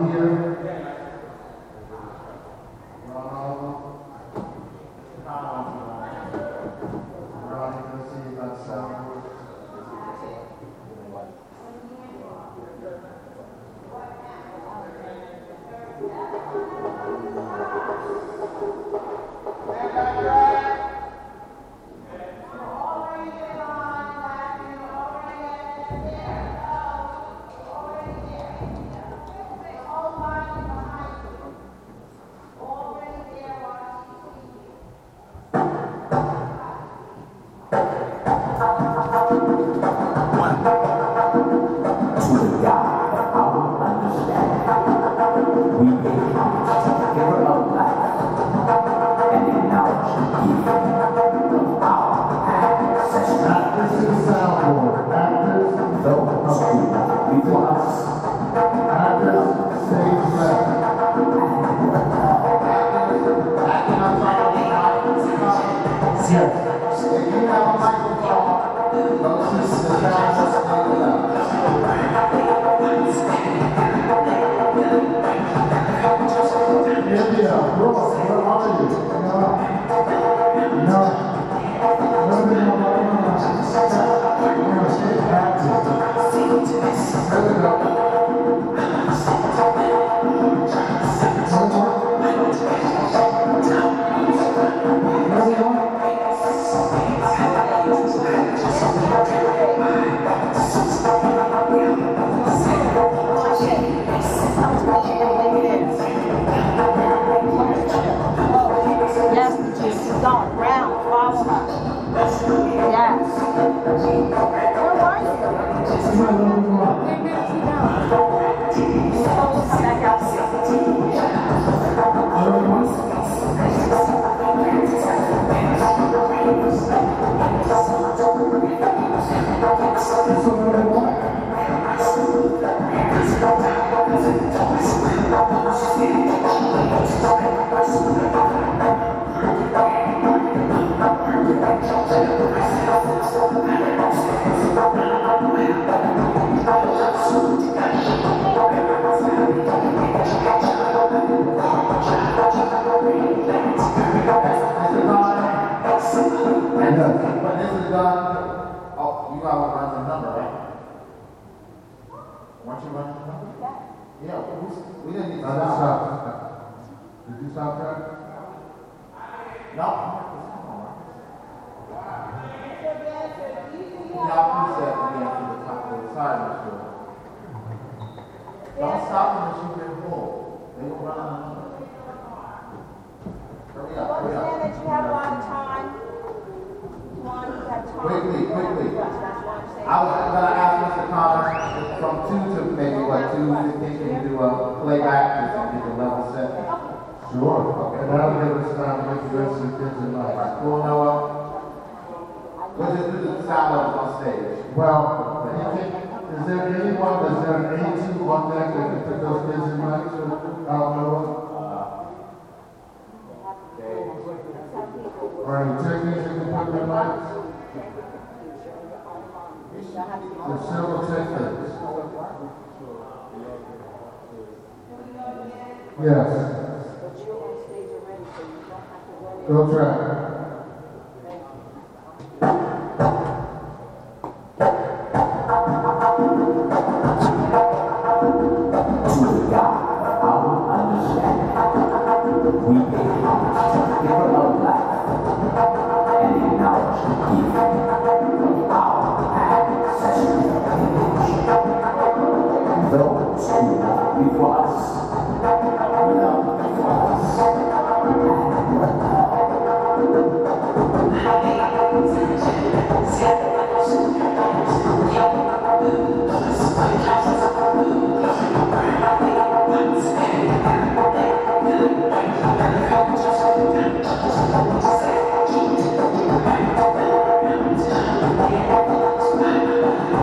Ronnie here?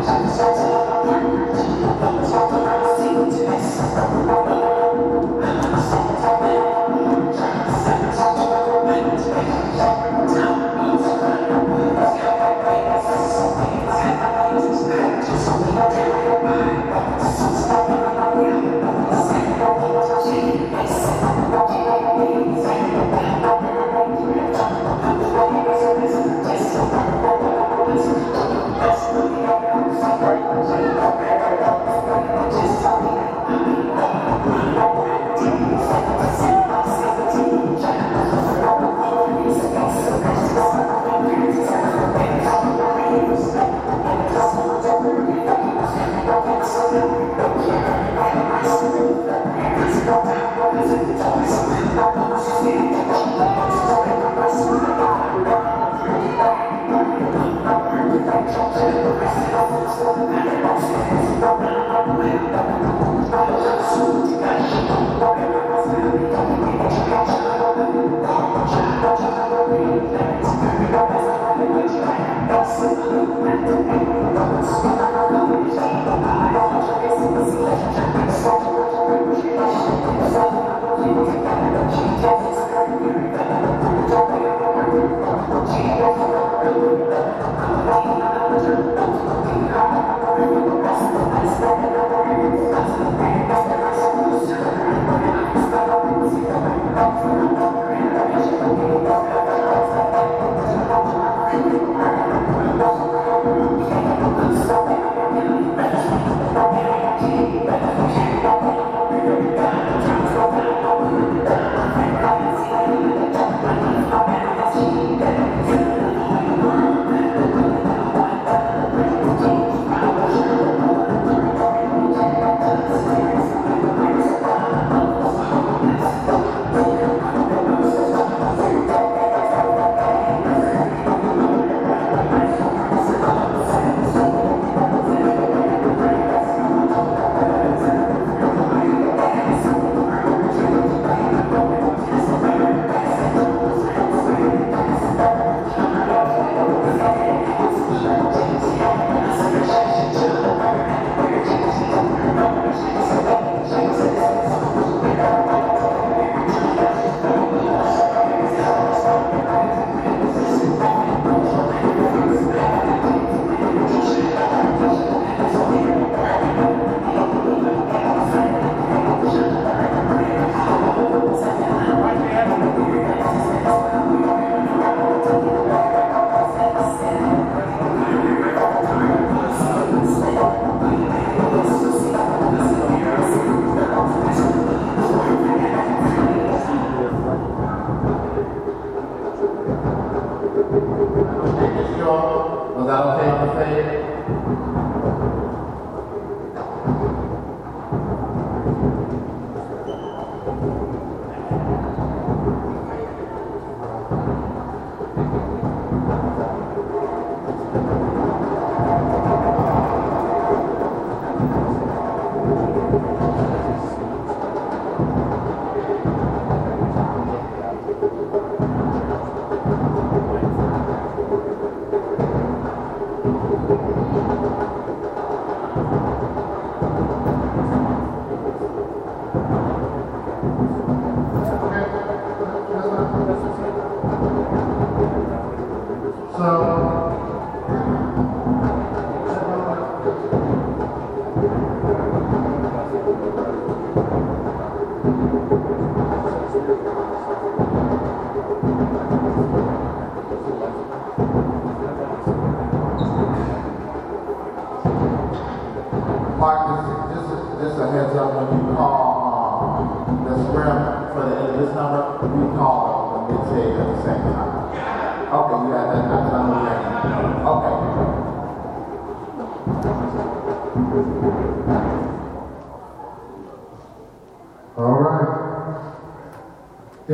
Yes.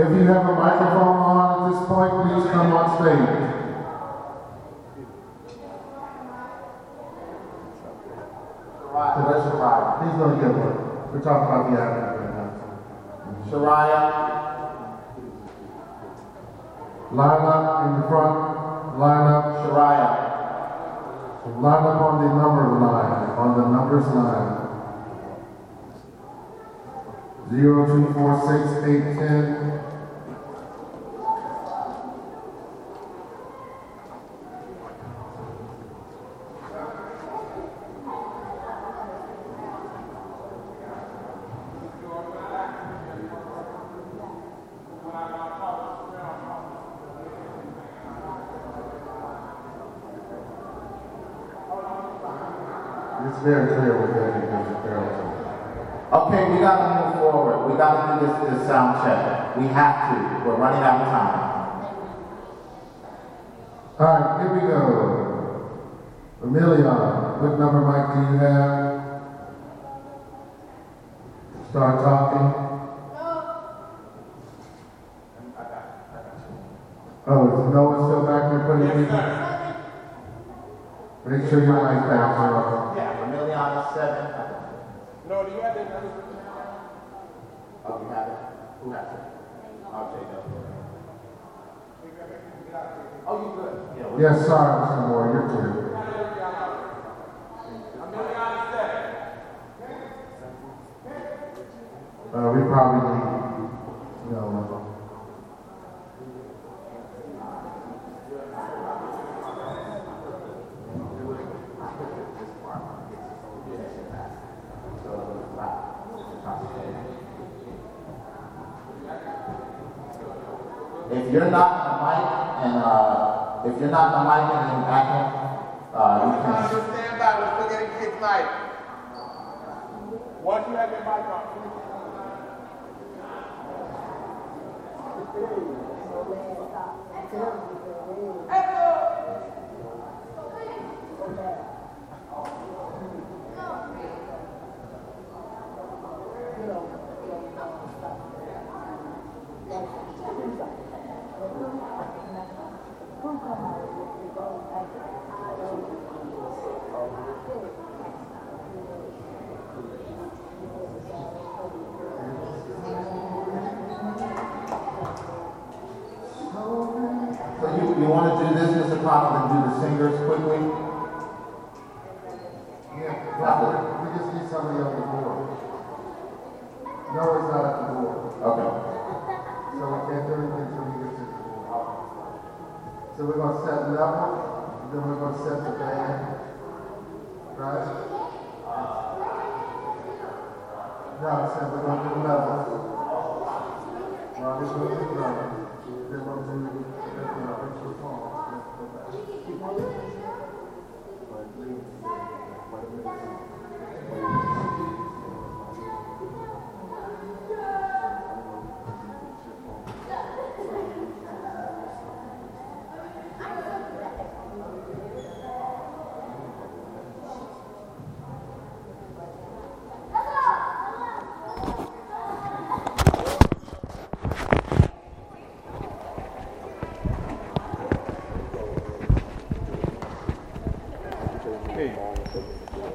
If you have a microphone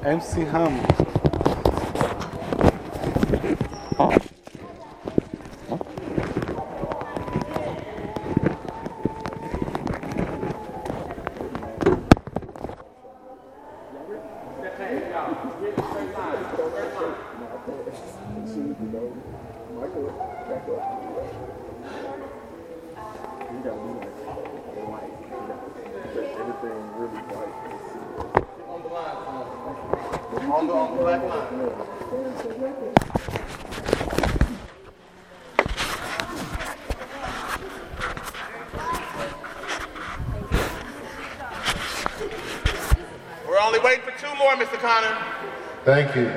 MC Ramos. We're waiting for two more, Mr. Connor. Thank you.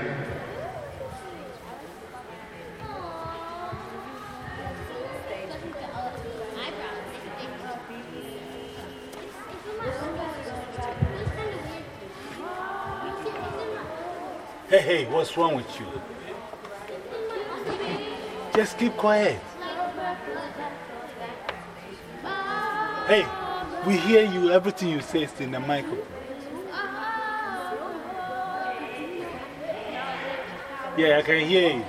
Hey, hey, what's wrong with you? Just keep quiet. Hey, we hear you, everything you say is in the microphone. Yeah, I can hear you.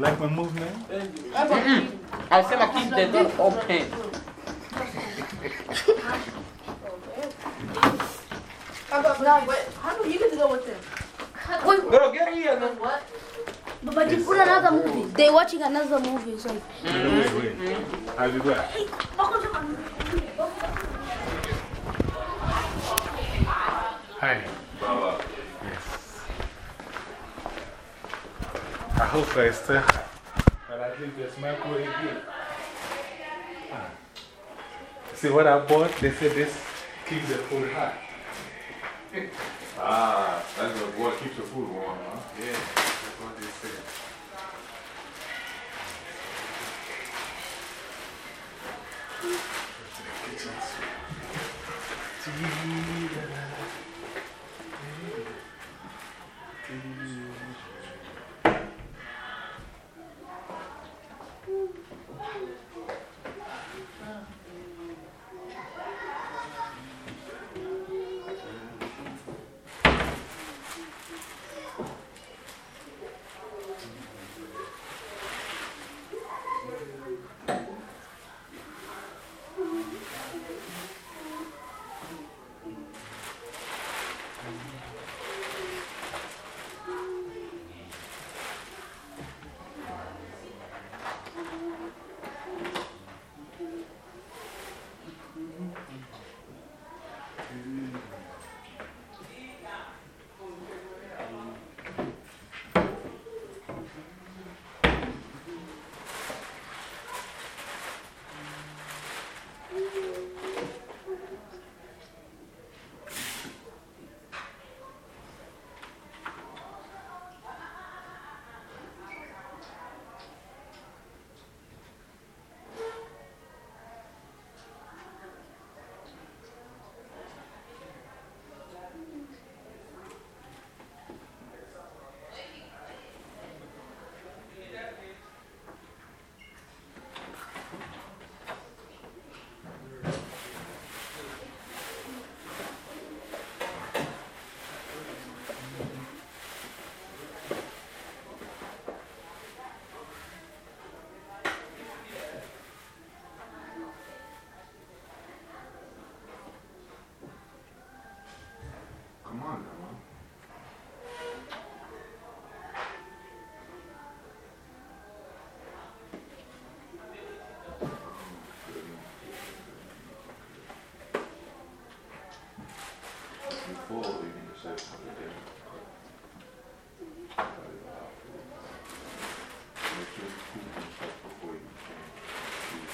You like my movement? I said I keep the door open. No, but how do you get to go with them? Wait, Girl, get here, man. What? Baba G, put another movie. They watching another movie. It's like. Wait, wait, wait. I'll be back. Hope I still hot. But at least there's microwave here. Ah. See what I bought? They said this keeps the food hot. Ah, that's what keeps the food warm, huh? Yeah, that's what they said. Come on now. Before leaving the set for the day. Make sure you cool yourself before you change.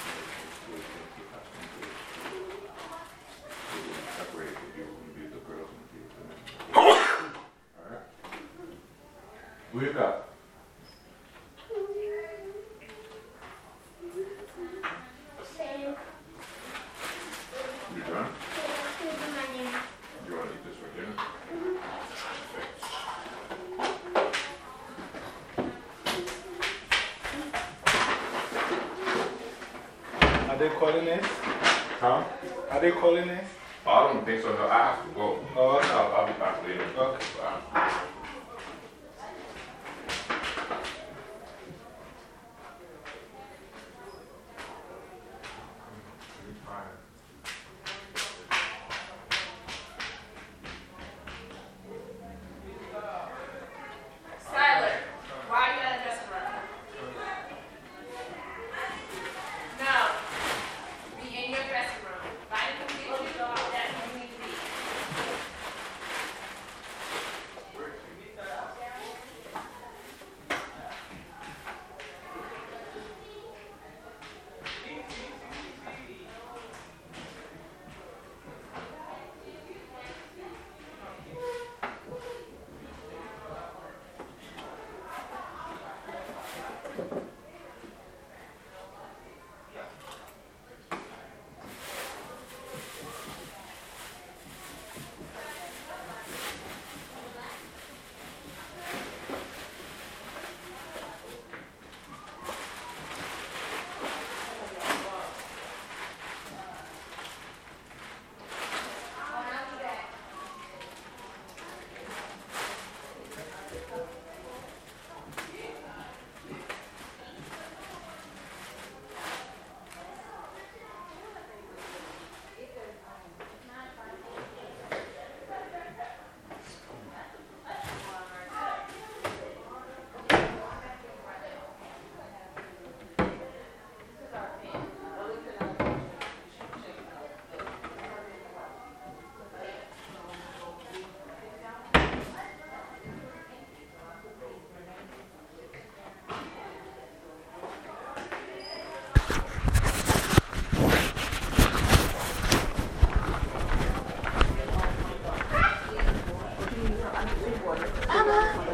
Separate the you and be the girls and be the men. Alright? Who you got? You done? You want to eat this for dinner? Are they calling it? Huh? Are they calling it? I don't think so. No, I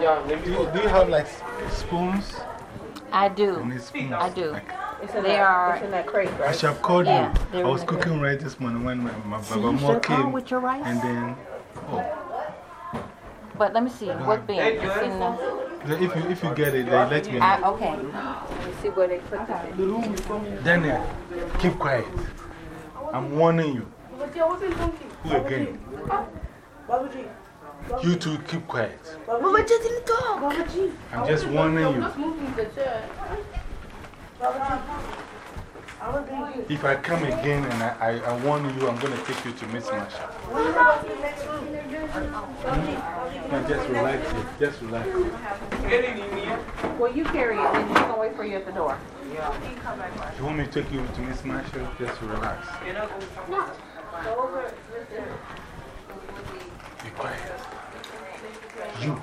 Do you, do you have like spoons? I do. I spoons. I do. It's in They that, are. It's in that crate, I should have called Yeah, you. I was in cooking right this morning when my, my See, Baba you Mo should've came. with your rice. And then, oh, But let me see. What bin? In the. if you, if you get it, then let me know. I, okay. Let me see where they put that. Daniel, keep quiet. I'm warning you. Who again? You two keep quiet. Baba G didn't talk. Baba G. I'm just warning you. If I come again and I, I, I warn you, I'm going to take you to Miss Marsha. No, just relax it. Just relax it. Well, you carry it, and she's going to wait for you at the door. Yeah. You want me to take you to Miss Marsha? Just relax. Be quiet. You.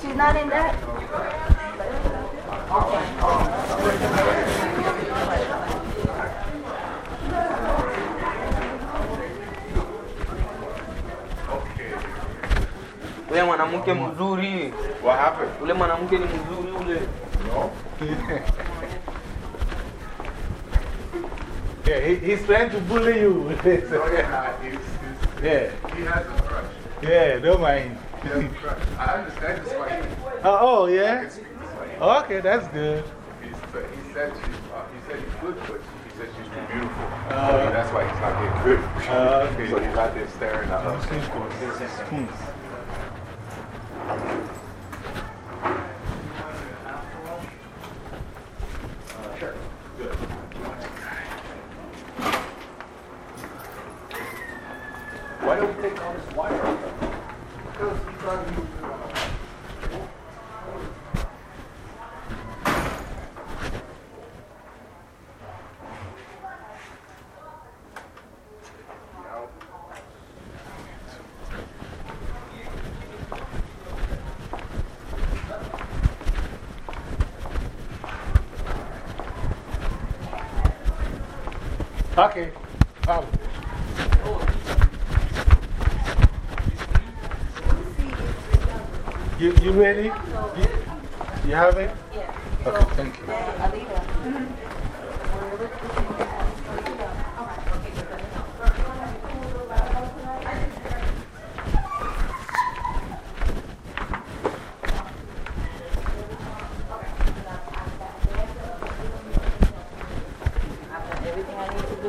She's not in that. Ule mwanamke mzuri. What happened? Ule mwanamke ni mzuri ule. Yeah, he, he's trying to bully you. No, he's not. He's, he's, yeah. he has a crush. Yeah, don't mind. He has a crush. I understand his fight. Oh, oh, yeah? Okay, that's good. He's, but he said she's, uh, he said he's good, but he said she's too beautiful. Uh, so that's why he's not getting good. Uh, okay. So he's out there staring at her. Why don't we take all this wire? Because he's trying to use Okay. Wow. Ready? You, you have it? Yeah. Okay, thank you.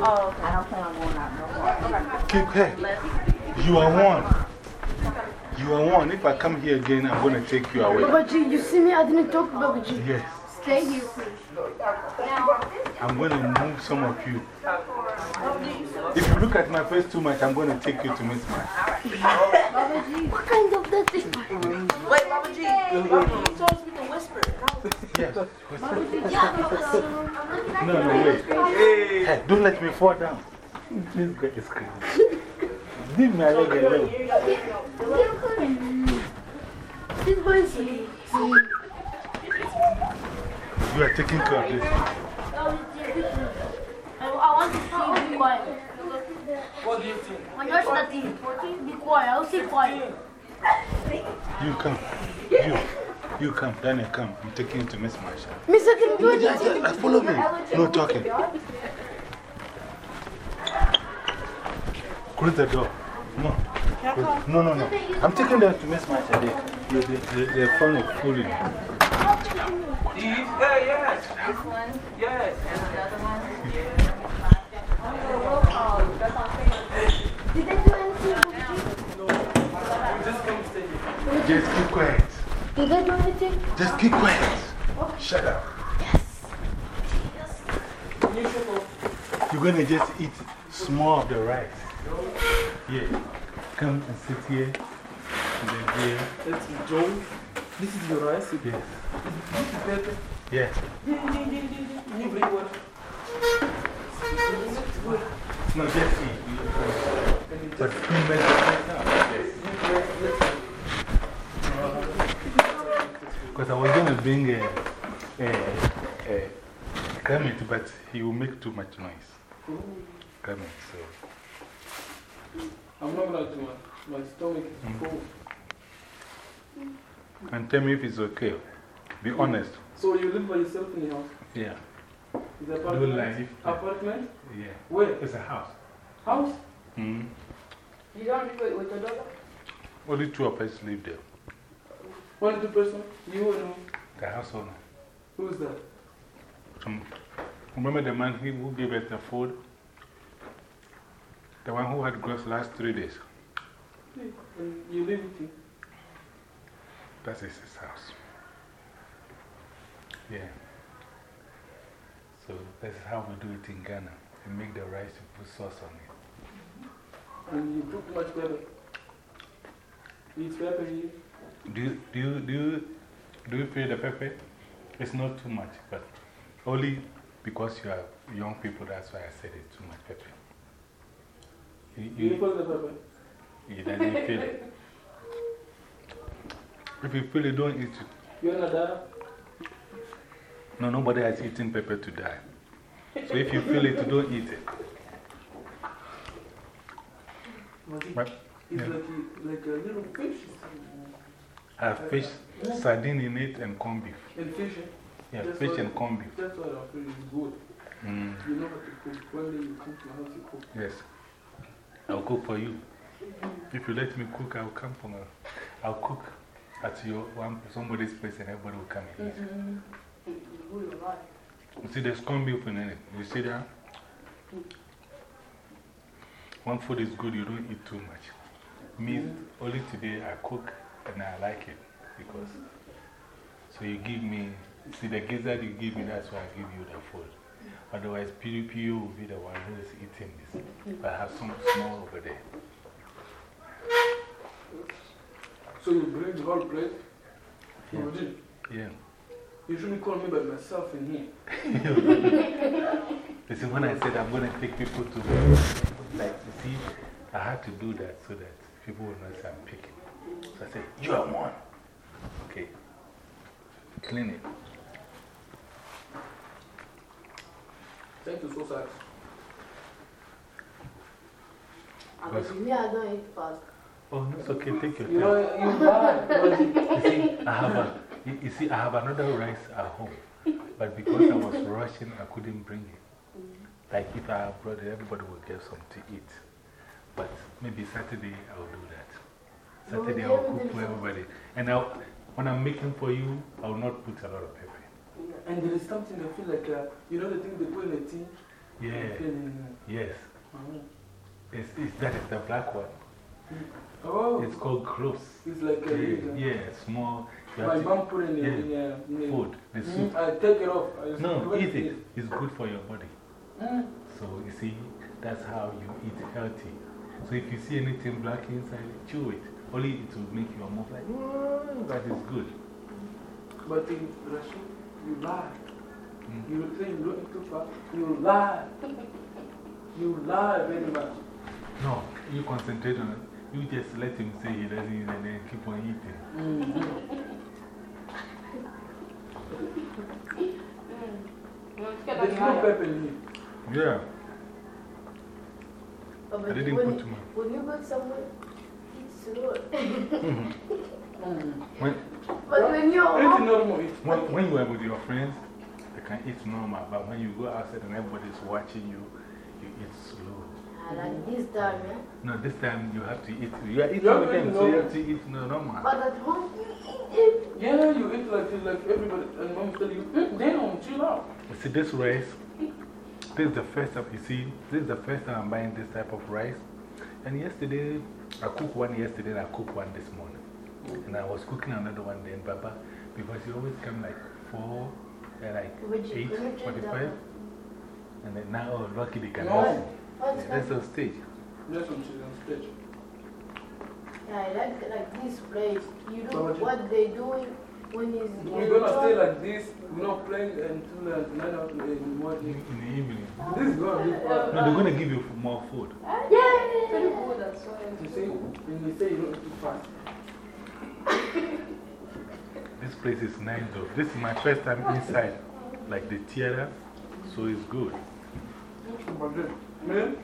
Oh, I don't plan on going out no more. Keep quiet. You are one. You are one. If I come here again, I'm going to take you away. Baba G, you see me? I didn't talk to Baba Yes. Stay here, please. I'm going to move some of you. If you look at my face too much, I'm going to take you to Miss Mike. Baba G, what kind of that is? Wait, Baba G. You told me to whisper. Yes. Baba yeah. No, no, wait. Hey, don't let me fall down. This guy is crazy. Leave my leg alone. This boy is sleeping. You are taking care of this. I, I want to see you be quiet. What do you think? When you're studying, be quiet. I'll stay quiet. You come. You. You come. Daniel, come. I'm taking you to Miss Marsha. Miss, I can do it. Uh, Follow me. No talking. Close the door. Come on. Close- No, no, no. I'm taking them to Miss Marsha. Eh, they, they, they, they're fun of fooling. These? Yeah, yes. This one? Yes. And another one? Did they do anything? Just keep quiet. Did they do anything? Just keep quiet. Shut up. Yes. You're going to just eat small of the rice. Yeah. Come and sit here. And then here. It's Joe. This is your rice. Yes. This is better. Yes. You bring what? No, just eat. But two minutes right now. Because I was going to bring a, a, a Kermit, but he will make too much noise. Kermit, so. I'm not like my, my stomach is Mm. full. And tell me if it's okay. Be honest. So you live by yourself in the house? Yeah. Is it Don't lie. apartment? If- Apartment? Yeah. Where? It's a house. House? Mm. You don't live with your daughter? Only two of us live there. One, two person? You and who? The house owner. Who's that? Um, remember the man who who gave us the food? The one who had gross last three days. You live with him? That is his house. Yeah. So that's how we do it in Ghana. We make the rice and put sauce on it. And you put much pepper? You eat pepper here? Do you, do you, do you, do you feel the pepper? It's not too much, but only because you are young people, that's why I said it too much. You, You feel the pepper? you didn't feel it. If you feel it, don't eat it. You're not there? No, nobody has eaten pepper to die. So if you feel it, don't eat it. But, It's yeah. like, a- like a little fish. I have fish, sardine in it, and corned beef. And fish? eh? Yeah, That's fish and corned beef. That's why I feel it's good. Mm. You know how to cook. One day you come to my house, you cook. Yes. I'll cook for you. If you let me cook, I'll come from a, I'll cook at your one, somebody's place and everybody will come and eat. You see, there's corned beef in it. You see that? When food is good, you don't eat too much. Me, only today I cook and I like it because. So you give me, see, the gizzard you give me, that's why I give you the food. Otherwise, PDPU will be the one who is eating this. But I have some small over there. So you bring the whole plate? Yeah. You? Yeah. You shouldn't call me by myself in here. You see, when I said I'm going to take people to, like, you see, I had to do that so that people will not say I'm picking. So I said, You are one. Okay. Clean it. Thank you so much. Because- Me, I don't eat fast. Oh, no, it's okay. Take your time. You know, you lie. you see, I have, a, you, you see, I have another rice at home. But because I was rushing, I couldn't bring it. Mm-hmm. Like if I brought it, everybody will get some to eat. But maybe Saturday I'll do that. Saturday I'll cook for everybody. And I'll, when I'm making for you, I'll not put a lot of pepper. And there is something I feel like, uh, you know the thing they put in the tea? Yeah. Mm. Yes. Oh. It's, it's, that is the black one. Oh. It's called cloves. It's like a yeah, uh, yeah, small. My mom put it in the, yeah, in the, in food, the Mm, soup. I take it off. No, eat it. It's good for your body. Mm. So, you see, that's how you eat healthy. So, if you see anything black inside, chew it. Only it will make your mouth like, "Mm," but it's good. But in Russia, you lie. Mm. You say you don't too fast. You lie. you lie very much. No, you concentrate on it. You just let him say he doesn't eat and then keep on eating. Mm-hmm. There's no pepper in here. Yeah. Oh, I didn't put too much. When you go somewhere, it's slow. When, but when you're home, when, when you are with your friends, they can eat normal. But when you go outside and everybody's watching you, you eat slow. Ah, like this time, yeah? No, this time you have to eat. You are eating Yeah, with them, so you have to eat no, normal. But at home, you eat it. Yeah, you eat like, like everybody, and mom tell you, mm, damn, chill out. You see, this rice, this is the first time, you see, this is the first time I'm buying this type of rice. And yesterday, I cooked one yesterday and I cooked one this morning. And I was cooking another one then, Papa, because he always come like 4, uh, like Would you 8, put it in 45. And then now, oh, lucky they can No. also. What's That's on stage. That's on stage. Yeah, I like, like this place. You know what you- what they doing when it's. We're gonna stay like this, we're not playing until uh, 9 o'clock in the morning. In the evening. This is gonna be fun. No, they're going to give you more food. Yeah, very good, that's why. You see, when you say you don't eat fast. This place is nice though. This is my first time inside, like the theater. So it's good. Man,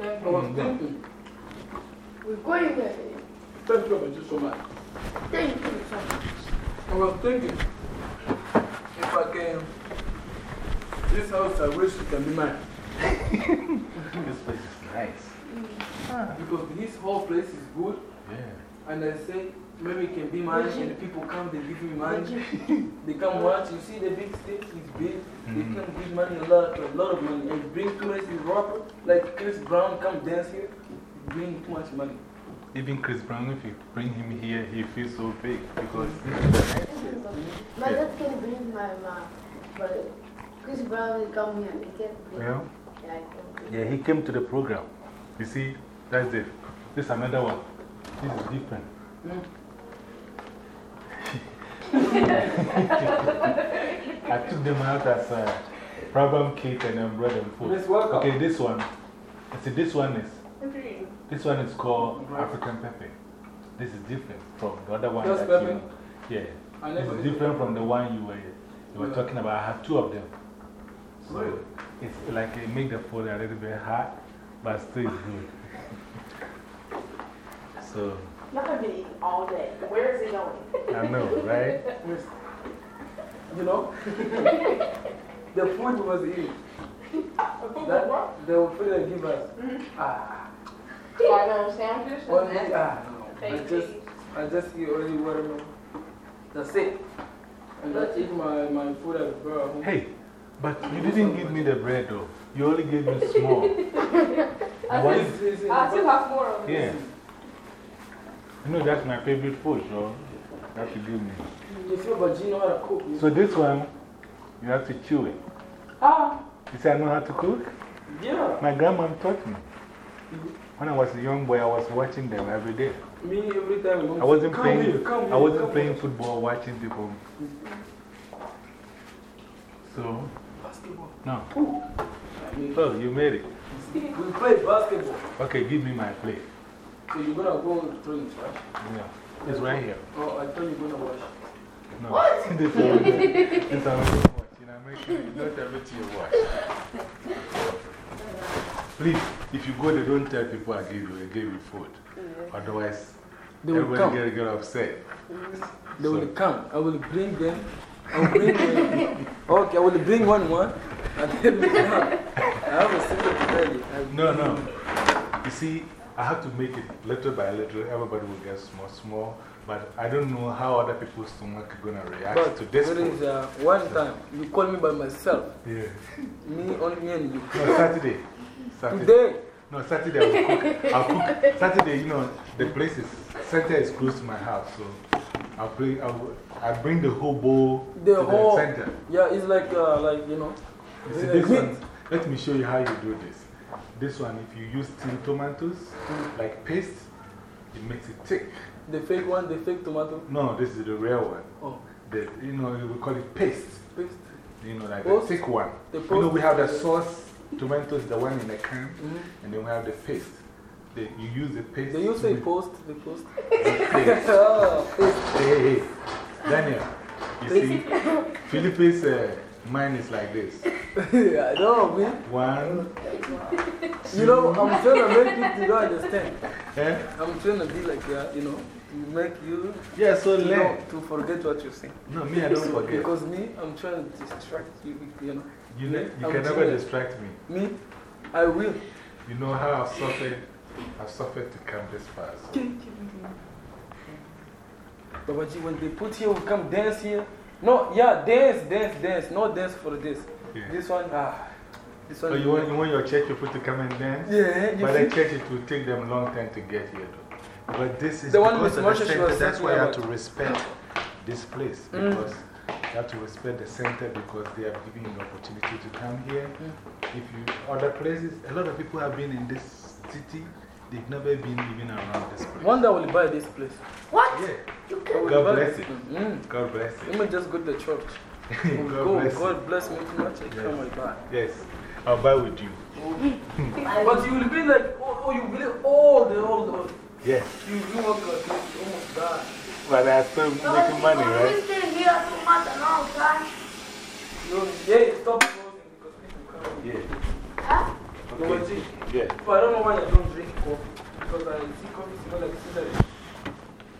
I was thinking. We're going there. Thank you Babaji, so much. Thank you so much. I was thinking, if I can, this house I wish it can be mine. this place is nice. Because this whole place is good. Yeah. And I say, maybe it can be mine, and the people come, they give me money. they come watch, you see the big stage is big. They Mm-hmm. can give money a lot, a lot of money. And bring tourists in rapper, like Chris Brown, come dance here, bring too much money. Even Chris Brown, if you bring him here, he feels so big because. My dad can bring my mom, but Chris Brown will come here. He can bring Yeah, I can bring yeah, he came to the program. You see, that's it. This is another one. This is different. I took them out as a problem kit and then bread and food. Okay, this one. See, this one is. This one is called African pepper. This is different from the other one. Just that pepper? you, Yeah. I This is different from the one you were, you were talking about. I have two of them. So it's like it make the food a little bit hot, but still it's good. So, Not gonna be eating all day. Where is it going? I know, right? You know? the food we was eating. That, the food they give us. Ah. Watermelon sandwiches? One day, ah, no. I Baked just, I just eat only watermelon. That's it. And I eat my, my food at the bar. Hey, but you didn't give me the bread though. You only gave me small. I One- still I still have more of it. Yeah. You know, that's my favorite food, so you have to give me. You feel but you know how to cook. So this one, you have to chew it. Ah, You say I know how to cook? yeah. My grandma taught me. When I was a young boy, I was watching them every day. Me every time. I wasn't come playing, Here, I wasn't playing football, watching people. So, Basketball. no. Oh, you made it. We play basketball. Okay, give me my plate. So you're gonna go throw it, right? Yeah. It's right here. Oh, I thought you were gonna wash. No. What? this one, this one you watch. In America, not everything you watch. Please, if you go there, don't tell people I gave you, I gave you food. Otherwise, They will everybody come. get, get upset. Mm-hmm. They will come. I will bring them. I will bring them. Okay, I will bring one one. And then we come. I have a secret to tell you. I- No, no. You see, I have to make it little by little. Everybody will get small, small. But I don't know how other people's stomach are going to react But to this there uh, one time you call me by myself. Yeah. Me, only me and you. No, Saturday. Saturday. Today. No, Saturday I will cook. I'll cook. Saturday, you know, the place is, center is close to my house. So I'll bring, I'll, I bring the whole bowl The to whole. the center. Yeah, it's like, uh, like you know. You see, this meat. one, let me show you how you do this. This one, if you use tin tomatoes, like paste, it makes it thick. The fake one, the fake tomato. No, this is the real one. Oh. The, you know, we call it paste. Paste. You know, like Post? the thick one. The you know, we have the sauce, tomatoes, the one in the can, -hmm. and then we have the paste. The, you use the paste. They use make- post, the post. paste. oh, paste. Hey, hey. Daniel, you see, Philippe's uh, mine is like this. I know, me. One. You know, I'm trying to make you don't understand. Eh? I'm trying to be like that, you know. You make you. Yeah, so you know, To forget what you're saying. No, me, I don't So, forget. Because me, I'm trying to distract you, you know. You, you I'm can never distract me. Me, I will. You know how I've suffered, I've suffered to come this far. So. Babaji, when they put here, we come dance here. No, yeah, dance, dance, dance. No dance for this. Yeah. This one, ah. This one. So you want, you want your church people to come and dance? Yeah, But the church, it will take them a long time to get here though. But this is The one because of the center, that's why you have to respect this place. Mm. Because you have to respect the center because they have given you the opportunity to come here. Mm. If you, other places, a lot of people have been in this city, they've never been even around this place. One day I will buy this place. What? Yeah. I will God bless this you. place. Mm. God bless you. Let me just go to the church. God go, bless. God bless me too much. I Yes. come and buy. Yes, I'll buy with you. But you will be like, oh, oh you believe all the whole. the- Yes. You, you work like this, you almost die. But I'm still making money, right? We stay here too much and all time. You, yeah, stop closing because people Okay. see, Yeah. But I don't know why I don't drink coffee. Because I see coffee smell like cigarette.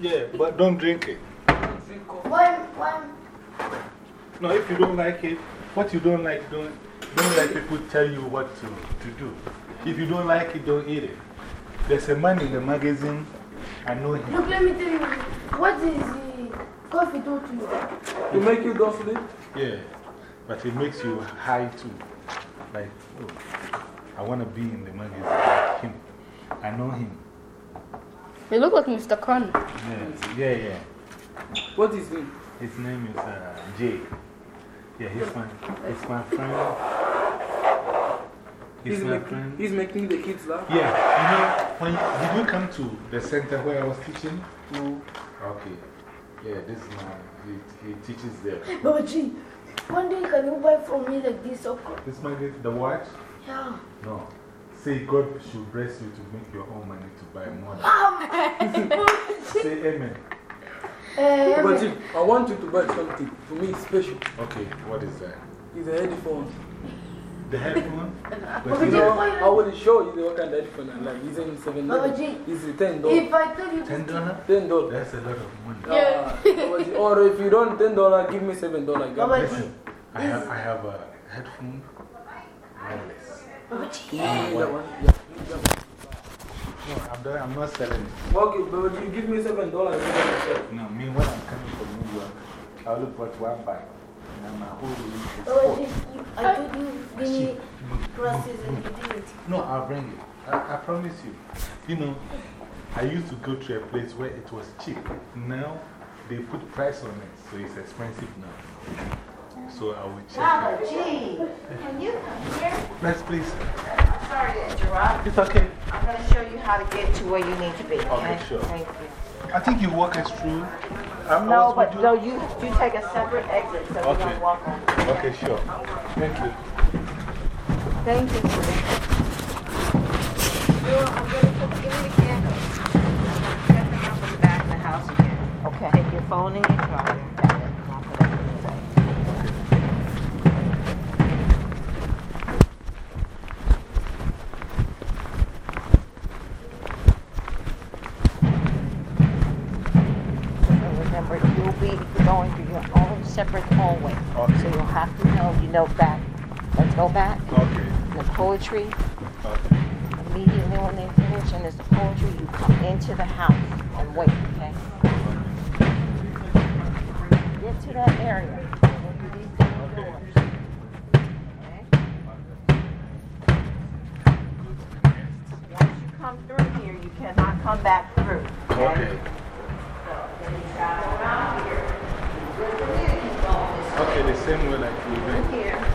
Yeah, but don't drink it. One, one. No, if you don't like it, what you don't like, don't, don't let people tell you what to, to do. If you don't like it, don't eat it. There's a man in the magazine, I know him. Look, let me tell you. What is the coffee do to you? To make you go sleep? Yeah, but it makes you high too. Like, oh, I want to be in the magazine like him. I know him. You look like Mr. Khan. Yeah, yeah, yeah. What is name? His name is uh, Jay. Yeah, he's my, he's my friend. He's, He's, my making, friend. he's making the kids laugh? Yeah, you know, when you, did you come to the center where I was teaching? No. Okay. Yeah, this is my, he, he teaches there. Baba G, one day can you buy for me like this soccer? This magazine, the watch? Yeah. No. Say God should bless you to make your own money to buy more. Say amen. Uh, But see, I want you to buy something. For me, it's special. Okay, what is that? It's a headphone. The headphone? But you know, I will show you the what kind of headphone I like. It's in seven Baba dollars. It's ten dollars. if I tell you Ten dollars? Ten dollars. That's a lot of money. Yeah. or if you don't ten dollars, give me seven dollars. Listen, I have, I have a headphone wireless. No, I'm, I'm not selling it. Okay, but you give me seven dollars. No, me, when I'm coming from New York, I look for one bag. And my whole full. You- I told you give me glasses and you didn't. No, I'll bring it. I, I promise you. You know, I used to go to a place where it was cheap. Now, they put price on it, so it's expensive now. So I will check. Baba. G, can you come here? Yes, please. Sorry to interrupt. It's okay. I'm going to show you how to get to where you need to be. Okay, sure. Thank you. I think you walk us through. I- I No, was but with no, you, you take a separate exit so we Okay. don't walk on. Okay, sure. Thank you. Thank you. Give me the candle. Set them up in the back of the house again. Okay. Take your phone and your charger. Separate hallway. So you'll have to know, you know, back. Let's go back. Okay. The poetry. Immediately when they finish and there's the poetry, you come into the house and wait, okay? Get to that area. Open these double doors. Once you come through here, you cannot come back through. Okay. Okay, the same way like we went.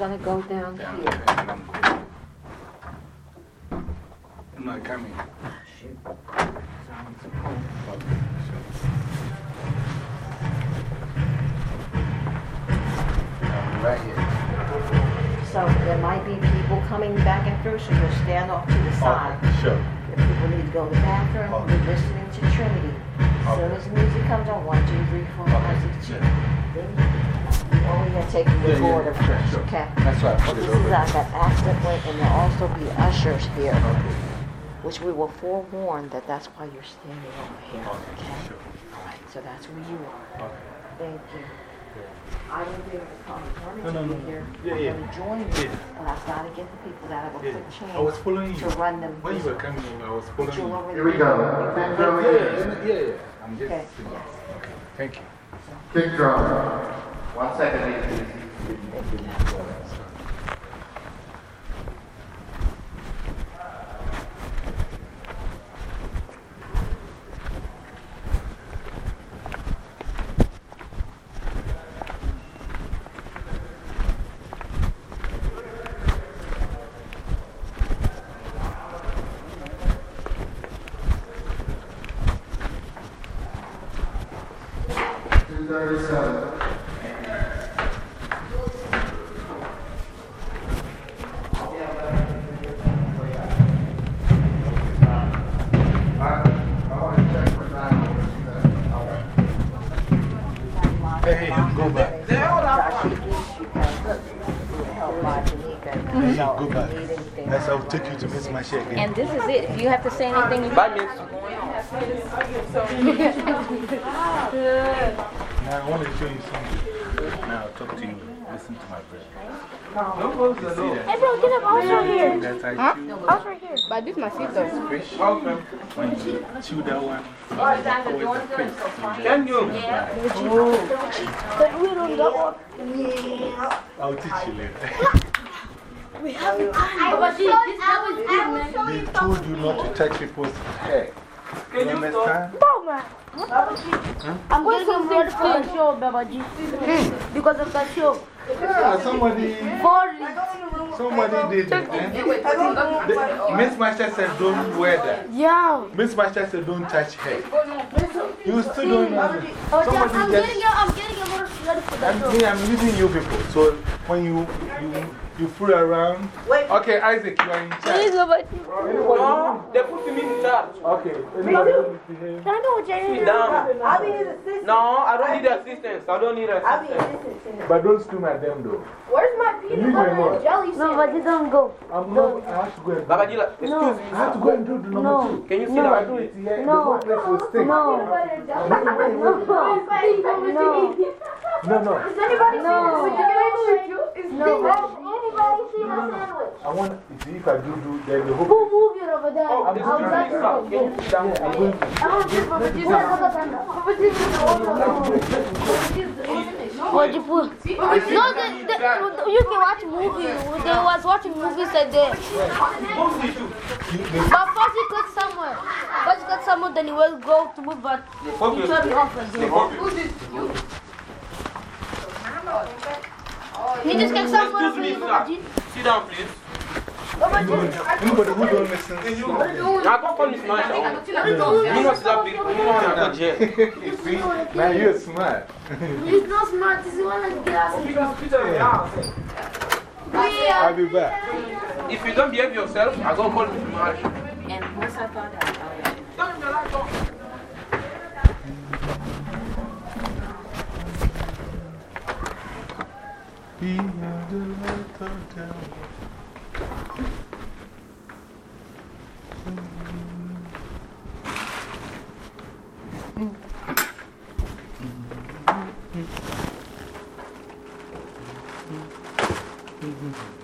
Are gonna go down here. I'm not coming. Shoot. I'm right here. So there might be people coming back and through, so you'll stand off to the side. Sure. If people need to go to the bathroom, you're listening to Trinity. As soon as the music comes on, one, two, three, four, five, six, seven. Then you only gonna take the Yeah, yeah, recorder sure, okay? That's right, put This is over. like an accident, and there'll also be ushers here, which we will forewarn that that's why you're standing over here, okay? All right, so that's where you are. Okay. Thank you. I will be able to come No, no, running no. to you here. Yeah, I'm yeah. gonna join you, but I've gotta get the people that have a Yeah. quick chance. I was following you. To run them. When you were coming, I was following You'll you. Here we know. go. You Big got drum it. again. Yeah, yeah, yeah. I'm just. Okay. Okay, thank you. Kick drum. One second, please. Then you go back. That's how I'll take you to Miss Masha again. And this is it. If you have to say anything, you Bye, miss. Now I want to show you something. Now I'll talk to you. Listen to my prayer. Don't close the door. Hey, bro, get up. I was right here. That I Huh? chew. I was right here. But this is my seat, though. Fish. Okay. When you chew that one, Can you? But we don't know. I'll teach you later. We haven't But see, this that was good, man. They told you not to touch people's hair. Can You understand? Bro, man. I'm getting him ready for the show, Babaji. Because of the show. Yeah, somebody, For somebody did it. Eh? Miss Masha said don't wear that. Yeah. Miss Masha said don't touch hair. You still don't know. Oh, Somebody I'm just. getting him, I'm getting him ready for the I'm, show. I'm leading you people. So when you, you, you fool around. Wait. Okay, Isaac, you are in charge. Please, Babaji. No, they put me in charge. Okay. Anybody who needs to hear? Can I go with Jerry? Sit down. I'll be his assistant. No, I don't need assistance. I don't need I'll be assistance. his assistant. But don't scream at them though. Where's my Leave peanut butter and jelly No, but you don't go. I'm not, I have to go and do Babajila, it. excuse me. I have to go and do the number No. two. Can you sit If I do it here, No. the whole place will stink. No. Wait, wait, wait. No. No, no. Is anybody No. see this? No. Anybody see my sandwich? I want, see, if I do do, then the whole Who moved it over there? Oh, I'm this going is to my son. Can you sit down? I'm going to. I want to put Babaji. You said another time. Babaji is the owner. What you put? No, they, they, you can watch movies. They was watching movies like that. But first he cut somewhere. First he cut somewhere, then he will go to move, but he Focus. turned it off again. He just cut somewhere Excuse for me, you, sir. Sit down, please. Anybody who don't listen, Now, don't call me smash. You know, it's that big. You know, I'm not jail. you see, now you're smart. He's not smart. He's the one that get us. I'll be back. If you don't behave yourself, I'm going to call you smash. And once I found out, I was Don't be like He had the light of devil. Mm-hmm. mm-hmm. mm-hmm. mm-hmm.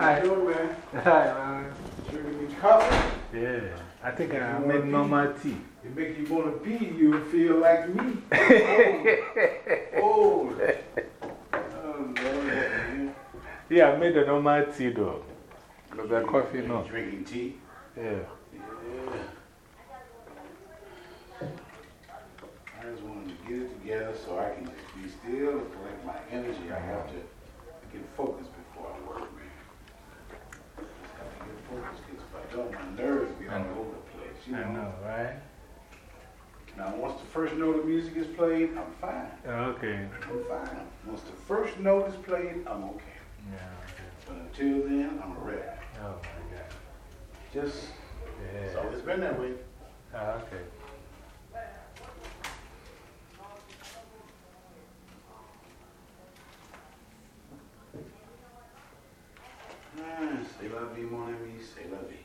Hi. you doing, man? Hi, man. Drinking me coffee? Yeah, I think I You made wanna normal tea. It make you want to pee, you feel like me. oh. Oh, oh Lord. Yeah, I made the normal tea though. But the coffee, no. Drinking tea? Yeah. Yeah. I just wanted to get it together so I can just be still and collect my energy. I have to get focused before I work, man. Just have to get focused because if I don't, my nerves be all over the place. You know? I know, right? Now, once the first note of music is played, I'm fine. Okay. I'm fine. Once the first note I'm okay. Yeah, okay. But until then, I'm a wreck. Oh my God. Just, Yeah. it's always been that way. Ah, okay. Ah, C'est la vie, mon ami, c'est la vie.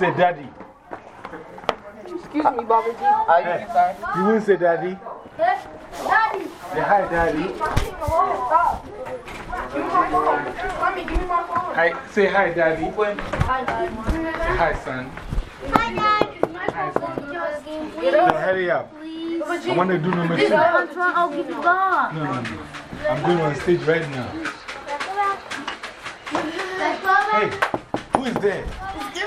Say daddy. Excuse me, Baba G. Hey, you won't say daddy? Daddy. Say hi, daddy. Stop. Give me my phone. Mommy, give me my phone. Hi, say hi, daddy. Hi, Daddy. Say hi, son. Hi, Dad. Hi, son. No, hurry up. I want to do number two. I'll give you God. No, no, no. I'm going on stage right now. Hey, who is there?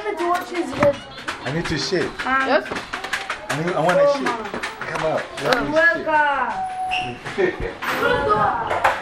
It's different to what she's with. I need to shake. Yes. I, need, I want to shake. Come up. Let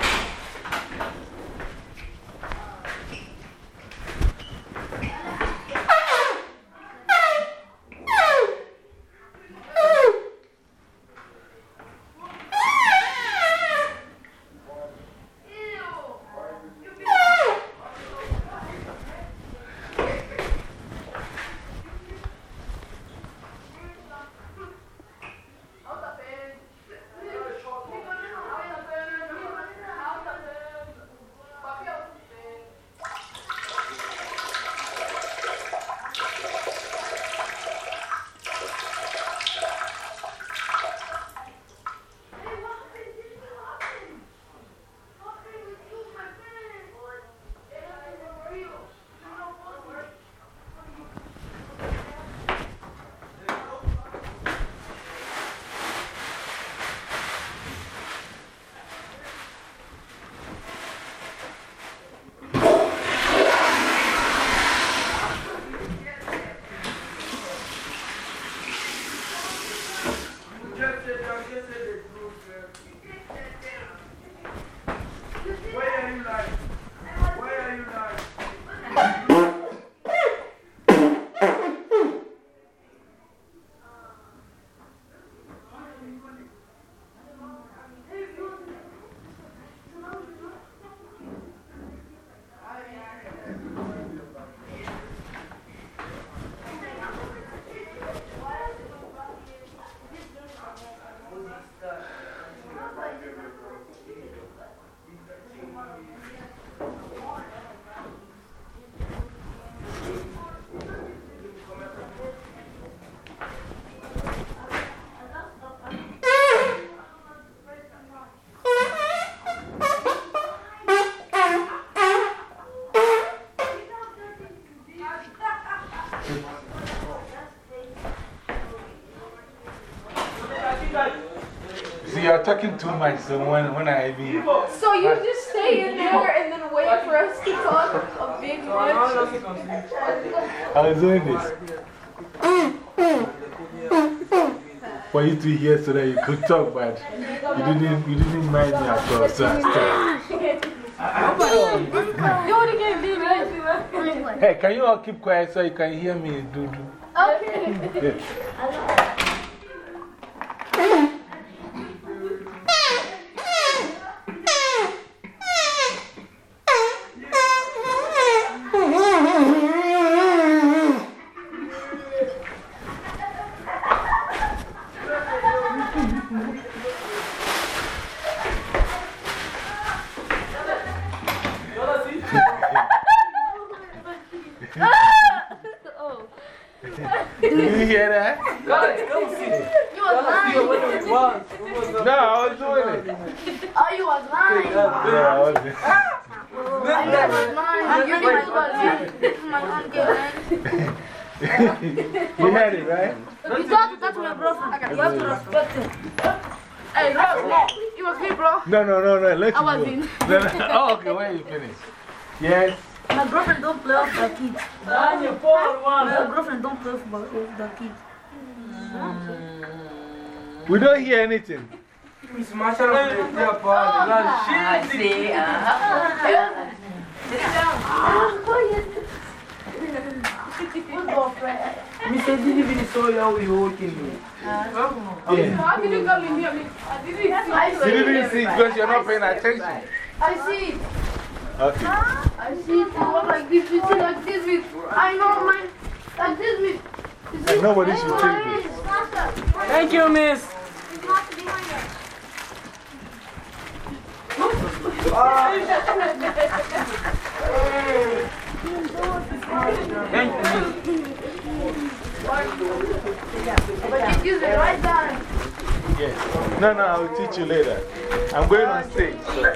me shake. You're talking too much, so when, when I be. So you just stay in there and then wait for us to talk a big much? I was doing this. For you to hear so that you could talk, but you didn't, you didn't mind me at all, so I stopped. Do it again, baby. Hey, can you all keep quiet so you can hear me, Do, do. Okay. oh. Did you hear that? You was lying. No, I was doing it. Oh, you was lying. Yeah, I was Oh, you was lying. I'm really my God. You heard it, right? You talked that to my girlfriend. You have to respect him. Hey, bro. You was me, bro. No, no, no, no, let I you was go. in. No, no. Oh, okay, when you finish. Yes. My girlfriend don't play with the kids. My girlfriend don't play with with the kids. Hmm. We don't hear anything. I oh, ah, see. Uh-huh. Mr. Didi Vini saw you we working. How uh-huh. did you come in here? I didn't see You didn't see because you're not paying attention. I see. Okay. I see it like this, you see like this with, I know my, like this with. you see- Nobody should I know take it's faster. Thank you, miss. It's not behind us. But you use it right down. Yeah. No, no, I'll teach you later. I'm going on stage, so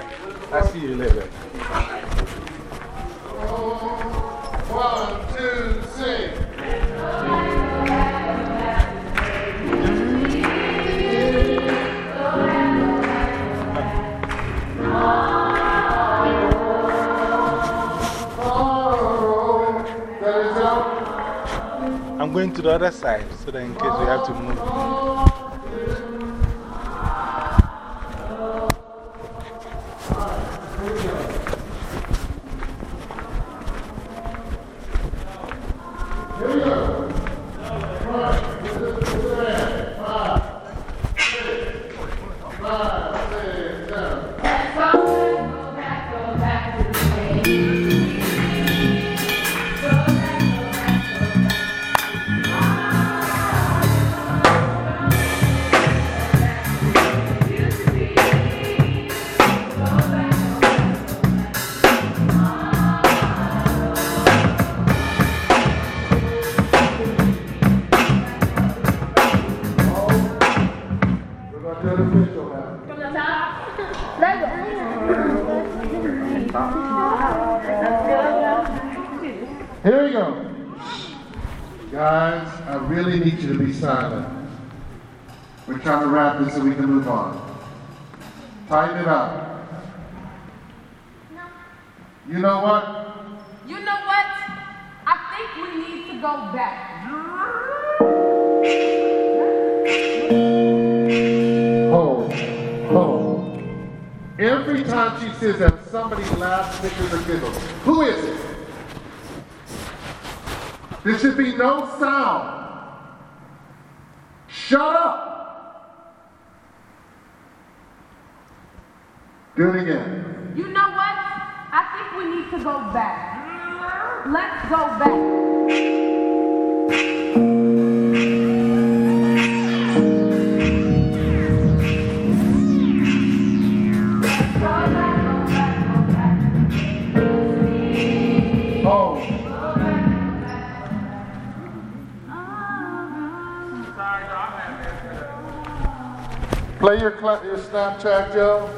I'll see you later. One. I'm going to the other side so that in case we have to move. Need you to be silent. We're trying to wrap this so we can move on. Tighten it up. You know what? You know what? I think we need to go back. Hold. Hold. Every time she says that, somebody laughs, snickers, or giggles. Who is it? There should be no sound. Shut up. Do it again. You know what? I think we need to go back. Let's go back. Play your, your Snapchat, Joe.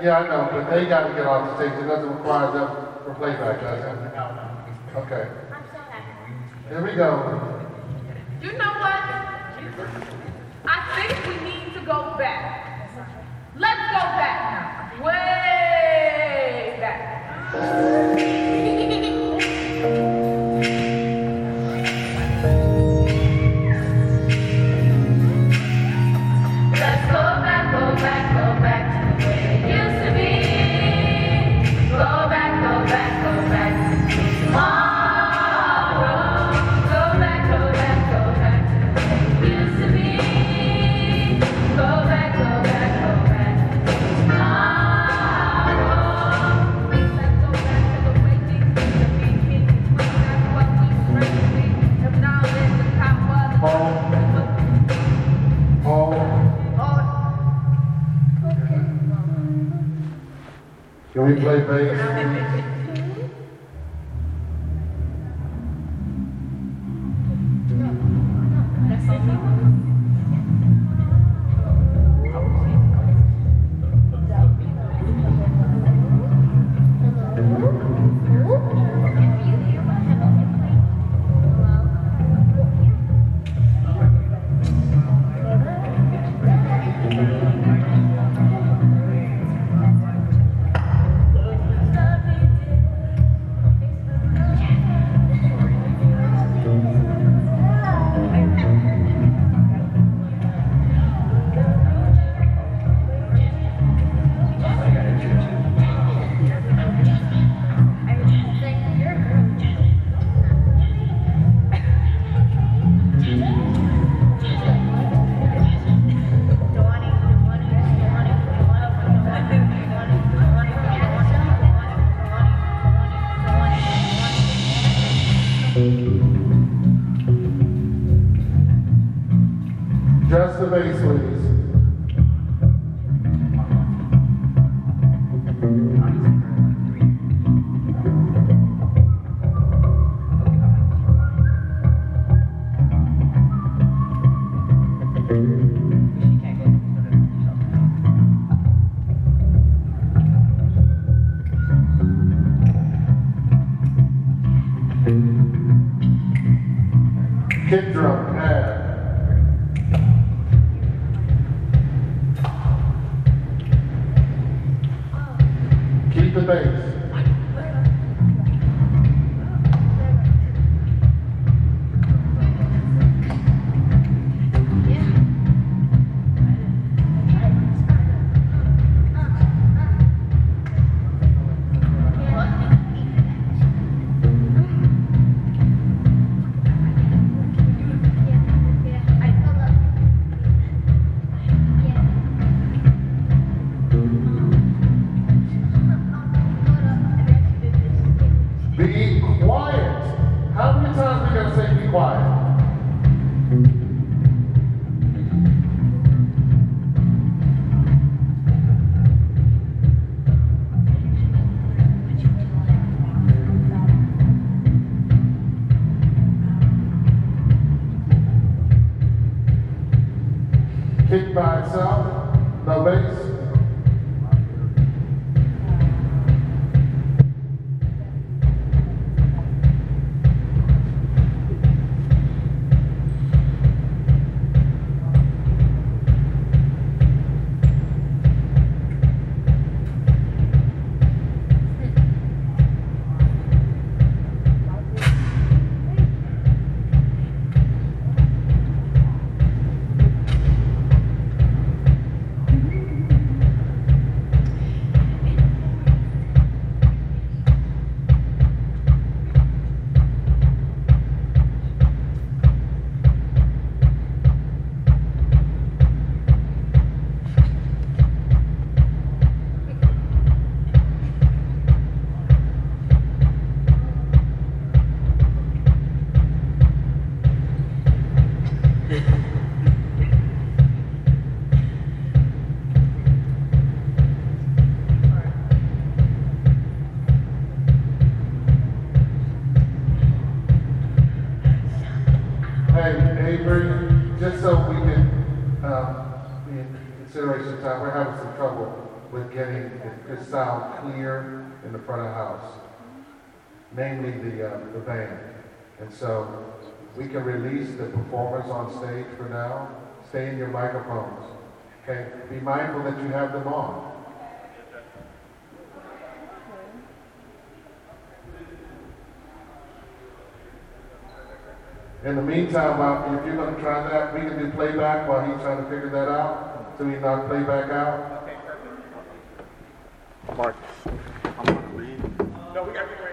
Yeah, I know, but they got to get off the stage. It doesn't require them. the the, band. And so we can release the performers on stage for now. Stay in your microphones. Okay? Be mindful that you have them on. In the meantime, while, if you're going to try that, we can do playback while he's trying to figure that out. So he knock playback out. Marcus, I'm going to read. No, we got to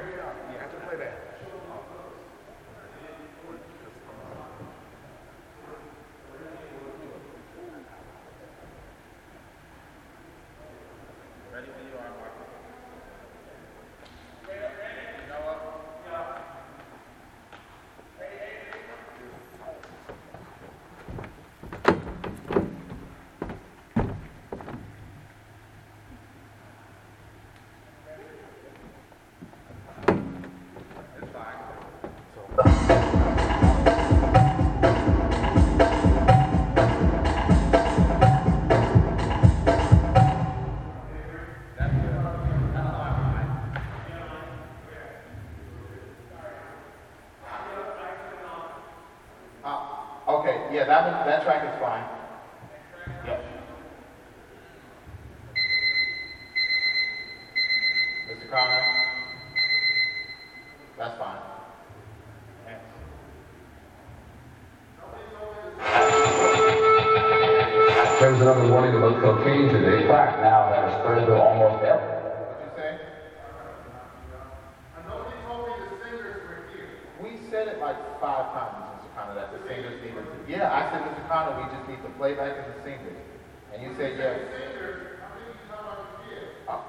Mr. Connor, we just need the playback and the singers. And you said yes. Oh.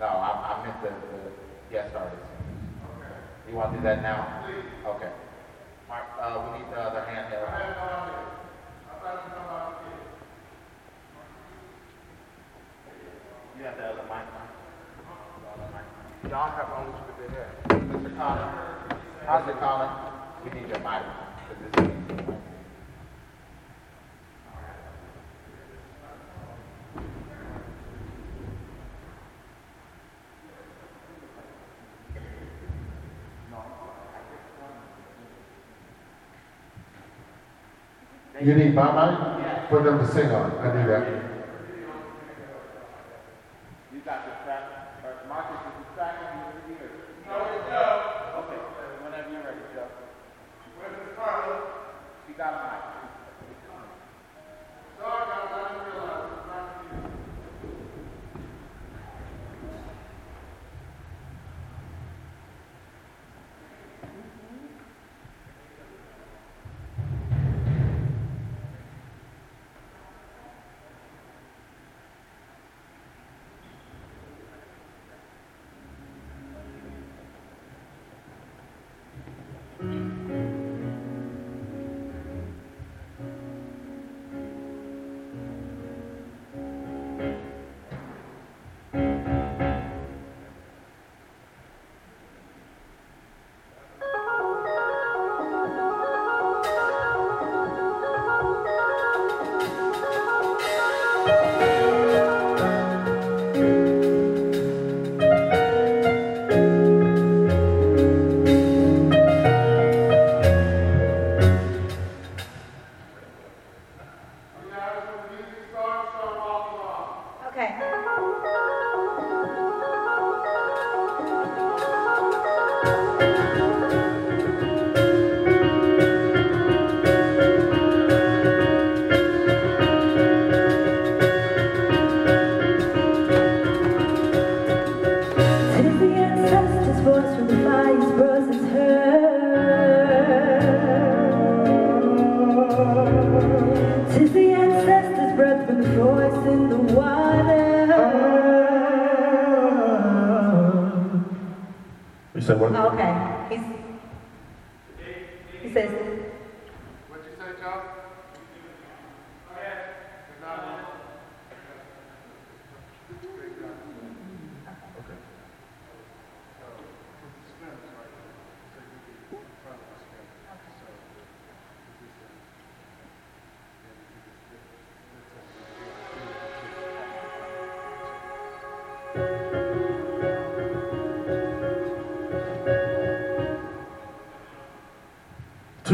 No, I, I meant the, the guest artist singers. You want to do that now? Okay. Mark, uh, we need the other handheld. You have the other mic. The other mic. Y'all have only to the head. Mr. Connor, Mr. Connor, we need your mic. You need my mic for them to sing on. I need that.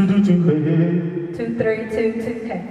Two, three, two, two K.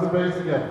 And bass again,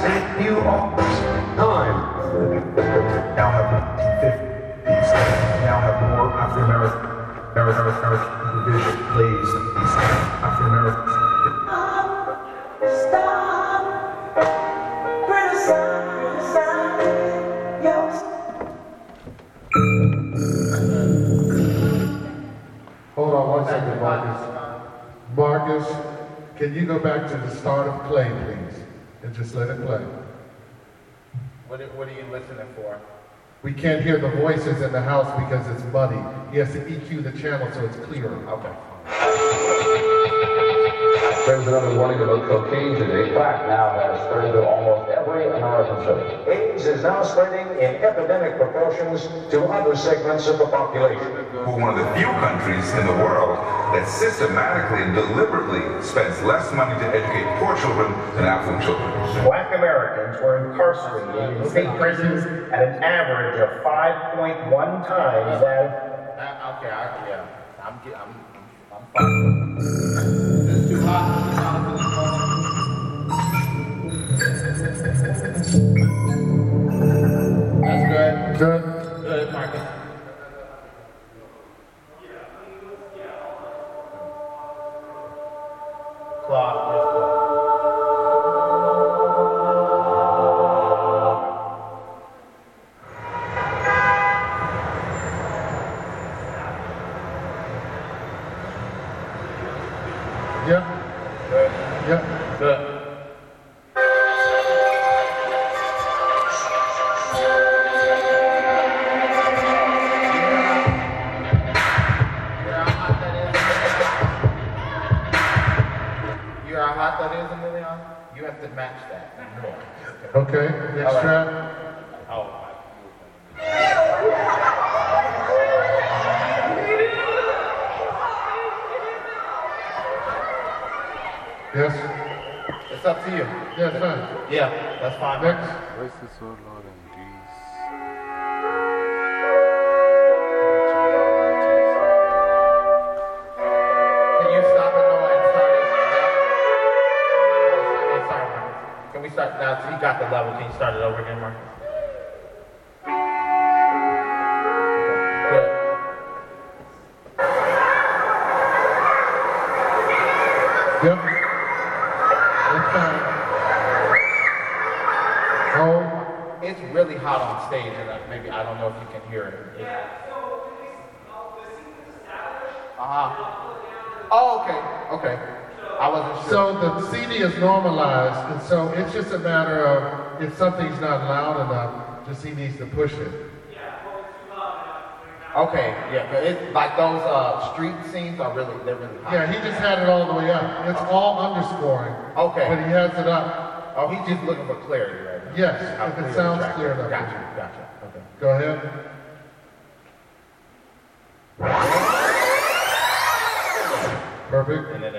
diabetes. We can't hear the voices in the house because it's muddy. He has to EQ the channel so it's clear. Okay. There's another warning about cocaine today. Crack now has spread to almost every American city. AIDS is now spreading in epidemic proportions to other segments of the population. We're one of the few countries in the world that systematically and deliberately spends less money to educate poor children than affluent children. Black Americans were incarcerated in state prisons at an average of 5.1 times that Uh, okay, I, yeah. I'm, I'm, I'm, I'm fine. It's too hot. Too hot for this moment. That's good. Good. Good, Marcus. Start now? You got the level. Can you start it over again, Mark? Good. It's fine. Oh, It's really hot on stage, and uh, maybe I don't know if you can hear it. it uh-huh. Oh, okay, okay. I wasn't sure. so normalized, and so it's just a matter of if something's not loud enough, just he needs to push it. Okay, yeah, but it, like those uh, street scenes are really, they're really. Yeah, he just had it all the way up. It's all underscoring. Okay. But he has it up. Oh, he's just looking for clarity right now. Yes, How if it sounds clear enough. Gotcha, gotcha, okay. Go ahead. Perfect.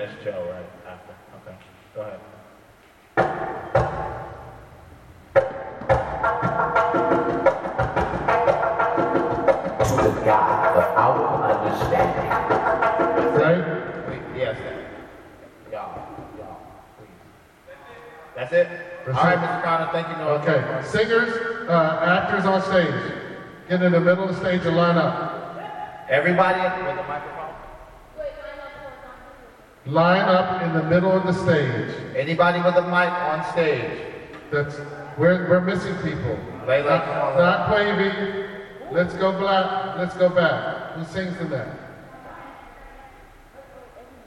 That's it? That's All right, it. Mr. Connor, thank you. Noah. Okay, singers, uh, actors on stage, get in the middle of the stage and line up. Everybody with the microphone? Line up in the middle of the stage. Anybody with a mic on stage? That's, we're, we're missing people. Layla, Not, on. not Quavy. Let's go black, let's go back. Who sings in that?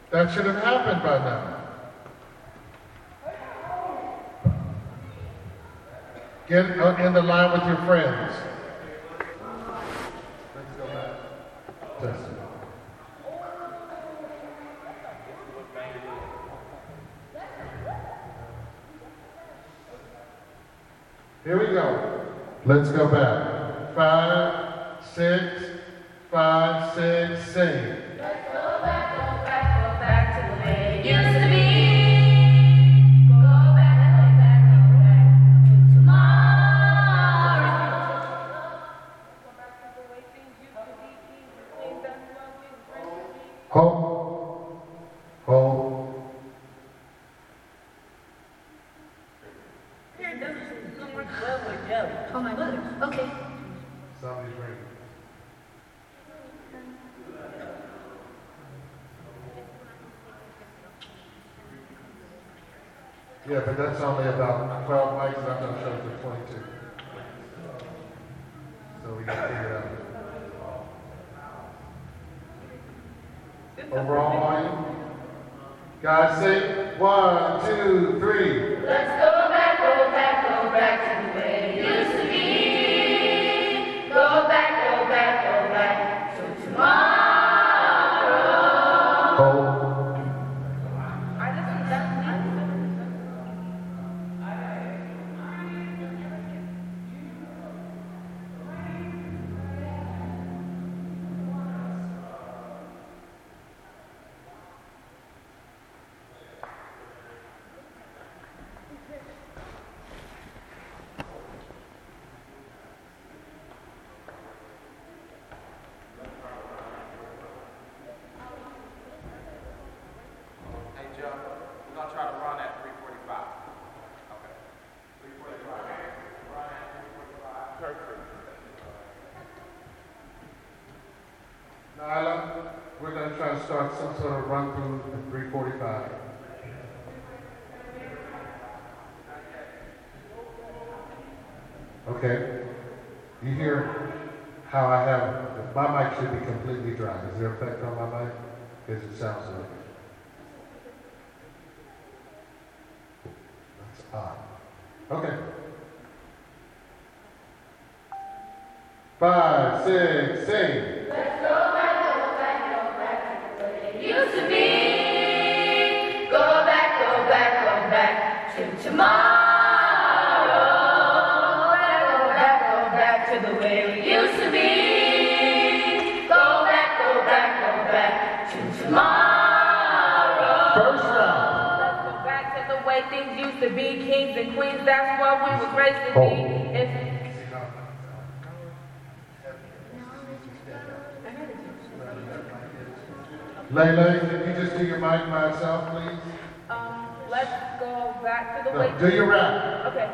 That should have happened by now. Get uh, in the line with your friends. Here we go. Let's go back. Five, six, five, six, sing. Let's go back. Hold. Hold. Oh my goodness. Okay. Somebody's ringing. Yeah, but that's only about 12 mics, and I'm going to show it to 22. So we got to figure it out. Overall volume? Guys, say one, two, three. Let's go back, go back, go back to the way it used to be. Go back, go back, go back to tomorrow. Hold. Hey, Joe, we're gonna try to run at three forty-five. Okay. Three forty-five. Run at three forty-five. Perfect. Nyla, we're going to try Uh, run through at 345. Okay. You hear how I have, my mic should be completely dry. Is there effect on my mic? Because it sounds like it. That's odd. Okay. Five, six, sing. What we was raised be. If Lele, can you just do your mic by itself, please? Um, let's go back to the No, way. do your rap. Okay.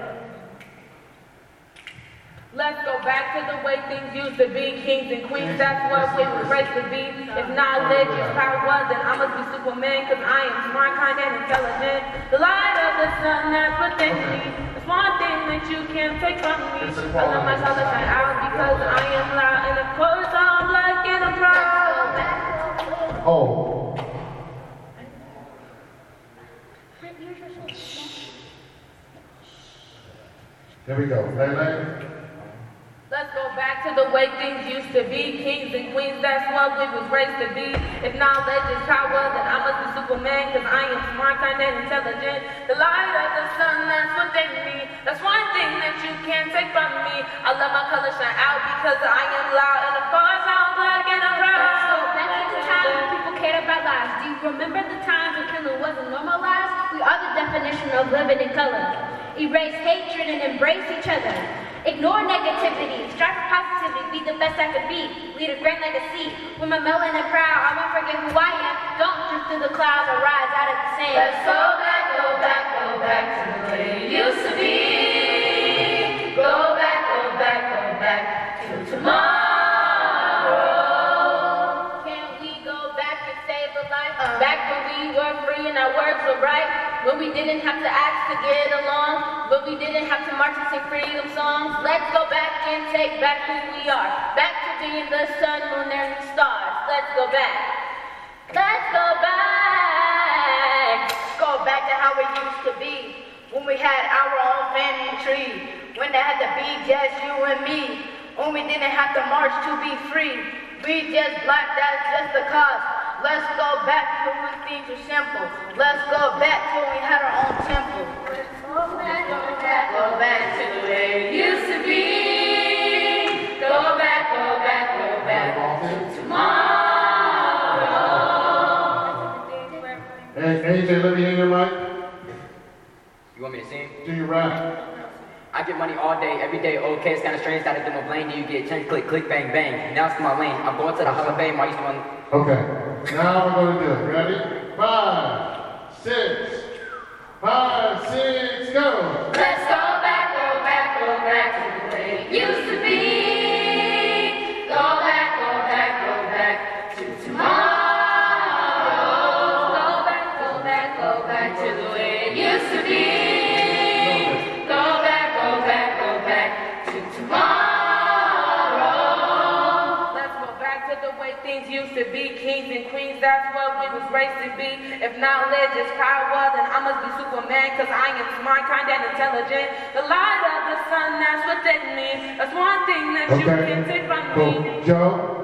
Let's go back to the way things used to be. Kings and queens, that's what we were raised to be. If knowledge is power, then I must be Superman, cause I am smart, kind, and intelligent. The light of the sun that's within me. That you can't take from me. I love my color shine out because I am loud, and of course I'm black and I'm proud. Oh. Here we go. Lele. Let's go back to the way things used to be. Kings and queens, that's what we was raised to be. If knowledge is power, then Superman, cause I am smart, and intelligent. The light of the sun that's within me. That's one thing that you can't take from me. I let my color shine out because I am loud, and of course I'm black and I'm proud. Go back to the time when people cared about lives. Do you remember the times when killing wasn't normalized? We are the definition of living in color. Erase hatred and embrace each other. Ignore negativity, strive for positivity, be the best I could be. Lead a great legacy. With my melon and proud, I won't forget who I am. Through the clouds or rise out of the sand. Let's go back, go back, go back to the way it used to be. Go back, go back, go back to tomorrow. Can we go back and save a life? Uh-huh. Back when we were free and our words were right. When we didn't have to ask to get along. When we didn't have to march and sing freedom songs. Let's go back and take back who we are. Back to being the sun, moon, and the stars. Let's go back. Let's go back. Go back to how it used to be. When we had our own family tree. When there had to be just you and me. When we didn't have to march to be free. We just black, that's just the cause. Let's go back to when things were simple. Let's go back to when we had our own temple. Go back, go back, go back to you rap? I get money all day, every day. Okay, it's kind of strange. Started doing my bling. Do you get change? Click, click, bang, bang. Now it's my lane. I'm going to the Hall of Fame. I used to run. Okay. Now we're going to do it. Ready? Five, six, five, six, go. Let's go back, go back, go back to the way it used to be. That's what we was raised to be. If knowledge is power, then I must be Superman, cause I am smart, kind, and intelligent. The light of the sun that's within me. That's one thing that you Okay. can take from me. Joe?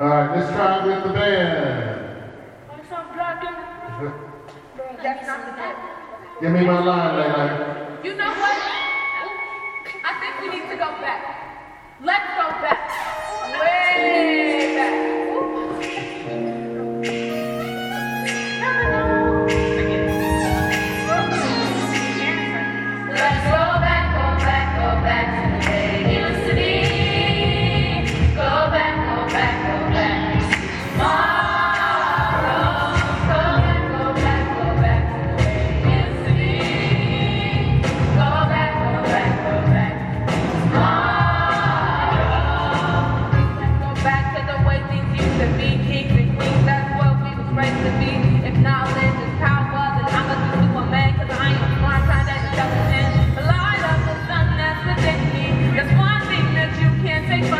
All right, let's try with the band. That's not the best. Give me my line, Lele. You know what? I think we need to go back. Let's go back. Way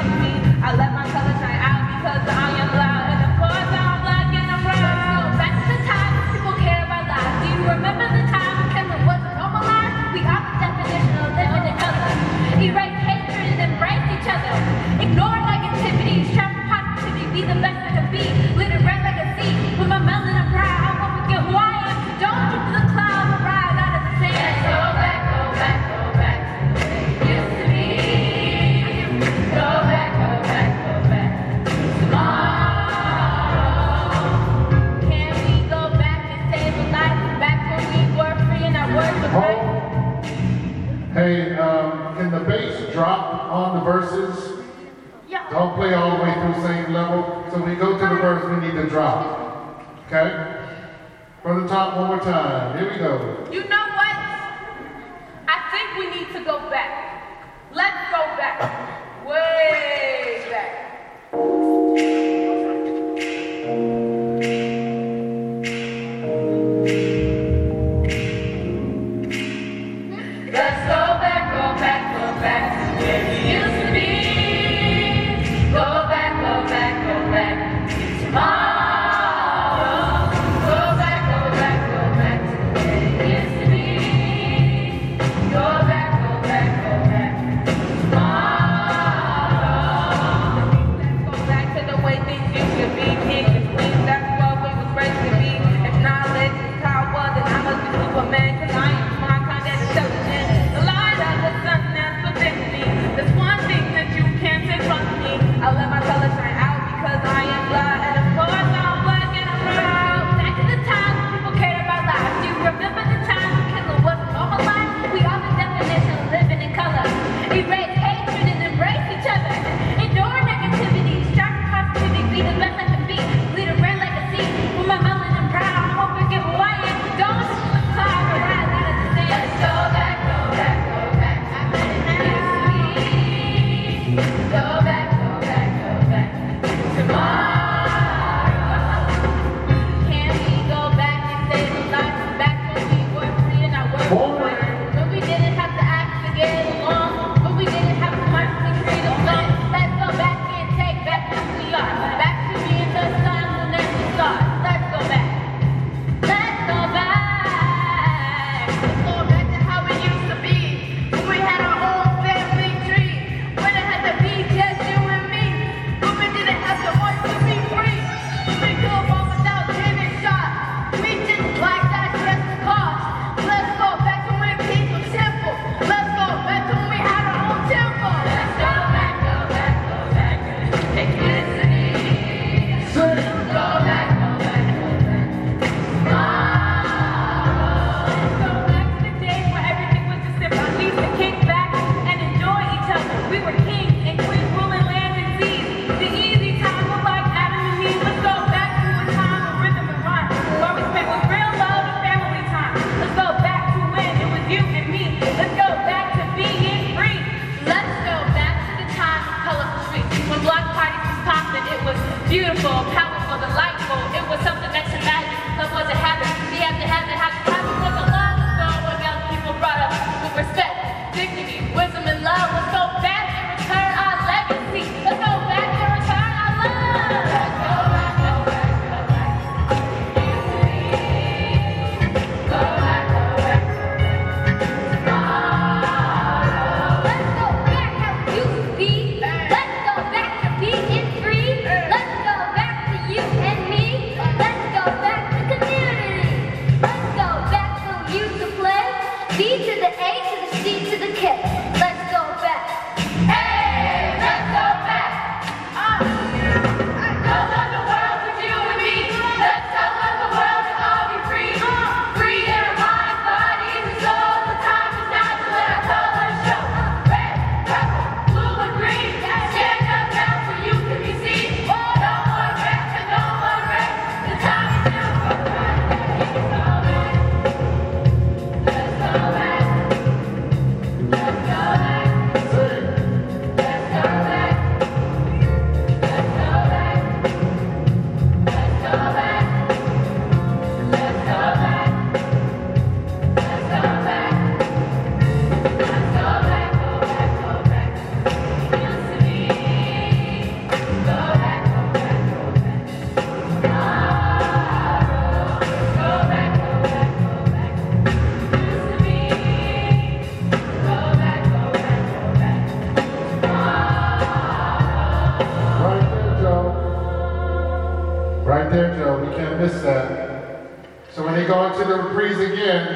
I let my color shine out because I am level. So we go to the verse, we need to drop. Okay? From the top one more time. Here we go. You know again.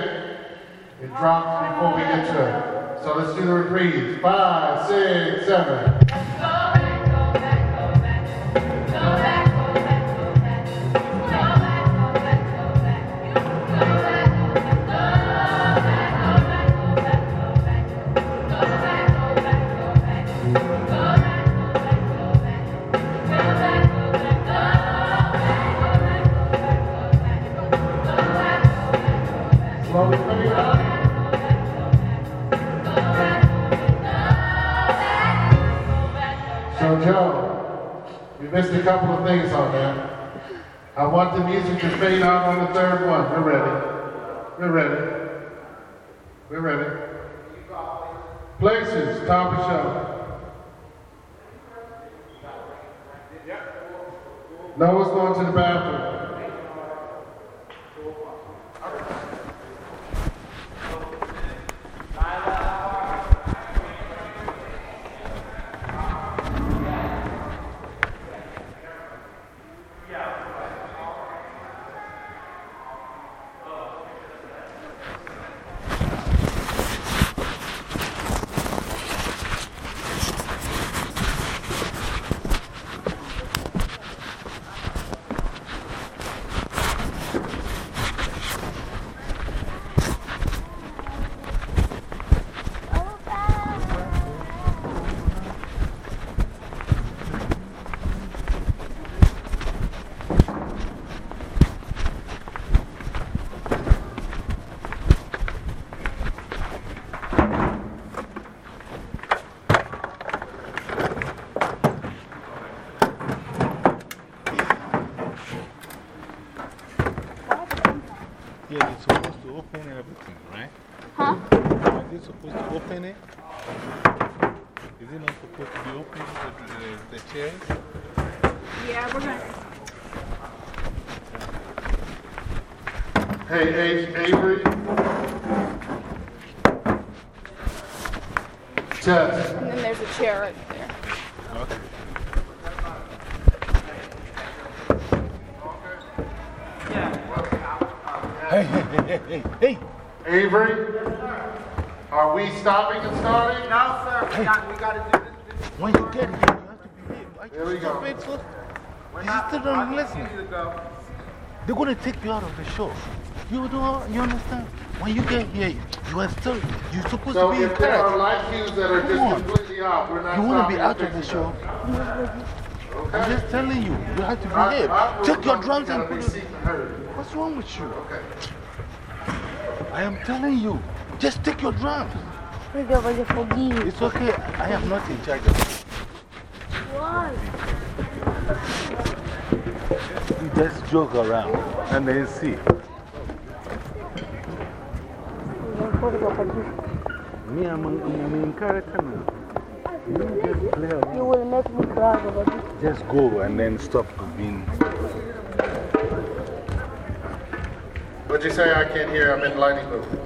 part of the show. I'm just telling you, you have to behave. Take your drums and put it. What's wrong with you? I am telling you, just take your drums. It's okay, I am not in charge of it. Why? Just joke around and then see. Me, I'm, in character Just go and then stop being. What'd you say? I can't hear. I'm in lighting booth.